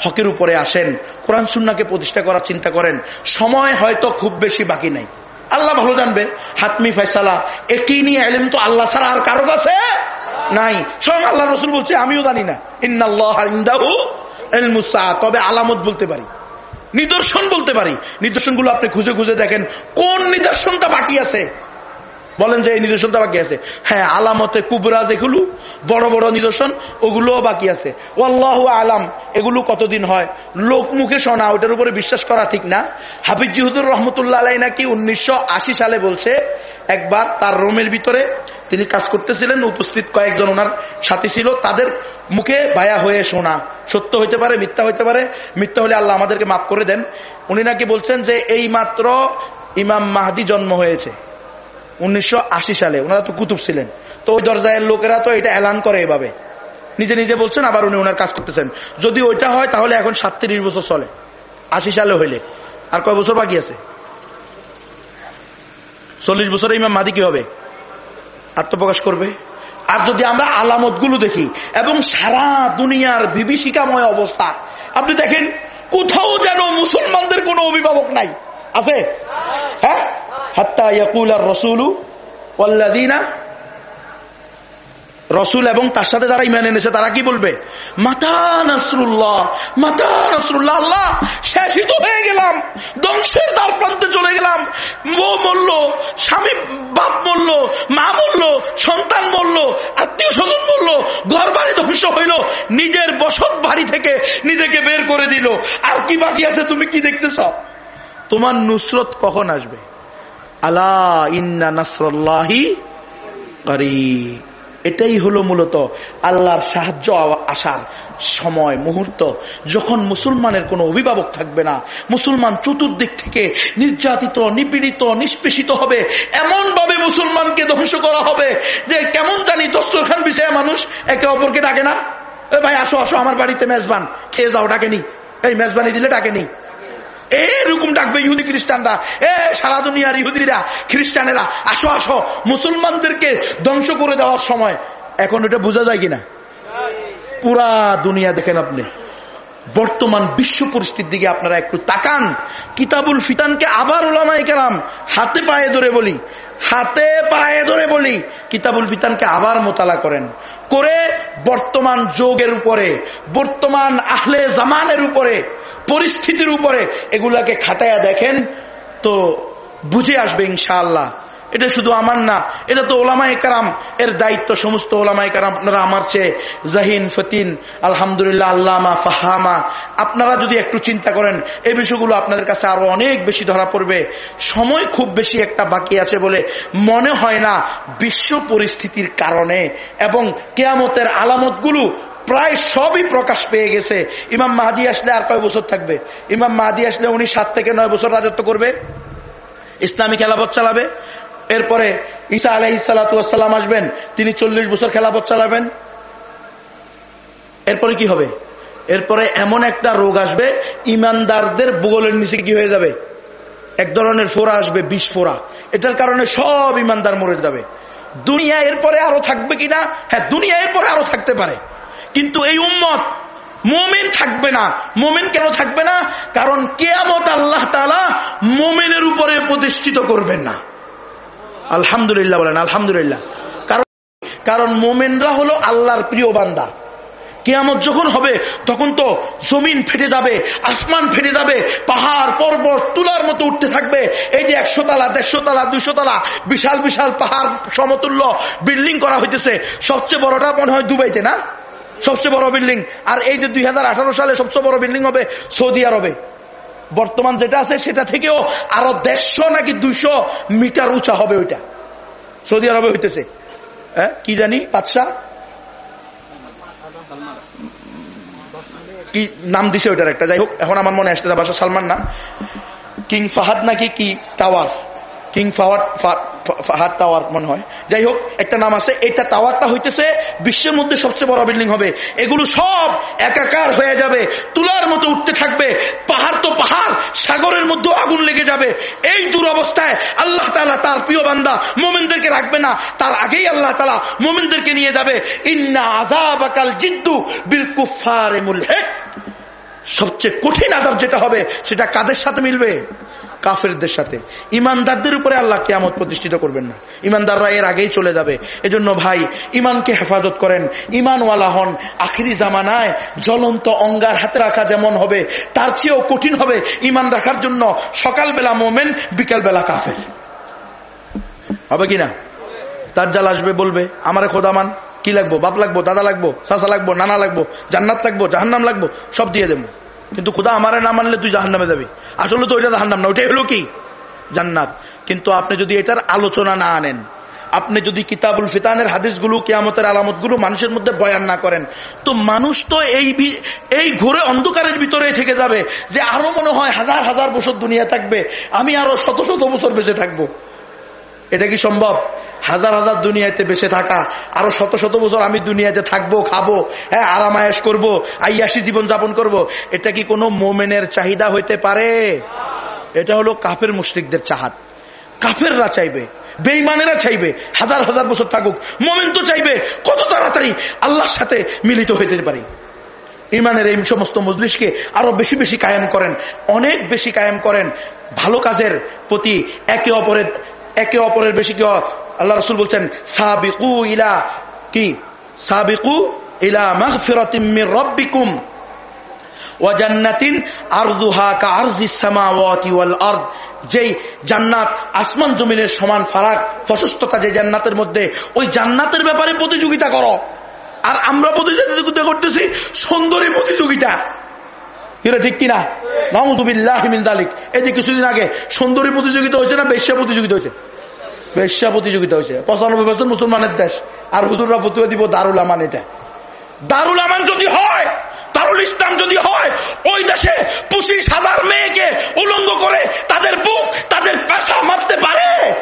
হকের উপরে আসেন, কোরআন সুন্নাকে প্রতিষ্ঠা করার চিন্তা করেন। সময় হয়তো খুব বেশি বাকি নাই। আল্লাহ ভালো জানবে, হাতমি ফেসালা একই নিয়ে এলেম তো আল্লাহ ছাড়া আর কারও কাছে নাই। স্বয়ং আল্লাহ রসুল বলছে, আমিও জানি না। ইন্দাহু তবে আলামত বলতে পারি। নিদর্শন বলতে পারি। নিদর্শনগুলো আপনি খুঁজে খুঁজে দেখেন, কোন নিদর্শনটা বাকি আছে? বলেন যে এই নিদর্শনটা বাকি আছে। হ্যাঁ আলামতে কুবরা যেগুলো, বড় বড় নিদর্শন, ওগুলোও বাকি আছে। ওল্লাহ আলাম, এগুলো কতদিন হয়? লোক মুখে শোনা ওটার উপরে বিশ্বাস করা ঠিক না। হাফিজ জিহুদুর রহমতুল্লাহ আলাই নাকি উনিশশো আশি সালে বলছে, একবার তার রোমের ভিতরে তিনি কাজ করতেছিলেন, উপস্থিত কয়েকজন ওনার সাথী ছিল, তাদের মুখে বায়া হয়ে শোনা। সত্য হইতে পারে, মিথ্যা হইতে পারে, মিথ্যা হলে আল্লাহ আমাদেরকে মাফ করে দেন। উনি নাকি বলছেন যে এই মাত্র ইমাম মাহাদি জন্ম হয়েছে। উনিশশো সালে, ওনারা তো কুতুব ছিলেন। তো ওই দরজায়ের লোকেরা তো এটা এলান করে এভাবে। নিজে নিজে বলছেন, আবার উনি ওনার কাজ করতেছেন। যদি ওইটা হয়, তাহলে এখন সাতত্রিশ বছর চলে। আশি সালে হইলে। আর কয় বছর বাকি আছে? চল্লিশ বছরে ইমাম মাদি কি হবে? আত্মপ্রকাশ করবে। আর যদি আমরা আলামতগুলো দেখি, এবং সারা দুনিয়ার বিভীষিকাময় অবস্থা। আপনি দেখেন, কোথাও যেন মুসলমানদের কোনো অভিভাবক নাই। আছে? হ্যাঁ? রসুলু এবং তার সাথে যারা ইমান এনেছে, তারা কি বলবে? মাতা নাসরুল্লাহ নাসরুল্লাহ হয়ে গেলাম, ধ্বংসের প্রান্তে চলে গেলাম। মরল, স্বামী, বাপ মা সন্তান আত্মীয় স্বজন ঘর বাড়ি ধ্বংস হইল, নিজের বসত বাড়ি থেকে নিজেকে বের করে দিল। আর কি বাকি আছে তুমি কি দেখতেছ? তোমার নুসরত কখন আসবে? আল্লাহ ইন্না নাসরল্লাহি এটাই হলো মূলত আল্লাহর সাহায্য আসার সময়, মুহূর্ত। যখন মুসলমানের কোনো অভিভাবক থাকবে না, মুসলমান চতুর্দিক থেকে নির্যাতিত, নিপীড়িত, নিষ্পেষিত হবে এমন ভাবে মুসলমানকে ধ্বংস করা হবে যে কেমন জানি দস্তরখান বিষয়ে মানুষ একে অপরকে ডাকে না। ভাই, আসো আসো, আমার বাড়িতে মেজবান। খেয়ে যাও ডাকেনি এই মেজবানি দিলে ডাকেনি এরকম ডাকবে ইহুদি খ্রিস্টানরা। এ সারা দুনিয়ার ইহুদিরা, খ্রিস্টানেরা, আসো আসো। মুসলমানদেরকে ধ্বংস করে দেওয়ার সময়। এখন এটা বোঝা যায় কিনা? পুরা দুনিয়া দেখেন আপনি। বর্তমান বিশ্ব পরিস্থিতির দিকে আপনারা একটু তাকান। কিতাবুল ফিতানকে আবার ওলামাই কেরাম হাতে পায়ে ধরে বলি, হাতে পায়ে ধরে বলি, কিতাবুল ফিতানকে আবার মোতালা করেন। করে বর্তমান যোগের উপরে, বর্তমান আহলে জামানের উপরে, পরিস্থিতির উপরে এগুলাকে খাটাইয়া দেখেন তো বুঝে আসবে ইনশাআল্লাহ। এটা শুধু আমার না, এটা তো ওলামাই কারাম, এর দায়িত্ব সমস্ত ওলামাই কারাম, আপনারা আমার চেয়ে জাহিন, ফতিন, আলহামদুলিল্লাহ, আল্লামা, ফাহামা, আপনারা যদি একটু চিন্তা করেন এই বিষয়গুলো আপনাদের কাছে আরও অনেক বেশি ধরা পড়বে। সময় খুব বেশি একটা বাকি আছে বলে মনে হয় না বিশ্ব পরিস্থিতির কারণে, এবং কেয়ামতের আলামতগুলো প্রায় সবই প্রকাশ পেয়ে গেছে। ইমাম মাহাদি আসলে আর কয় বছর থাকবে? ইমাম মাহাদি আসলে উনি সাত থেকে নয় বছর রাজত্ব করবে। ইসলামী খেলাপথ চালাবে। এরপরে ঈসা আলহ সালাতাম আসবেন, তিনি চল্লিশ বছর খেলাপথ চালাবেন। এরপরে কি হবে? এরপরে এমন একটা রোগ আসবে, ইমানদারদের বগলের নিচে কি হয়ে যাবে? এক ধরনের ফোরা আসবে, বিষ ফোরা। এটার কারণে সব ইমানদার মরে যাবে। দুনিয়া এরপরে আরও থাকবে কিনা? হ্যাঁ দুনিয়া এরপরে আরও থাকতে পারে। কিন্তু এই উম্মত মোমেন থাকবে না। মোমেন কেন থাকবে না? কারণ কেয়ামত আল্লাহ তালা মোমেনের উপরে প্রতিষ্ঠিত করবেন না। আলহামদুলিল্লাহ বলেন, আলহামদুলিল্লাহ। কারণ কারণ মোমেনরা হলো আল্লাহর প্রিয় বান্দা। কেয়ামত যখন হবে, তখন তো জমিন ফেটে যাবে, আসমান ফেটে যাবে, পাহাড়, পর্বত, তুলার মতো উঠতে থাকবে। এই যে একশো তালা, দেড়শো তালা, দুশো তালা, বিশাল বিশাল পাহাড় সমতুল্য বিল্ডিং করা হইতেছে, সবচেয়ে বড়টা মনে হয় দুবাইতে, না? সবচেয়ে বড় বিল্ডিং। আর এই যে দুই হাজার আঠারো সালে সবচেয়ে বড় বিল্ডিং হবে সৌদি আরবে। বর্তমান যেটা আছে, সেটা থেকেও আরও দেড়শো নাকি দুইশো মিটার উঁচা হবে ওইটা। সৌদি আরবে হইতেছে। হ্যাঁ কি জানি, বাদশাহ? কি নাম দিছে ওইটার একটা? যাই হোক, এখন আমার মনে আসতে বাসা সালমান না। কিং ফাহাদ নাকি কি টাওয়ার কিং ফাওয়ার ফাহাদ টাওয়ার মনে হয়। যাই হোক, একটা নাম আছে, এটা টাওয়ারটা হইতেছে বিশ্বের মধ্যে সবচেয়ে বড় বিল্ডিং হবে। এগুলো সব একাকার হয়ে যাবে, তুলার মতো উঠতে থাকবে, পাহাড় তো পাহাড়, সাগরের মধ্যে আগুন লেগে যাবে। এই দুরবস্থায় আল্লাহ তালা তার প্রিয় বান্দা মোমেনদেরকে রাখবে না, তার আগেই আল্লাহ তালা মোমেনদেরকে নিয়ে যাবে। ইন্না আজাবাকাল জিদ্দু বিল কুফার সবচেয়ে কঠিন আদাব যেটা হবে, সেটা কাদের সাথে মিলবে? কাফেরদের সাথে। ইমানদারদের উপরে আল্লাহ কেয়ামত প্রতিষ্ঠিত করবেন না। ইমানদাররা এর আগেই চলে যাবে। এজন্য ভাই, ইমানকে হেফাজত করেন। ইমানওয়ালা হন। আখিরি জামানায় জ্বলন্ত অঙ্গার হাতে রাখা যেমন হবে, তার চেয়েও কঠিন হবে ইমান রাখার জন্য সকালবেলা মোমেন, বিকালবেলা কাফের। হবে কিনা তার জাল আসবে, বলবে, আমার খোদামান কি লাগবো? বাপ লাগবো? দাদা লাগবো? চাষা লাগবো? নানা লাগবো? জান্নাত লাগবো? জাহান্নাম লাগবো? সব দিয়ে দেবো। কিন্তু খুদা আমারে না মানলে তুই জাহান্নামে যাবি। আসলে তো ওইটা জাহান্নাম না, ওইটাই হলো কি? জান্নাত। কিন্তু আপনি যদি এটার আলোচনা না আনেন, আপনি যদি কিতাবুল ফিতানের হাদিসগুলো, কেয়ামতের আলামতগুলো মানুষের মধ্যে বয়ান না করেন, তো মানুষ তো এই এই ঘোরে অন্ধকারের ভিতরে থেকে যাবে যে আরও মনে হয় হাজার হাজার বছর দুনিয়া থাকবে, আমি আরও শত শত বছর বেঁচে থাকব। এটা কি সম্ভব? হাজার হাজার দুনিয়াতে বেঁচে থাকা, আরও শত শত বছর আমি দুনিয়াতে থাকব, খাব হ্যাঁ আরাম আরামায়াস করব আইয়াসি জীবন যাপন করব। এটা কি কোনো মোমেনের চাহিদা হইতে পারে? এটা হলো কাফের মুশ্রিকদের চাহাত। কাফেররা চাইবে বেইমানেরা চাইবে, হাজার হাজার বছর থাকুক। মোমেন তো চাইবে, কত তাড়াতাড়ি আল্লাহর সাথে মিলিত হইতে পারি। ইমানের এই সমস্ত মজলিশকে আরও বেশি বেশি কায়েম করেন, অনেক বেশি কায়েম করেন। ভালো কাজের প্রতি একে অপরের একে অপরের বেশি কি আল্লাহ রসুল বলছেন, সাবিকু ইলা কি? সাবিকু ইলা মাগফিরাতিম মির রাব্বিকুম যেই জান্নাত আসমান সমান ফারাক, প্রশস্ততা যে জান্নাতের মধ্যে, ওই জান্নাতের ব্যাপারে প্রতিযোগিতা করো। আর আমরা প্রতিযোগিতা করতেছি, সুন্দরী প্রতিযোগিতা। এটা ঠিক কিনা? নামুদুবিল্লাহিমিন এই যে কিছুদিন আগে সুন্দরী প্রতিযোগিতা হয়েছে না, বেশ্যা প্রতিযোগিতা হয়েছে? বেশ্যা প্রতিযোগিতা হয়েছে। পঁচানব্বই বছর মুসলমানের দেশ। আর হুজুররা প্রতিভা দিব, দারুল আমান এটা। দারুল আমান যদি হয়, দারুল ইসলাম যদি হয়, ওই দেশে পঁচিশ হাজার মেয়েকে উলঙ্গ করে তাদের বুক, তাদের পেশা মাপতে পারে?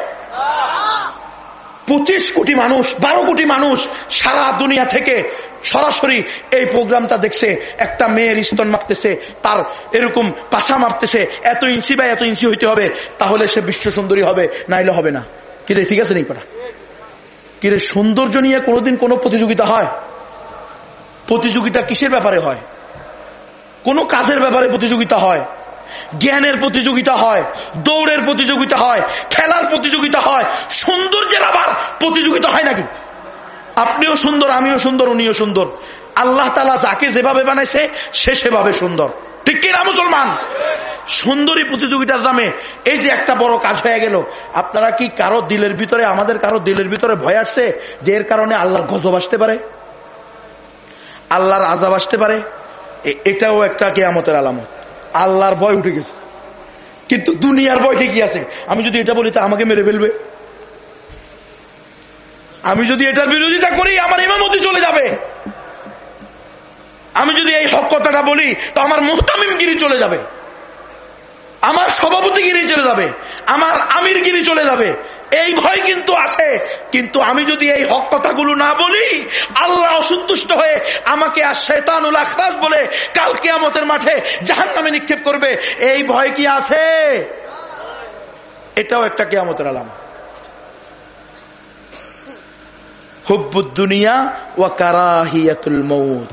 পঁচিশ কোটি মানুষ, বারো কোটি মানুষ সারা দুনিয়া থেকে সরাসরি এই প্রোগ্রামটা দেখছে। একটা মেয়ের স্তন মাপতেছে তার এরকম পাশা মাপতেছে এত ইঞ্চি বা এত ইঞ্চি হইতে হবে, তাহলে সে বিশ্ব সুন্দরী হবে, নাইলে হবে না। কিরে ঠিক আছে নেই কটা কিরে সৌন্দর্য নিয়ে কোনোদিন কোনো প্রতিযোগিতা হয়? প্রতিযোগিতা কিসের ব্যাপারে হয়? কোন কাজের ব্যাপারে প্রতিযোগিতা হয়? জ্ঞানের প্রতিযোগিতা হয়, দৌড়ের প্রতিযোগিতা হয়, খেলার প্রতিযোগিতা হয়, সৌন্দর্যের আবার প্রতিযোগিতা হয় নাকি? আপনিও সুন্দর, আমিও সুন্দর, উনিও সুন্দর। আল্লাহ তালা যাকে যেভাবে বানাইছে, সে সেভাবে সুন্দর। ঠিক কিনা মুসলমান? সুন্দরী প্রতিযোগিতার দামে এই যে একটা বড় কাজ হয়ে গেল, আপনারা কি কারও দিলের ভিতরে, আমাদের কারও দিলের ভিতরে ভয় আসছে যে এর কারণে আল্লাহর গজব আসতে পারে? আল্লাহর আজাব আসতে পারে? এটাও একটা কেয়ামতের আলামত। আল্লাহর ভয় উঠে গেছে। কিন্তু দুনিয়ার ভয় ঠিকই আছে? আমি যদি এটা বলি, তা আমাকে মেরে ফেলবে। আমি যদি এটার বিরোধিতা করি, আমার ইমামতি চলে যাবে। আমি যদি এই হক কথাটা বলি, তো আমার মোহতামিমগিরি চলে যাবে। আমার সভাপতিগিরি চলে যাবে, আমার আমিরগিরি চলে যাবে। এই ভয় কিন্তু আছে, কিন্তু আমি যদি এই হক কথাগুলো না বলি, আল্লাহ অসন্তুষ্ট হয়ে আমাকে আর শেতানুল আখরাজ বলে কালকে আমাদের মাঠে জাহান নামে নিক্ষেপ করবে। এই ভয় কি আছে? এটাও একটা কেয়ামতের আলাম। হুব্বুদ্দুনিয়া ও কারাহিয়াতুল মৌত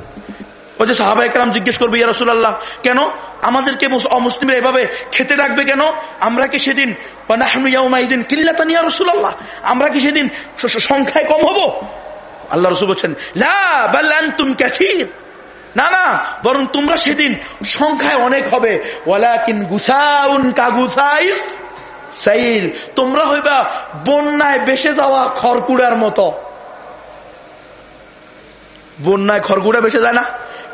ওই যে সাহাবাহাম জিজ্ঞেস করবে, ইয়া রসুল্লাহ কেন? আমাদেরকে অমুসলিমরা এভাবে খেতে রাখবে কেন? আমরা কি সেদিন ইয়া রসুল্লাহ আমরা কি সেদিন সংখ্যায় কম হব? আল্লাহ রসুল বলছেন তুম ক্যাথির না না, বরং তোমরা সেদিন সংখ্যায় অনেক হবে। সাইল, তোমরা হইবা বন্যায় বেসে যাওয়া খড়কুড়ার মতো। বন্যায় খড়কুড়া বেসে যায় না?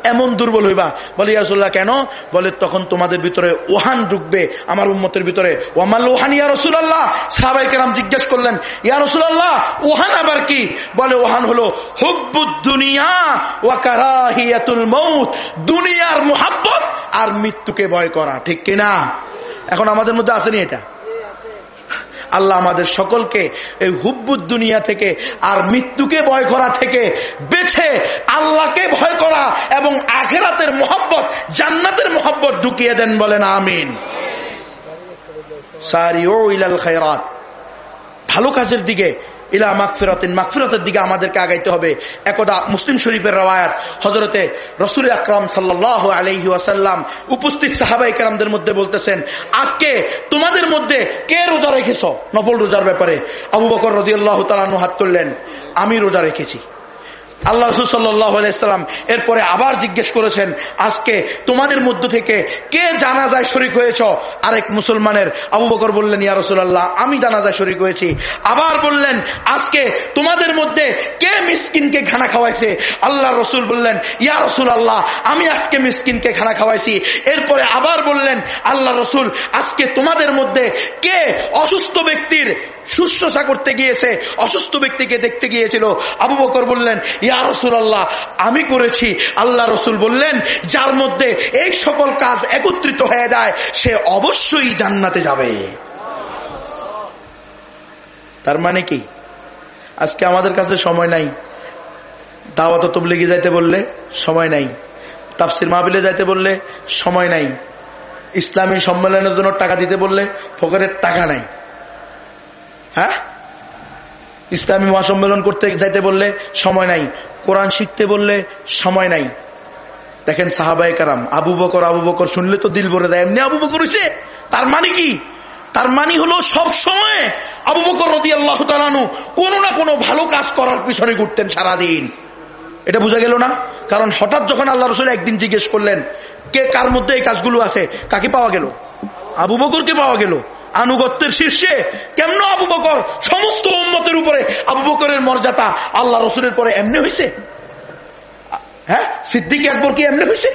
এমন দুর্বল হইবা। বলে ইয়ারসুল্লাহ কেন? বলে, তখন তোমাদের ভিতরে ওহান ঢুকবে, আমার উম্মতের ভিতরে। ওয়ামাল ওহান ইয়া রসুল্লাহ সাহাবাই কেরাম জিজ্ঞেস করলেন, ইয়া রসুল্লাহ ওহান আবার কি? বলে, ওহান হলো হুব্বুদ্দুনিয়া ওয়াকারাহিয়াতুল মৌত দুনিয়ার মোহাব্বত আর মৃত্যুকে ভয় করা, ঠিক কিনা? এখন আমাদের মধ্যে আসেনি এটা। আল্লাহ আমাদের সকলকে এই হুব্বুদ দুনিয়া থেকে আর মৃত্যুকে ভয় করা থেকে বেছে আল্লাহকে ভয় করা এবং আখেরাতের মোহাব্বত, জান্নাতের মোহাব্বত ঢুকিয়ে দেন বলেন, আমিন। সারি ও ইলাল খায়রাত। ভালো কাজের দিকে ইলা মাকফিরতিন মাকফিরতের দিকে আমাদেরকে আগাইতে হবে। একদা মুসলিম শরীফের রায়াত হজরতে রসুল আকরাম সাল্লাহ আলহি আসাল্লাম উপস্থিত সাহাবাই কারামদের মধ্যে বলতেছেন, আজকে তোমাদের মধ্যে কে রোজা রেখেছ? নফল রোজার ব্যাপারে। আবু বকর রদি আল্লাহ তালানু হাত তুললেন, আমি রোজা রেখেছি। আল্লাহ রসুল্লাহাম এরপরে আবার জিজ্ঞেস করেছেন, আজকে তোমাদের মধ্য থেকে কে জানাজায় শরিক হয়েছ? আরেক মুসলমানের আবু বকর বললেন, ইয়া রসুল্লাহ আমি জানাজায় শরিক হয়েছি। আবার বললেন, আজকে তোমাদের মধ্যে কে মিসকিনকে খানা খাওয়াইছে? আল্লাহ রসুল বললেন, ইয়া রসুল আল্লাহ আমি আজকে মিসকিনকে খানা খাওয়াইছি। এরপরে আবার বললেন, আল্লাহ রসুল, আজকে তোমাদের মধ্যে কে অসুস্থ ব্যক্তির শুশ্রূষা করতে গিয়েছে? অসুস্থ ব্যক্তিকে দেখতে গিয়েছিল। আবু বকর বললেন, ইয়া আমি করেছি। আল্লাহ রসুল বললেন, যার মধ্যে এই সকল কাজ একত্রিত হয়ে যায়, সে অবশ্যই জান্নাতে যাবে। তার মানে কি? আজকে আমাদের কাছে সময় নাই। দাওয়াত তবলিগে যাইতে বললে সময় নাই। তাফসির মাহবিলে যাইতে বললে সময় নাই। ইসলামী সম্মেলনের জন্য টাকা দিতে বললে ফকরের টাকা নাই। হ্যাঁ? ইসলামী মহাসম্মেলন করতে যাইতে বললে সময় নাই। কোরআন শিখতে বললে সময় নাই। দেখেন সাহাবাই কারাম, আবু বকর আবু বকর শুনলে তো দিল ভরে দেয় এমনি আবু বকর হয়েছে তার মানে কি? তার মানে হলো সব সময় আবু বকর রতি আল্লাহ তালানু কোনো না কোনো ভালো কাজ করার পিছনে ঘুরতেন সারাদিন। এটা বোঝা গেল না? কারণ হঠাৎ যখন আল্লাহ রসুল একদিন জিজ্ঞেস করলেন, কে কার মধ্যে এই কাজগুলো আছে, কাকে পাওয়া গেল? আবু বকরকে পাওয়া গেল। আনুগত্যের শীর্ষে কেমন আবু বকর সমস্ত উম্মতের উপরে আবু বকরের মর্যাদা আল্লাহ রসুলের পরে এমনি হয়েছে হ্যাঁ সিদ্দিক একবার কি এমনি হয়েছে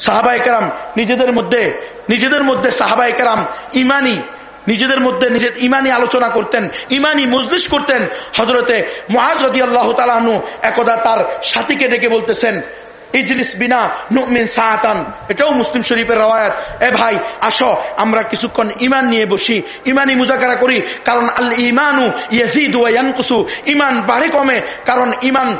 সাহাবা নিজেদের মধ্যে নিজেদের মধ্যে সাহাবা একরাম ইমানি, নিজেদের মধ্যে নিজের ইমানি আলোচনা করতেন, ইমানি মজলিস করতেন। হজরতে মহাজ রদি আল্লাহ তালু একদা তার সাথীকে ডেকে বলতেছেন ইজলিস বিনা নুমিন সাহাতান এটাও মুসলিম শরীফের রওয়ায়াত। এ ভাই, আসো, আমরা কিছুক্ষণ ইমান নিয়ে বসি। ইমানই মুজাকারা করি, কারণ আল ইমানু ইয়াজিদ ওয়া ইয়ানকুসু। ইমান বাড়ে কমে, কারণ ইমান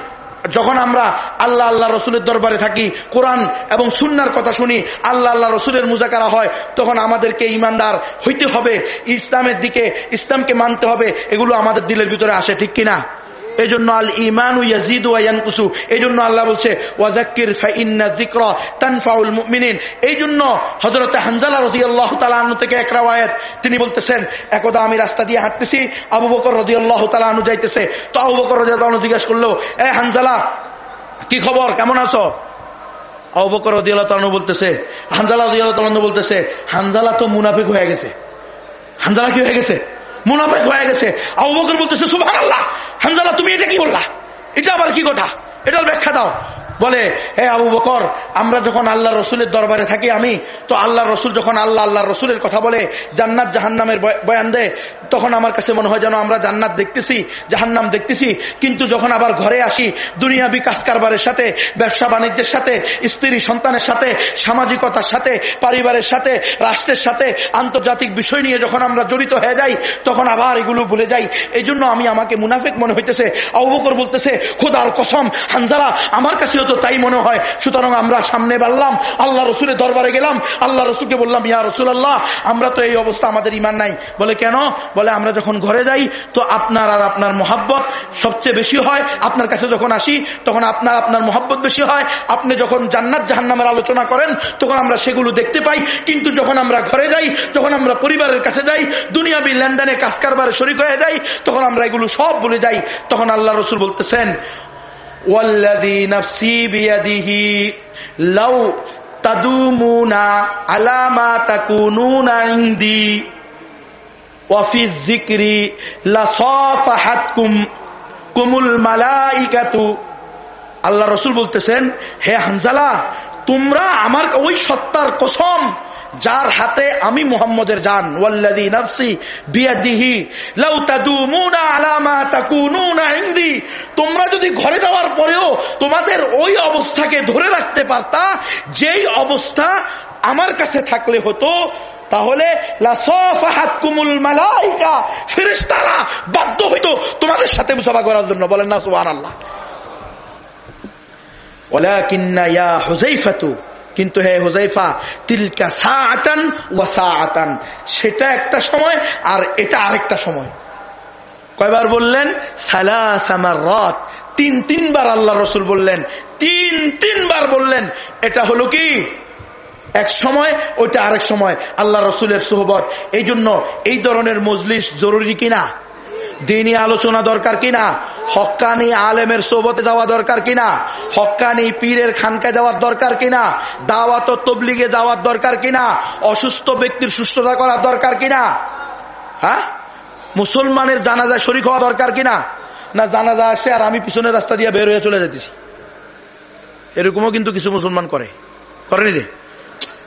যখন আমরা আল্লাহ আল্লাহ রসুলের দরবারে থাকি, কোরআন এবং সুন্নার কথা শুনি, আল্লাহ আল্লাহ রসুলের মুজাকারা হয়, তখন আমাদেরকে ইমানদার হইতে হবে। ইসলামের দিকে ইসলামকে মানতে হবে, এগুলো আমাদের দিলের ভিতরে আসে, ঠিক কিনা? এই জন্য আল ইমান ইয়াজিদ ওয়ানকুসু এই জন্য আল্লাহ বলছে ওয়াজাক্কির ফাইন্না যিকর তানফাউল মুমিনিন। এই জন্য হযরতে হানজালা রাদিয়াল্লাহু তাআলা আনহু থেকে এক রাওয়ায়াত, তিনি বলতেছেন, একদা আমি রাস্তা দিয়ে হাঁটতেছি, আবু বকর রাদিয়াল্লাহু তাআলা আনহু যাইতেছে। তো আবু বকর রাদিয়াল্লাহু আনহু জিজ্ঞাসা করল, এ হানজালা, কি খবর? কেমন আছো? আবু বকর রাদিয়াল্লাহু তাআলা বলতেছে, হানজালা রাদিয়াল্লাহু তাআলা বলতেছে, হানজালা তো মুনাফিক হয়ে গেছে। হানজালা কি হয়ে গেছে? মুনাফেক হয়ে গেছে। আবু বকর বলতেছে সুভান আল্লাহ হামজাল্লাহ, তুমি এটা কি বললা? এটা আবার কি কথা? এটার ব্যাখ্যা দাও। বলে, হে আবু বকর, আমরা যখন আল্লাহ রসুলের দরবারে থাকি আমি, তো আল্লাহ রসুল যখন আল্লাহ আল্লাহ রসুলের কথা বলে, জান্নাত জাহান্নামের বয়ান দেয়, তখন আমার কাছে মনে হয় যেন আমরা জান্নাত দেখতেছি, জাহান্নাম দেখতেছি। কিন্তু যখন আবার ঘরে আসি, দুনিয়া বিকাশ কারবারের সাথে, ব্যবসা বাণিজ্যের সাথে, স্ত্রী সন্তানের সাথে, সামাজিকতার সাথে, পরিবারের সাথে, রাষ্ট্রের সাথে, আন্তর্জাতিক বিষয় নিয়ে যখন আমরা জড়িত হয়ে যাই, তখন আবার এগুলো ভুলে যাই। এই আমি আমাকে মুনাফেক মনে হইতেছে। আবুবকর বলতেছে, খোদার কসম, হানজারা, আমার কাছেও তো তাই মনে হয়। সুতরাং আমরা সামনে বাড়লাম, আল্লাহ রসুলের দরবারে গেলাম, আল্লাহ রসুলকে বললাম, ইয়া রসুল আল্লাহ আমরা তো এই অবস্থা, আমাদের ইমান নাই। বলে, কেন? বলে, আমরা যখন ঘরে যাই, তো আপনার আর আপনার মোহাব্বত সবচেয়ে বেশি হয়, আপনার কাছে যখন আসি, তখন আপনার আপনার মোহাব্বত বেশি হয়। আপনি যখন জান্নাত, জাহান্নামের আলোচনা করেন, তখন আমরা সেগুলো দেখতে পাই। কিন্তু যখন আমরা ঘরে যাই, যখন আমরা পরিবারের কাছে যাই, দুনিয়াবি লেনদেনে কাজ কারবারে শরিক হয়ে যাই, তখন আমরা এগুলো সব বলে যাই। তখন আল্লাহ রসুল বলতেছেন والذي نفسي بيده لو تدومون على ما تكونون عندي وفي الذكر لصافحتكم كم الملائكة আল্লাহ রসুল বলতেছেন হে হানজালা তোমরা আমার ওই সত্তার কসম যার হাতে আমি মোহাম্মদের যান ওয়াল্লাদি নফসি বিয়াদিহি, লাউ তাদুমুনা আলামা তাকুনুনা ইনদি। তোমরা যদি ঘরে যাওয়ার পরেও তোমাদের ওই অবস্থাকে ধরে রাখতে পারতা, যেই অবস্থা আমার কাছে থাকলে হতো, তাহলে ফেরেশতারা বাধ্য হইতো তোমাদের সাথে মুসাফা করার জন্য। বলেন না, সুবহানাল্লাহ। ওয়ালাকিন্না ইয়া হুযাইফাতু কিন্তু হে হুজাইফা তিলকা সাআতান ওয়া সাআতান। সেটা একটা সময় আর এটা আরেকটা সময়। কয়বার বললেন? সালাসামাররাত তিন তিনবার আল্লাহ রসুল বললেন। তিন তিনবার বললেন। এটা হলো কি? এক সময়, ওইটা আরেক সময়। আল্লাহ রসুলের সোহবত। এই জন্য এই ধরনের মজলিস জরুরি কিনা? দিনী আলোচনা দরকার কিনা? হকানি আলেমের সোবতে যাওয়া দরকার কিনা? হকানি পীরের খানকায় যাওয়ার দরকার কিনা? দাওয়াত তবলিগে যাওয়ার দরকার কিনা? অসুস্থ ব্যক্তির সুস্থতা করার দরকার কিনা? হ্যাঁ? মুসলমানের জানাজা শরিক হওয়া দরকার কিনা? না, জানাজা আসে আর আমি পিছনের রাস্তা দিয়ে বের হয়ে চলে যেতেছি। এরকমও কিন্তু কিছু মুসলমান করে। করেনি রে?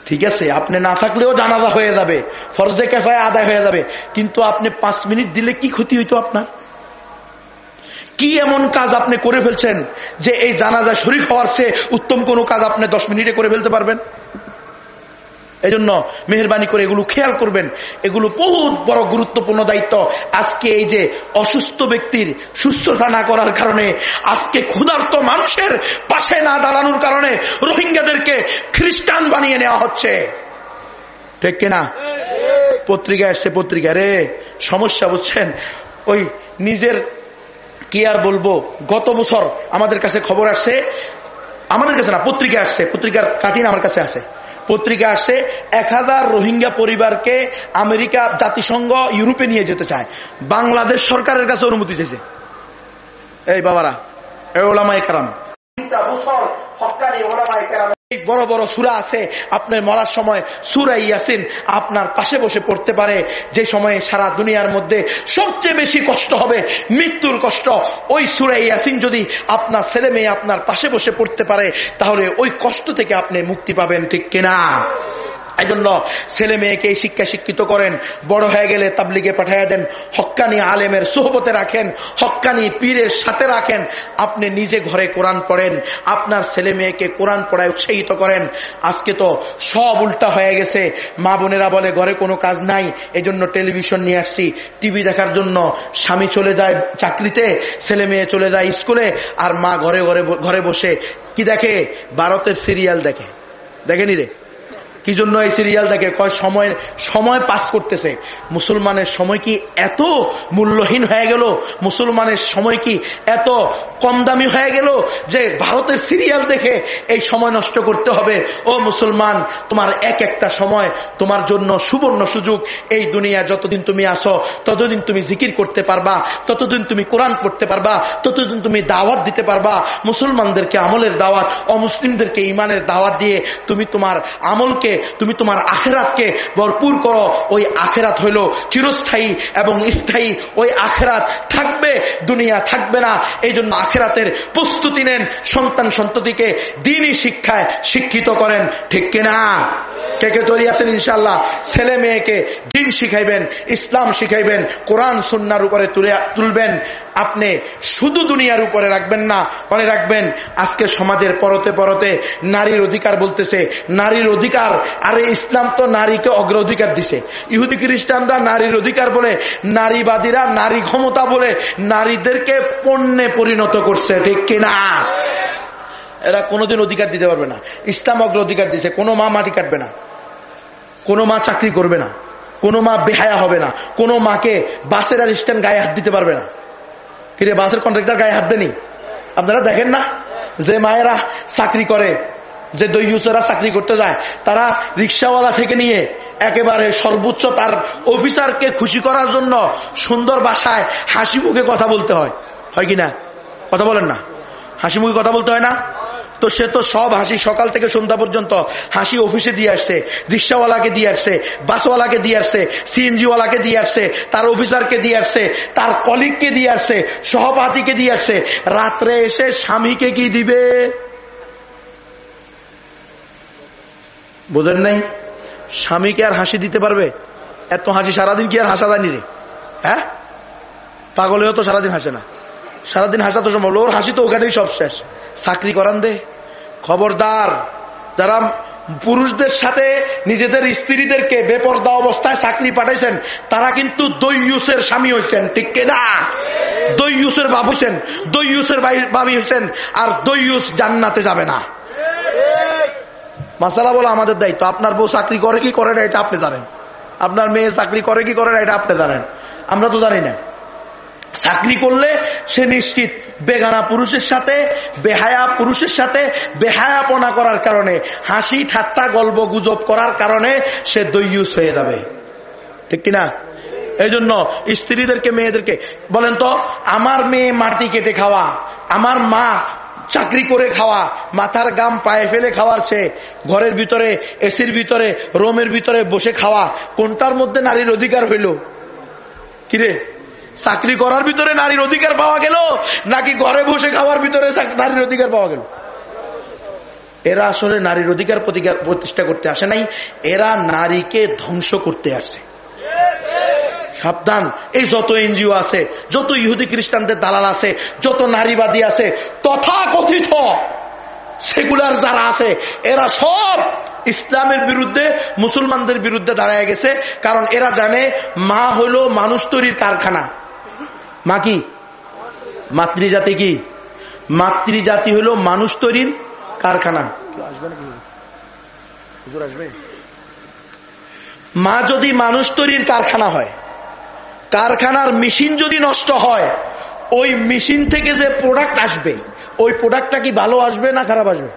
ঠিক আছে, আপনি না থাকলেও জানাজা হয়ে যাবে, ফরজে কেফায় আদায় হয়ে যাবে, কিন্তু আপনি পাঁচ মিনিট দিলে কি ক্ষতি হইতো আপনার? কি এমন কাজ আপনি করে ফেলছেন যে এই জানাজা শরীর হওয়ার চেয়ে উত্তম কোনো কাজ আপনি দশ মিনিটে করে ফেলতে পারবেন? এই জন্য মেহরবানি করে এগুলো খেয়াল করবেন। এগুলো বহুত বড় গুরুত্বপূর্ণ দায়িত্ব। আজকে এই যে অসুস্থ ব্যক্তির সুস্থতা না করার কারণে, আজকে ক্ষুধার্ত মানুষের পাশে না দাঁড়ানোর কারণে রোহিঙ্গাদেরকে খ্রিস্টান বানিয়ে নেওয়া হচ্ছে। ঠিক কিনা? পত্রিকা আসছে পত্রিকা রে সমস্যা বুঝছেন? ওই নিজের, কি আর বলব? গত বছর আমাদের কাছে খবর আসছে আমাদের কাছে না, পত্রিকা আসছে, পত্রিকার কাটিন আমার কাছে আছে। পত্রিকা আসছে, এক হাজার রোহিঙ্গা পরিবারকে আমেরিকা জাতিসংঘ ইউরোপে নিয়ে যেতে চায়। বাংলাদেশ সরকারের কাছে অনুমতি চাইছে। এই বাবারা ওলামাই কারাম বড় বড় সুরা আছে। আপনার মরার সময় সুরা ইয়াসিন আপনার পাশে বসে পড়তে পারে। যে সময়ে সারা দুনিয়ার মধ্যে সবচেয়ে বেশি কষ্ট হবে, মৃত্যুর কষ্ট। ওই সুরা ইয়াসিন যদি আপনার ছেলে মেয়ে আপনার পাশে বসে পড়তে পারে, তাহলে ওই কষ্ট থেকে আপনি মুক্তি পাবেন ঠিক কিনা? এই জন্য ছেলে মেয়েকে শিক্ষা শিক্ষিত করেন। বড় হয়ে গেলে তাবলিগে পাঠাইয়া দেন। হক্কানি আলেমের সোহবতে রাখেন। হক্কানি পীরের সাথে রাখেন। আপনি নিজে ঘরে কোরআন পড়েন। আপনার ছেলে মেয়েকে কোরআন পড়ায় উৎসাহিত করেন। আজকে তো সব উল্টা হয়ে গেছে। মা বোনেরা বলে, ঘরে কোনো কাজ নাই। এজন্য টেলিভিশন নিয়ে আসছি। টিভি দেখার জন্য স্বামী চলে যায় চাকরিতে, ছেলে মেয়ে চলে যায় স্কুলে, আর মা ঘরে ঘরে ঘরে বসে। কি দেখে? ভারতের সিরিয়াল দেখে। দেখেনি রে? কি জন্য এই সিরিয়াল দেখে? কয়, সময় সময় পাস করতেছে। মুসলমানের সময় কি এত মূল্যহীন হয়ে গেল? মুসলমানের সময় কি এত কম দামি হয়ে গেল যে ভারতের সিরিয়াল দেখে এই সময় নষ্ট করতে হবে? ও মুসলমান, তোমার এক একটা সময় তোমার জন্য সুবর্ণ সুযোগ। এই দুনিয়া যতদিন তুমি আসো ততদিন তুমি জিকির করতে পারবা, ততদিন তুমি কোরআন পড়তে পারবা, ততদিন তুমি দাওয়াত দিতে পারবা। মুসলমানদেরকে আমলের দাওয়াত, অমুসলিমদেরকে ইমানের দাওয়াত দিয়ে তুমি তোমার আমলকে তুমি তোমার আখেরাতকে ভরপুর করো। ওই আখেরাত হইল চিরস্থায়ী এবং স্থায়ী। ওই আখেরাত থাকবে, দুনিয়া থাকবে না। এই জন্য আখেরাতের প্রস্তুতি নেন। সন্তান সন্ততিকে দিনই শিক্ষায় শিক্ষিত করেন। ঠিক কিনা? কে কে তৈরি আছেন ইনশাল্লাহ ছেলে মেয়েকে দিন শিখাইবেন, ইসলাম শিখাইবেন, কোরআন, সুন্নার উপরে তুলে তুলবেন। আপনি শুধু দুনিয়ার উপরে রাখবেন না, মনে রাখবেন, আজকে সমাজের পরতে পরতে নারীর অধিকার বলতেছে, নারীর অধিকার আরে ইসলাম তো নারীকে অগ্রাধিকার দিছে। ইহুদি খ্রিস্টানরা নারীর অধিকার বলে, নারীবাদীরা নারী ক্ষমতা বলে নারীদেরকে পণ্যে পরিণত করছে, ঠিক কিনা? এরা কোনোদিন অধিকার দিতে পারবে না। ইসলাম অগ্রাধিকার দিছে, কোনো মা মাটি কাটবে না। কোনো মা চাকরি করবে না। কোনো মা বেহায়া হবে না। কোনো মাকে বাসের আর স্ট্যান্ড গায়ে হাত দিতে পারবে না। কিন্তু বাসের কন্ট্রাক্টর গায়ে হাত দেনি আপনারা দেখেন না? যে মায়েরা চাকরি করে যে দৈয়ুসেরা চাকরি করতে যায়, তারা রিক্সাওয়ালা থেকে নিয়ে একেবারে সর্বোচ্চ তার অফিসারকে খুশি করার জন্য সুন্দর বাসায় হাসি মুখে কথা বলতে হয়। হয় কি না? কথা বলেন না। হাসি মুখে কথা বলতে হয় না? তো সে তো সব হাসি সকাল থেকে সন্ধ্যা পর্যন্ত হাসি অফিসে দিয়ে আসছে, রিক্সাওয়ালাকে দিয়ে আসছে, বাসওয়ালাকে দিয়ে আসছে, সিএনজিওয়ালাকে দিয়ে আসছে, তার অফিসারকে দিয়ে আসছে, তার কলিগকে দিয়ে আসছে, সহপাঠীকে দিয়ে আসছে। রাত্রে এসে স্বামীকে কি দিবে? বোঝেন নাই? স্বামীকে আর হাসি দিতে পারবে? এত হাসি সারাদিন কি আর হাসা জানি রে? হ্যাঁ? পাগলেও তো সারাদিন হাসে না। সারাদিন হাসা তো সম্ভব। ওর হাসি তো ওখানেই সব শেষ। চাকরি করান দে। খবরদার। যারা পুরুষদের সাথে নিজেদের স্ত্রীদেরকে বেপরদা অবস্থায় চাকরি পাঠাইছেন, তারা কিন্তু দৈয়ুসের স্বামী হয়েছেন ঠিক না? দৈয়ুসের বাপ হয়েছেন দৈয়ুসের বাবি হয়েছেন আর দৈয়ুস জান্নাতে যাবে না। মাসালা বলো আমাদের দায়িত্ব। আপনার বউ চাকরি করে কি করে না, এটা আপনি জানেন। আপনার মেয়ে চাকরি করে কি করে না, এটা আপনি জানেন। আমরা তো জানি না। চাকরি করলে সে নিশ্চিত বেগানা পুরুষের সাথে, বেহায়া পুরুষের সাথে, বেহায়াপনা করার কারণে, হাসি, ঠাট্টা, গল্প, গুজব করার কারণে সে দৈয়ুস হয়ে যাবে। ঠিক কিনা? এই জন্য স্ত্রীদেরকে, মেয়েদেরকে, বলেন তো, আমার মেয়ে মাটি কেটে খাওয়া, আমার মা চাকরি করে খাওয়া, মাথার গাম পায়ে ফেলে খাওয়ার চেয়ে, ঘরের ভিতরে, এসির ভিতরে, রোমের ভিতরে বসে খাওয়া, কোনটার মধ্যে নারীর অধিকার হইল? কিরে? চাকরি করার ভিতরে নারীর অধিকার পাওয়া গেল, নাকি ঘরে বসে খাওয়ার ভিতরে নারীর অধিকার পাওয়া গেল? এরা আসলে নারীর অধিকার প্রতিষ্ঠা করতে আসে নাই, এরা নারীকে ধ্বংস করতে আসে। সাবধান। এই যত এনজিও আছে, যত ইহুদি খ্রিস্টানদের দালাল আছে, যত নারীবাদী আছে তথা কথিত সেগুলার যারা আছে, এরা সব ইসলামের বিরুদ্ধে, মুসলমানদের বিরুদ্ধে দাঁড়ায় গেছে, কারণ এরা জানে মা হলো মানুষ তৈরির কারখানা। মা কি? মাতৃজাতি কি? মাতৃজাতি হলো মানুষ তৈরির কারখানা। মা যদি মানুষ তৈরির কারখানা হয় কারখানার মেশিন যদি নষ্ট হয়, ওই মেশিন থেকে যে প্রোডাক্ট আসবে, ওই প্রোডাক্টটা কি ভালো আসবে না খারাপ আসবে?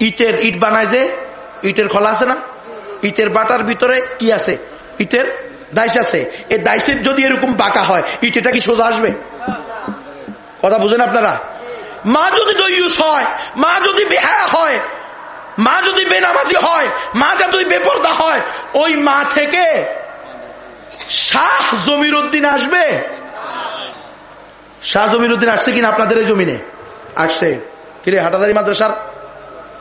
ইটের ইট বানায় যে, ইটের খোলা আছে না? ইটের বাটার ভিতরে কি আছে? ইটের দাইস আছে। এই দাইসের যদি এরকম বাঁকা হয়, ইট এটা কি সোজা আসবে? কথা বুঝেন আপনারা? মা যদি দৈয়ুস হয়, মা যদি বেহায়া হয়, মা যদি বেনামাজি হয়, মা যদি বেপর্দা হয়, ওই মা থেকে শাহ জমির উদ্দিন আসবে? শাহ জমির উদ্দিন আসছে কিনা আপনাদের এই জমিনে? আসছে। কিরে হাটাদারি মাদ্রাসার?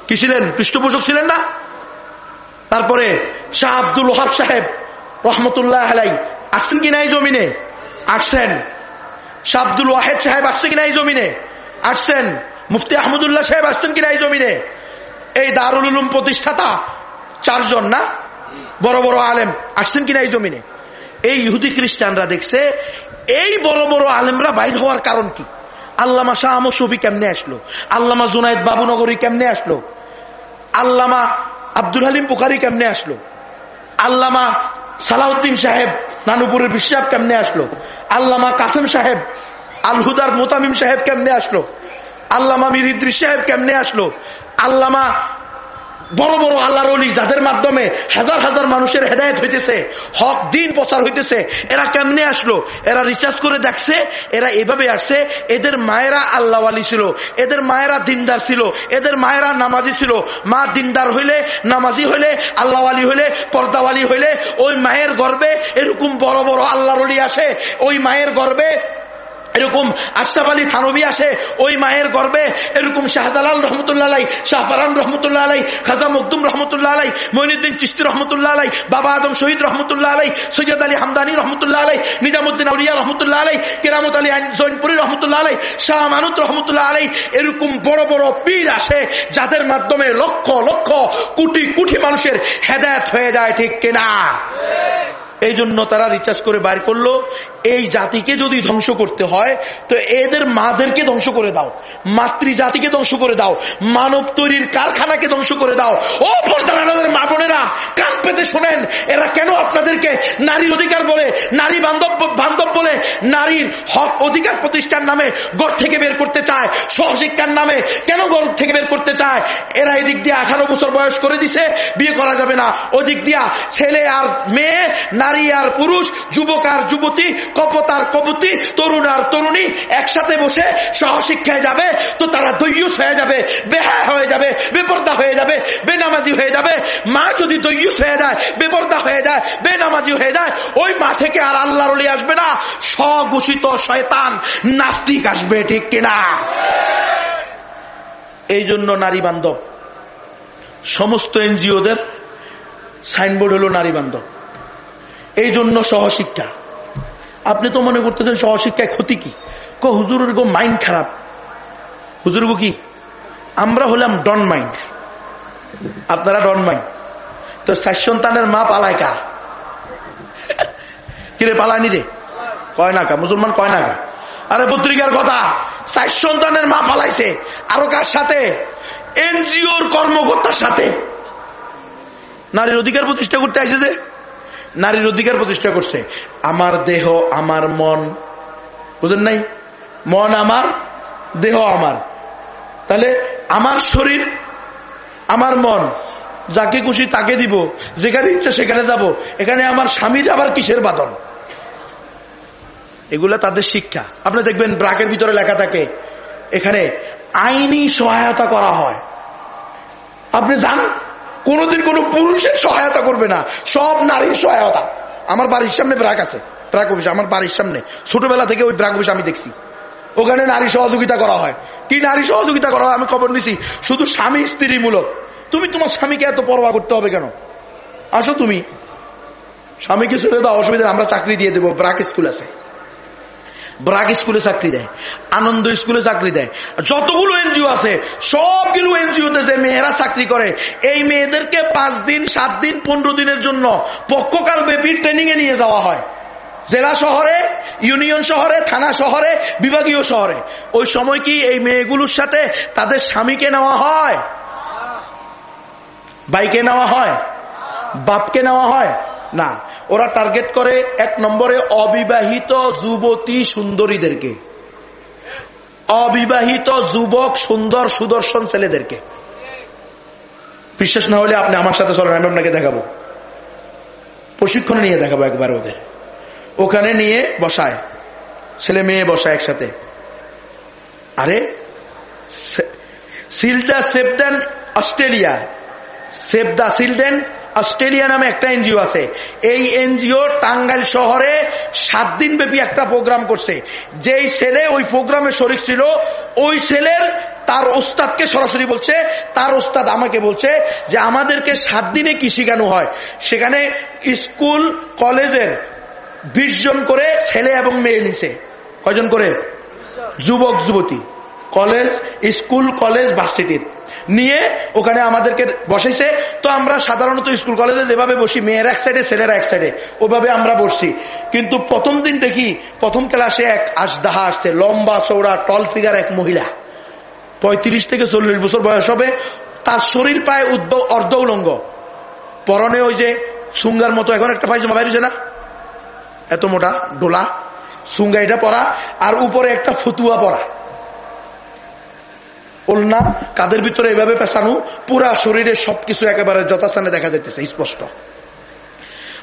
কি ছিলেন? পৃষ্ঠপোষক ছিলেন না? তারপরে শাহ আব্দুল ওহাব সাহেব, রহমতুল্লাহ আলাই আসছেন কিনা এই জমিনে? আসছেন। শাহ আব্দুল ওয়াহেদ সাহেব আসছে কিনা এই জমিনে? আসছেন। মুফতি আহমদুল্লাহ সাহেব আসছেন কিনা এই জমিনে? এই দারুল উলুম প্রতিষ্ঠাতা চারজন না? বড় বড় আলেম আসছেন কিনা এই জমিনে? এই ইহুদি খ্রিস্টানরা দেখছে, এই বড় বড় আলেমরা বাইর হওয়ার কারণ কি? আল্লামা শাহ আমর কেমনে আসলো? আল্লামা জুনায়দ বাবুনগরী কেমনে আসলো? আল্লামা আব্দুল হালিম বুখারি কেমনে আসলো? আল্লামা সালাউদ্দিন সাহেব নানুপুরের বিশ্বাব কেমনে আসলো? আল্লামা কাসেম সাহেব আলহুদার মোতামিম সাহেব কেমনে আসলো? আল্লামা মির ইদ্রিস সাহেব কেমনে আসলো? আল্লামা বড় বড় আল্লাহর অলি যাদের মাধ্যমে হাজার হাজার মানুষের হেদায়ত হইতেছে, হক দিন প্রচার হইতেছে, এরা কেমনে আসলো? এরা রিচার্জ করে দেখছে, এরা এভাবে আসছে, এদের মায়েরা আল্লাহওয়ালি ছিল, এদের মায়েরা দিনদার ছিল, এদের মায়েরা নামাজি ছিল। মা দিনদার হইলে, নামাজি হইলে, আল্লাহওয়ালি হইলে, পর্দাওয়ালি হইলে, ওই মায়ের গর্বে এরকম বড় বড় আল্লাহর অলি আসে, ওই মায়ের গর্বে এরকম আশরাফ আলী থানবী আসে, ওই মায়ের গর্বে এরকম শাহদালাল রহমতুল্লাহ আলাই, শাহফারান রহমতুল্লাহ আলাই, খাজা মকদুম রহমতুল্লাহ আলাই, মইনুদ্দিন চিস্তি রহমতুল্লাহ আলাই, বাবা আদম শহীদ রহমতুল্লাহ আলাই, সৈয়দ আলী হামদানি রহমতুল্লাহ আলাই, নিজামুদ্দিন আউলিয়া রহমতুল্লাহ আলাই, কেরামত আলী জৈনপুরি রহমতুল্লাহ আলাই, শাহ মানুত রহমতুল্লাহ আলাই, এরকম বড় বড় পীর আসে যাদের মাধ্যমে লক্ষ লক্ষ কোটি কোটি মানুষের হেদায়ত হয়ে যায় ঠিক কিনা। এই জন্য তারা রিচার্জ করে বাইর করল। এই জাতিকে যদি ধ্বংস করতে হয়, তো এদের মাদেরকে ধ্বংস করে দাও। মাতৃ জাতিকে ধ্বংস করে দাও। মানব তৈরির কারখানাকে ধ্বংস করে দাও। ও পর্দানাদের মা বোনেরা, কান পেতে শোনেন, এরা কেন আপনাদেরকে নারীর অধিকার বলে, নারী বান্ধব বান্ধব বলে, নারীর হক অধিকার প্রতিষ্ঠার নামে গড় থেকে বের করতে চায়, সহশিক্ষার নামে কেন গড় থেকে বের করতে চায়? এরা এদিক দিয়ে আঠারো বছর বয়স করে দিছে, বিয়ে করা যাবে না। ওদিক দিয়া ছেলে আর মেয়ে, নারী আর পুরুষ, যুবক আর যুবতী, কপত আর কপতি, তরুণ আর তরুণী একসাথে বসে সহশিক্ষায় যাবে, তো তারা দৈয়ুস হয়ে যাবে বেহা হয়ে যাবে, বেপর্দা হয়ে যাবে, বেনামাজি হয়ে যাবে। মা যদি দৈয়ুস হয়ে যায়, বেপর্দা হয়ে যায়, বেনামাজি হয়ে যায়, ওই মা থেকে আর আল্লাহর অলি আসবে না। স্বঘোষিত শয়তান নাস্তিক আসবে, ঠিক কিনা? এই জন্য নারী বান্ধব, সমস্ত এনজিওদের সাইনবোর্ড হলো নারী বান্ধব। এই জন্য সহশিক্ষা। আপনি তো মনে করতেছেন সহশিক্ষায় ক্ষতি কি? হুজুরের গো মাইন্ড খারাপ। হুজুর গো কি? আমরা হলাম ডন মাইন্ড। আপনারা ডন মাইন্ড। তো চার সন্তানের মা পালায় কা কিরে পালায়নি রে? কয় না কা? মুসলমান কয় না কা? আরে পত্রিকার কথা চার সন্তানের মা পালাইছে। আরও কার সাথে? এনজিওর কর্মকর্তার সাথে। নারীর অধিকার প্রতিষ্ঠা করতে আসে যে নারীর অধিকার প্রতিষ্ঠা করছে। আমার দেহ, আমার মন। বুঝেন নাই? মন আমার, দেহ আমার। তাহলে আমার শরীর, আমার মন, যাকে খুশি তাকে দিব, যেখানে ইচ্ছা সেখানে যাব। এখানে আমার স্বামীর আবার কিসের বাদন এগুলা তাদের শিক্ষা। আপনি দেখবেন ব্রাকের ভিতরে লেখা থাকে, এখানে আইনি সহায়তা করা হয়। আপনি যান কোনোদিন কোনো পুরুষের সহায়তা করবে না। সব নারীর সহায়তা। আমার বাড়ির সামনে ব্রাক আছে। ব্রাক অফিস, আমার বাড়ির সামনে। ছোটবেলা থেকে ওই ব্রাক অফিস আমি দেখছি। ওখানে নারী সহযোগিতা করা হয়। কি নারী সহযোগিতা করা হয়? আমি খবর নিছি। শুধু স্বামী স্ত্রী মূলক তুমি তোমার স্বামীকে এত পরোয়া করতে হবে কেন? আসো তুমি। স্বামীকে ছেড়ে দাও, অসুবিধা আমরা চাকরি দিয়ে দেবো। ব্রাক স্কুল আছে। ব্রাক স্কুলে চাকরি দেয়, আনন্দ স্কুলে চাকরি দেয়। যতগুলো এনজিও আছে, সবগুলো এনজিওতে যে মেয়েরা চাকরি করে, এই মেয়েদেরকে পাঁচ দিন, সাত দিন, পনেরো দিনের জন্য পক্ষকাল ব্যাপী ট্রেনিং এ নিয়ে যাওয়া হয়। জেলা শহরে, ইউনিয়ন শহরে, থানা শহরে, বিভাগীয় শহরে। ওই সময় কি এই মেয়েগুলোর সাথে তাদের স্বামীকে নেওয়া হয়? বাইকে নেওয়া হয়? বাপকে নেওয়া হয়? না, ওরা টার্গেট করে এক নম্বরে অবিবাহিত যুবতী সুন্দরীদেরকে। অবিবাহিত যুবক সুন্দর সুদর্শন ছেলেদেরকে। বিশ্বাস না হলে আপনি আমার সাথে চলেন, আমি আপনাকে দেখাবো। প্রশিক্ষণ নিয়ে দেখাবো একবার ওদের। ওখানে নিয়ে বসায়, ছেলে মেয়ে বসায় একসাথে। আরে সিলদা সেপডেন Australia. Save the children Australia নামে একটা এনজিও আছে। এই এনজিও টাঙ্গাইল শহরে সাত দিন ব্যাপী একটা প্রোগ্রাম করছে। যেই ছেলে ওই প্রোগ্রামে শরিক ছিল, ওই ছেলের তার ওস্তাদকে সরাসরি বলছে, তার ওস্তাদ আমাকে বলছে যে আমাদেরকে সাত দিনে কি শিখানো হয়? সেখানে স্কুল, কলেজের বিশ জন করে ছেলে এবং মেয়ে নিছে। কয়জন করে? যুবক, যুবতী। কলেজ, স্কুল, কলেজ, ভার্সিটির। নিয়ে ওখানে আমাদেরকে বসেছে। তো আমরা সাধারণত স্কুল কলেজে যেভাবে বসি, মেয়ের এক সাইডে ছেলেরা এক সাইডে ওভাবে আমরা বসছি। কিন্তু প্রথম দিন দেখি, প্রথম ক্লাসে এক আসদাহা আসছে, লম্বা চৌড়া টল ফিগার এক মহিলা। পঁয়ত্রিশ থেকে চল্লিশ বছর বয়স হবে, তার শরীর প্রায় অর্ধ উলঙ্গ। পরনে ওই যে সুঙ্গার মতো, এখন একটা পাইজামা বাইরেছে না? এত মোটা, ডোলা। সুঙ্গা এটা পরা, আর উপরে একটা ফতুয়া পরা। ওলনা কাদের ভিতরে এভাবে পেছানো পুরা শরীরে সবকিছু একেবারে যথাস্থানে দেখা যাইতেছে, স্পষ্ট।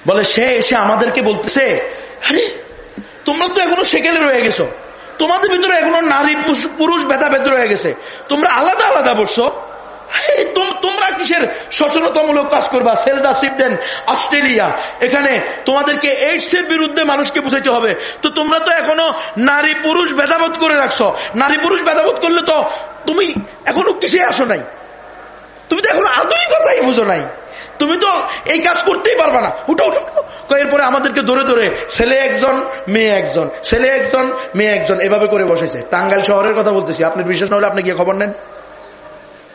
বলে, সে এসে আমাদেরকে বলতেছে, আরে, তোমরা তো এখনও সেকেলে রয়ে গেছো। তোমাদের ভিতরে এখনও নারী, পুরুষ ভেদাভেদ রয়ে গেছে। তোমরা আলাদা আলাদা বসছো। তোমরা কিসের সচেতনতামূলক কাজ করবা? সেলদা সিপডেন অস্ট্রেলিয়া, এখানে তোমাদেরকে এইডস এর বিরুদ্ধে মানুষকে বুঝাইতে হবে। তো তোমরা তো এখনও নারী, পুরুষ ভেদাবোধ করে রাখছো। নারী, পুরুষ ভেদাবোধ করলে তো তুমি এখনও কিসে আসো নাই? তুমি তো এখন আধুনিকতাই বুঝো নাই। তুমি তো এই কাজ করতেই পারবা না। উঠো উঠো এরপরে আমাদেরকে ধরে ধরে ছেলে একজন, মেয়ে একজন, ছেলে একজন, মেয়ে একজন, এভাবে করে বসেছে। টাঙ্গাইল শহরের কথা বলতেছি। আপনি বিশ্বাস না হলে আপনি গিয়ে খবর নেন।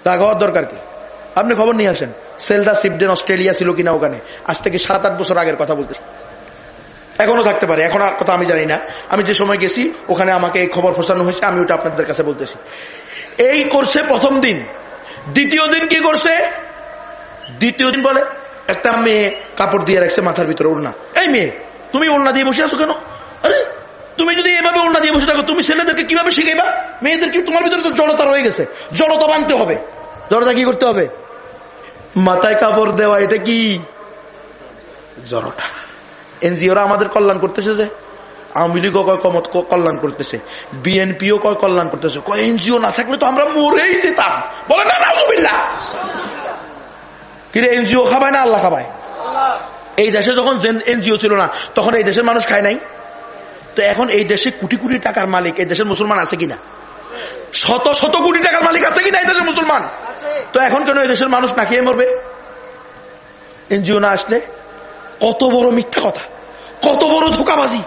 রাগ হওয়ার দরকার কি? আপনি খবর নিয়ে আসেন। সেলদা সিপডেন অস্ট্রেলিয়া ছিল কিনা ওখানে? আজ থেকে সাত, আট বছর আগের কথা বলতেছি। এখনও থাকতে পারে, এখন আর কথা আমি জানি না। আমি যে সময় গেছি, ওখানে আমাকে এই খবর ফোসানো হয়েছে, আমি ওটা আপনাদের কাছে বলতেছি। এই করছে প্রথম দিন। দ্বিতীয় দিন কি করছে? দ্বিতীয় দিন বলে, একটা মেয়ে কাপড় দিয়ে রাখছে মাথার ভিতরে ওড়না। এই মেয়ে, তুমি ওড়না দিয়ে বসে আছো কেন? আরে, তুমি যদি এভাবে ওড়না দিয়ে বসে থাকো, তুমি ছেলেদেরকে কীভাবে শিখাইবা? মেয়েদেরকে তোমার ভিতরে তো জড়তা রয়ে গেছে। জড়তা বানতে হবে। জড়তা কি করতে হবে? মাথায় কাপড় দেওয়া, এটা কি? জড়টা এনজিওরা আমাদের কল্যাণ করতেছে যে, আওয়ামী লীগও কয় কমত কল্যাণ করতেছে, বিএনপিও কয় কল্যাণ করতেছে, কয় এনজিও না থাকলে তো আমরা মরেই যেতাম। বলে না কিরে, এনজিও খাবায় না আল্লাহ খাবায়? এই দেশে যখন এনজিও ছিল না, তখন এই দেশের মানুষ খায় নাই? তো এখন এই দেশে কোটি কোটি টাকার মালিক, এই দেশের মুসলমান আছে কিনা? শত শত কোটি টাকার মালিক আছে কিনা এই দেশের মুসলমান? তো এখন কেন এই দেশের মানুষ না খেয়ে মরবে? এনজিও না আসলে কত বড় মিথ্যা কথা, কত বড় ধোকাবাজি।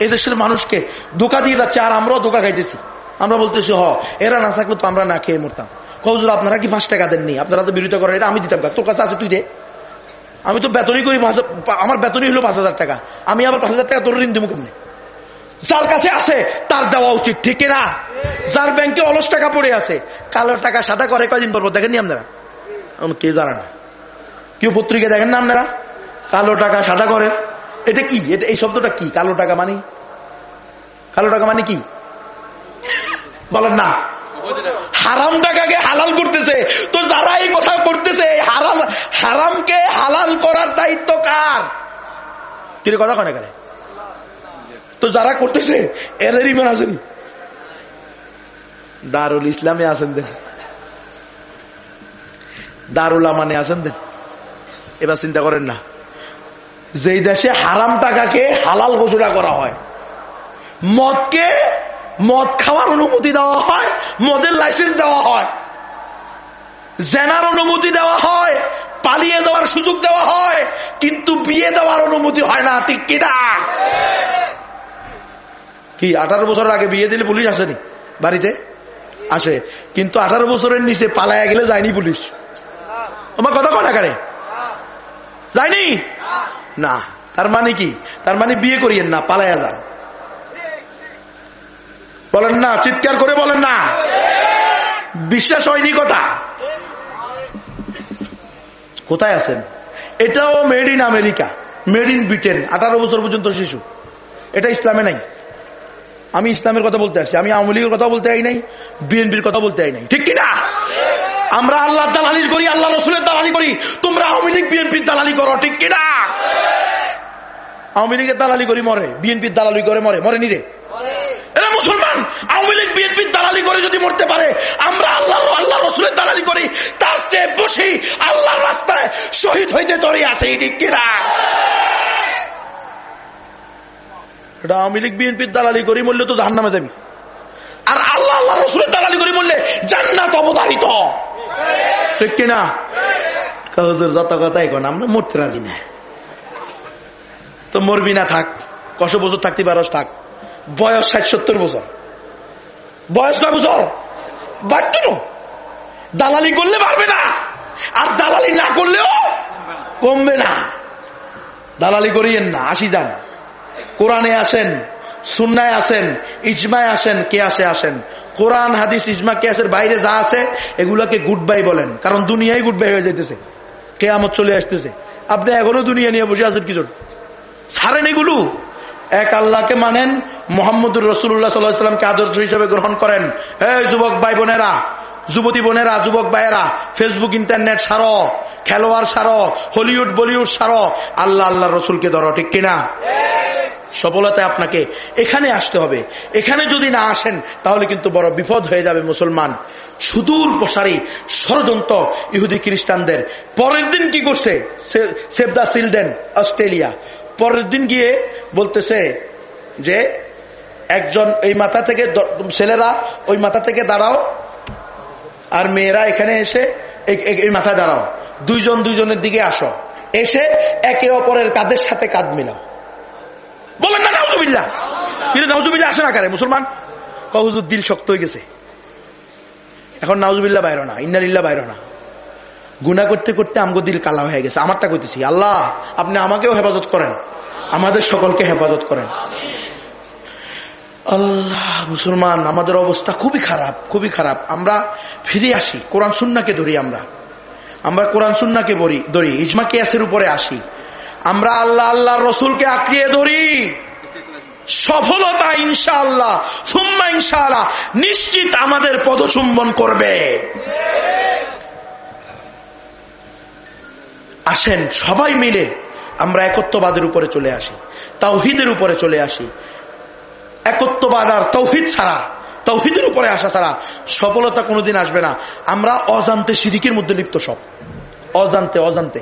এদেশের মানুষকে ধোকা দিয়ে যাচ্ছে, আর আমরাও ধোকা খাইতেছি। আমরা বলতেছি, হ, এরা না থাকলে তো আমরা না খেয়ে মরতাম। কবজুর আপনারা কি পাঁচ টাকা দেননি? আপনারা তো বিরোধিতা করেন, এটা আমি দিতাম তোর কাছে আছে তুই দে। আমি তো বেতনই করি আমার বেতনই হলো পাঁচ হাজার টাকা। আমি আবার পাঁচ হাজার টাকা তোর ঋণ দেবো কেমনি? যার কাছে আছে, তার দেওয়া উচিত, ঠিক না যার ব্যাংকে অলস টাকা পড়ে আছে, কালো টাকা সাদা করে, কয়দিন পর দেখেননি আপনারা? কে জানা না। কেউ পত্রিকা দেখেন না আপনারা? কালো টাকা সাদা করে। এটা কি? এটা এই শব্দটা কি? কালো টাকা মানে? কালো টাকা মানে কি? বলেন না। হারাম টাকাকে হালাল করতেছে। তো যারা এই কথা করতেছে হারাম, হারামকে হালাল করার দায়িত্ব কার? কি কথা কনে কেন? তো যারা করতেছে, এদের ইমান আসেনি দারুল ইসলামে আসেন দেন। দারুল মানে আসেন দেন। এবার চিন্তা করেন না। যেই দেশে হারাম টাকাকে হালাল ঘোষণা করা হয়। মদকে মদ খাওয়ার অনুমতি দেওয়া হয়, মদের লাইসেন্স দেওয়া হয়। জেনার অনুমতি দেওয়া হয়, পালিয়ে দেওয়ার সুযোগ দেওয়া হয়, কিন্তু বিয়ে দেওয়ার অনুমতি হয় না, ঠিক কিনা কি, আঠারো বছরের আগে বিয়ে দিলে পুলিশ আসেনি বাড়িতে? আসে। কিন্তু আঠারো বছরের নিচে পালায়া গেলে যায়নি পুলিশ। আমার কথা কটা কারে? যায়নি? না, তার মানে কি? তার মানে বিয়ে করিয়েন না পালায়া যান। বলেন না, চিৎকার করে বলেন না। বিশ্বাস হয়নি কথা। কোথায় আছেন? এটাও made in America made in Britain আঠারো বছর পর্যন্ত শিশু। এটা ইসলামে নাই। আমি ইসলামের কথা বলতে আসছি, আমি আওয়ামী লীগের কথা বলতে আই নাই, বিএনপির কথা বলতে আই নাই। ঠিক কিনা? আমরা আল্লাহ দালালি করি, আল্লাহ রসুলের দালালি করি। তোমরা আওয়ামী লীগ, বিএনপির দালালি করো, ঠিক কিনা আওয়ামী লীগের দালালি করি মরে, বিএনপির দালালি করে মরে মরে নিরে এরা মুসলমান, আওয়ামী লীগ, বিএনপির দালালি করে যদি মরতে পারে, আমরা আল্লাহ আল্লাহ রসুলের দালালি করি, তার চেয়ে আল্লাহর রাস্তায় শহীদ হইতে আছে কিনা এটা আওয়ামী লীগ, বিএনপির দালালি করি মরলে তো জাহান নামে যাবি। আর আল্লাহ আল্লাহ রসুলের দালালি করি মরলে জান্নাত অবধারিত। ঠিক কিনা? হুজুর, যত কথা এখন আমরা মরতে রাজি না। তো মরবি না থাক কত বছর থাকতে পারস থাক। বয়স ষাট সত্তর বছর। বয়স না বছর? বাড়তো না দালালি করলে পারবে না। আর দালালি না করলেও কমবে না। দালালি করিয়েন না, আসি যান। কোরআনে আসেন। সুন্নায় আসেন, ইজমায় আসেন কে আসে আসেন। কোরআন, হাদিস, ইজমা কে কেয়াসের বাইরে যা আছে, এগুলাকে গুড বাই বলেন। কারণ দুনিয়ায় গুড বাই হয়ে যেতেছে কেয়ামত চলে আসতেছে। আপনি এখনও দুনিয়া নিয়ে বসে আছেন কি জন্য? ছাড়েন এগুলো। এক আল্লাহকে মানেন, মোহাম্মদুর রসুল্লাহ সাল্লাহামকে আদর্শ হিসেবে গ্রহণ করেন। এই যুবক ভাই বোনেরা যুবতী বোনেরা, যুবক ভাইয়েরা ফেসবুক ইন্টারনেট সারো খেলোয়াড় সারো হলিউড বলিউড সারো আল্লাহ আল্লাহ রসুলকে ধরো, ঠিক কিনা? সফলতায় আপনাকে এখানে আসতে হবে। এখানে যদি না আসেন, তাহলে কিন্তু বড় বিপদ হয়ে যাবে মুসলমান। সুদূর প্রসারী, ষড়যন্ত্র ইহুদি খ্রিস্টানদের। পরের দিন কি করছে? Save the children Australia. পরের দিন গিয়ে বলতেছে যে, একজন এই মাথা থেকে ছেলেরা ওই মাথা থেকে দাঁড়াও, আর মেয়েরা এখানে এসে এই মাথায় দাঁড়াও। দুইজন দুইজনের দিকে আসো। এসে একে অপরের কাদের সাথে কাঁধ মিলাও। বলেন না কিন্তু মুসলমান? দিল শক্ত হয়ে গেছে। এখন বাইর না ইন্নারিল্লা বাইর না। করতে করতে আমগো দিল কালা হয়ে গেছে। আমারটা আল্লাহ, আপনি আমাকেও হেফাজত করেন। আমাদের সকলকে হেফাজত করেন। আল্লাহ, মুসলমান, আমাদের অবস্থা খুবই খারাপ খুবই খারাপ। আমরা ফিরে আসি, কোরআন সুন্নাকে ধরি আমরা। আমরা কোরআন সুন্নাকে ধরি, ইজমা কেয়াসের উপরে আসি। আমরা আল্লাহ আল্লাহ রসুলকে আঁকড়িয়ে ধরি। সফলতা ইনশাআল্লাহ, সুম্মা ইনশাআল্লাহ, নিশ্চিত আমাদের পদচুম্বন করবে। আসেন সবাই মিলে আমরা একত্ববাদের উপরে চলে আসি, তাওহিদের উপরে চলে আসি। একত্ববাদ আর তৌহিদ ছাড়া তৌহিদের উপরে আসা ছাড়া সফলতা কোনোদিন আসবে না। আমরা অজান্তে সিরিকের মধ্যে লিপ্ত সব। অজান্তে অজান্তে।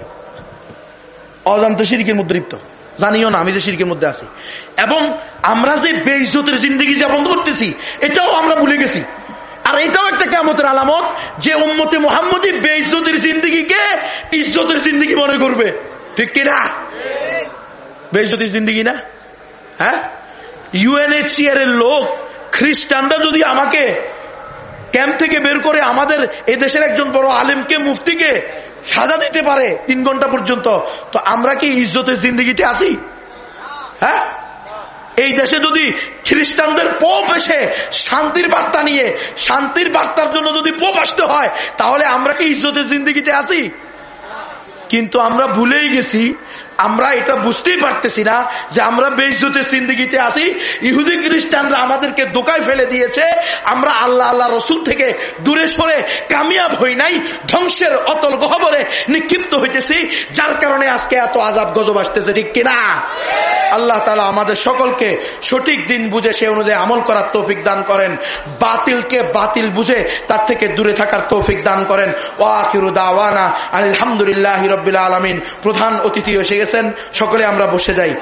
অজান্তে সিরিকের মধ্যে লিপ্ত। জানিও না, আমি যে সিরিকের মধ্যে আছি। এবং আমরা যে বেইজতের জিন্দগি যাপন করতেছি এটাও আমরা ভুলে গেছি। আর এটাও একটা কেমতের আলামত যে উম্মতে মোহাম্মদী বেইজতের জিন্দগিকে ইজ্জতের জিন্দগি মনে করবে। ঠিক কিনা? বেইজতির জিন্দগি না? হ্যাঁ? ইউএনএচসিআর এর লোক, খ্রিস্টানরা যদি আমাকে ক্যাম্প থেকে বের করে আমাদের দেশের একজন বড় আলেমকে, মুফতিকে সাজা দিতে পারে তিন ঘণ্টা পর্যন্ত। তো আমরা কি ইজ্জতের জিন্দগিতে আছি? হ্যাঁ? এই দেশে যদি খ্রিস্টানদের পোপ এসে শান্তির বার্তা নিয়ে, শান্তির বার্তার জন্য যদি পোপ আসতে হয়, তাহলে আমরা কি ইজ্জতের জিন্দগিতে আছি? কিন্তু আমরা ভুলেই গেছি আমরা এটা বুঝতেই পারতেছি না যে আমরা বেইজতের সিন্দিগিতে আছি। ইহুদি খ্রিস্টানরা আমাদেরকে দোকায় ফেলে দিয়েছে। আমরা আল্লাহ আল্লাহ রসুল থেকে দূরে সরে কামিয়াব হই নাই, ধ্বংসের অতল গহবরে নিক্ষিপ্ত হইতেছি, যার কারণে আজকে এত আজাব গজব আসতেছে, ঠিক কিনা? আল্লাহ তালা আমাদের সকলকে সঠিক দিন বুঝে, সে অনুযায়ী আমল করার তৌফিক দান করেন। বাতিলকে বাতিল বুঝে তার থেকে দূরে থাকার তৌফিক দান করেন। ওয়াকিরুদাওয়ানা আলহামদুলিল্লাহ রবিল আলমিন। প্রধান অতিথি এসে গেছেন সকলে আমরা বসে যাই।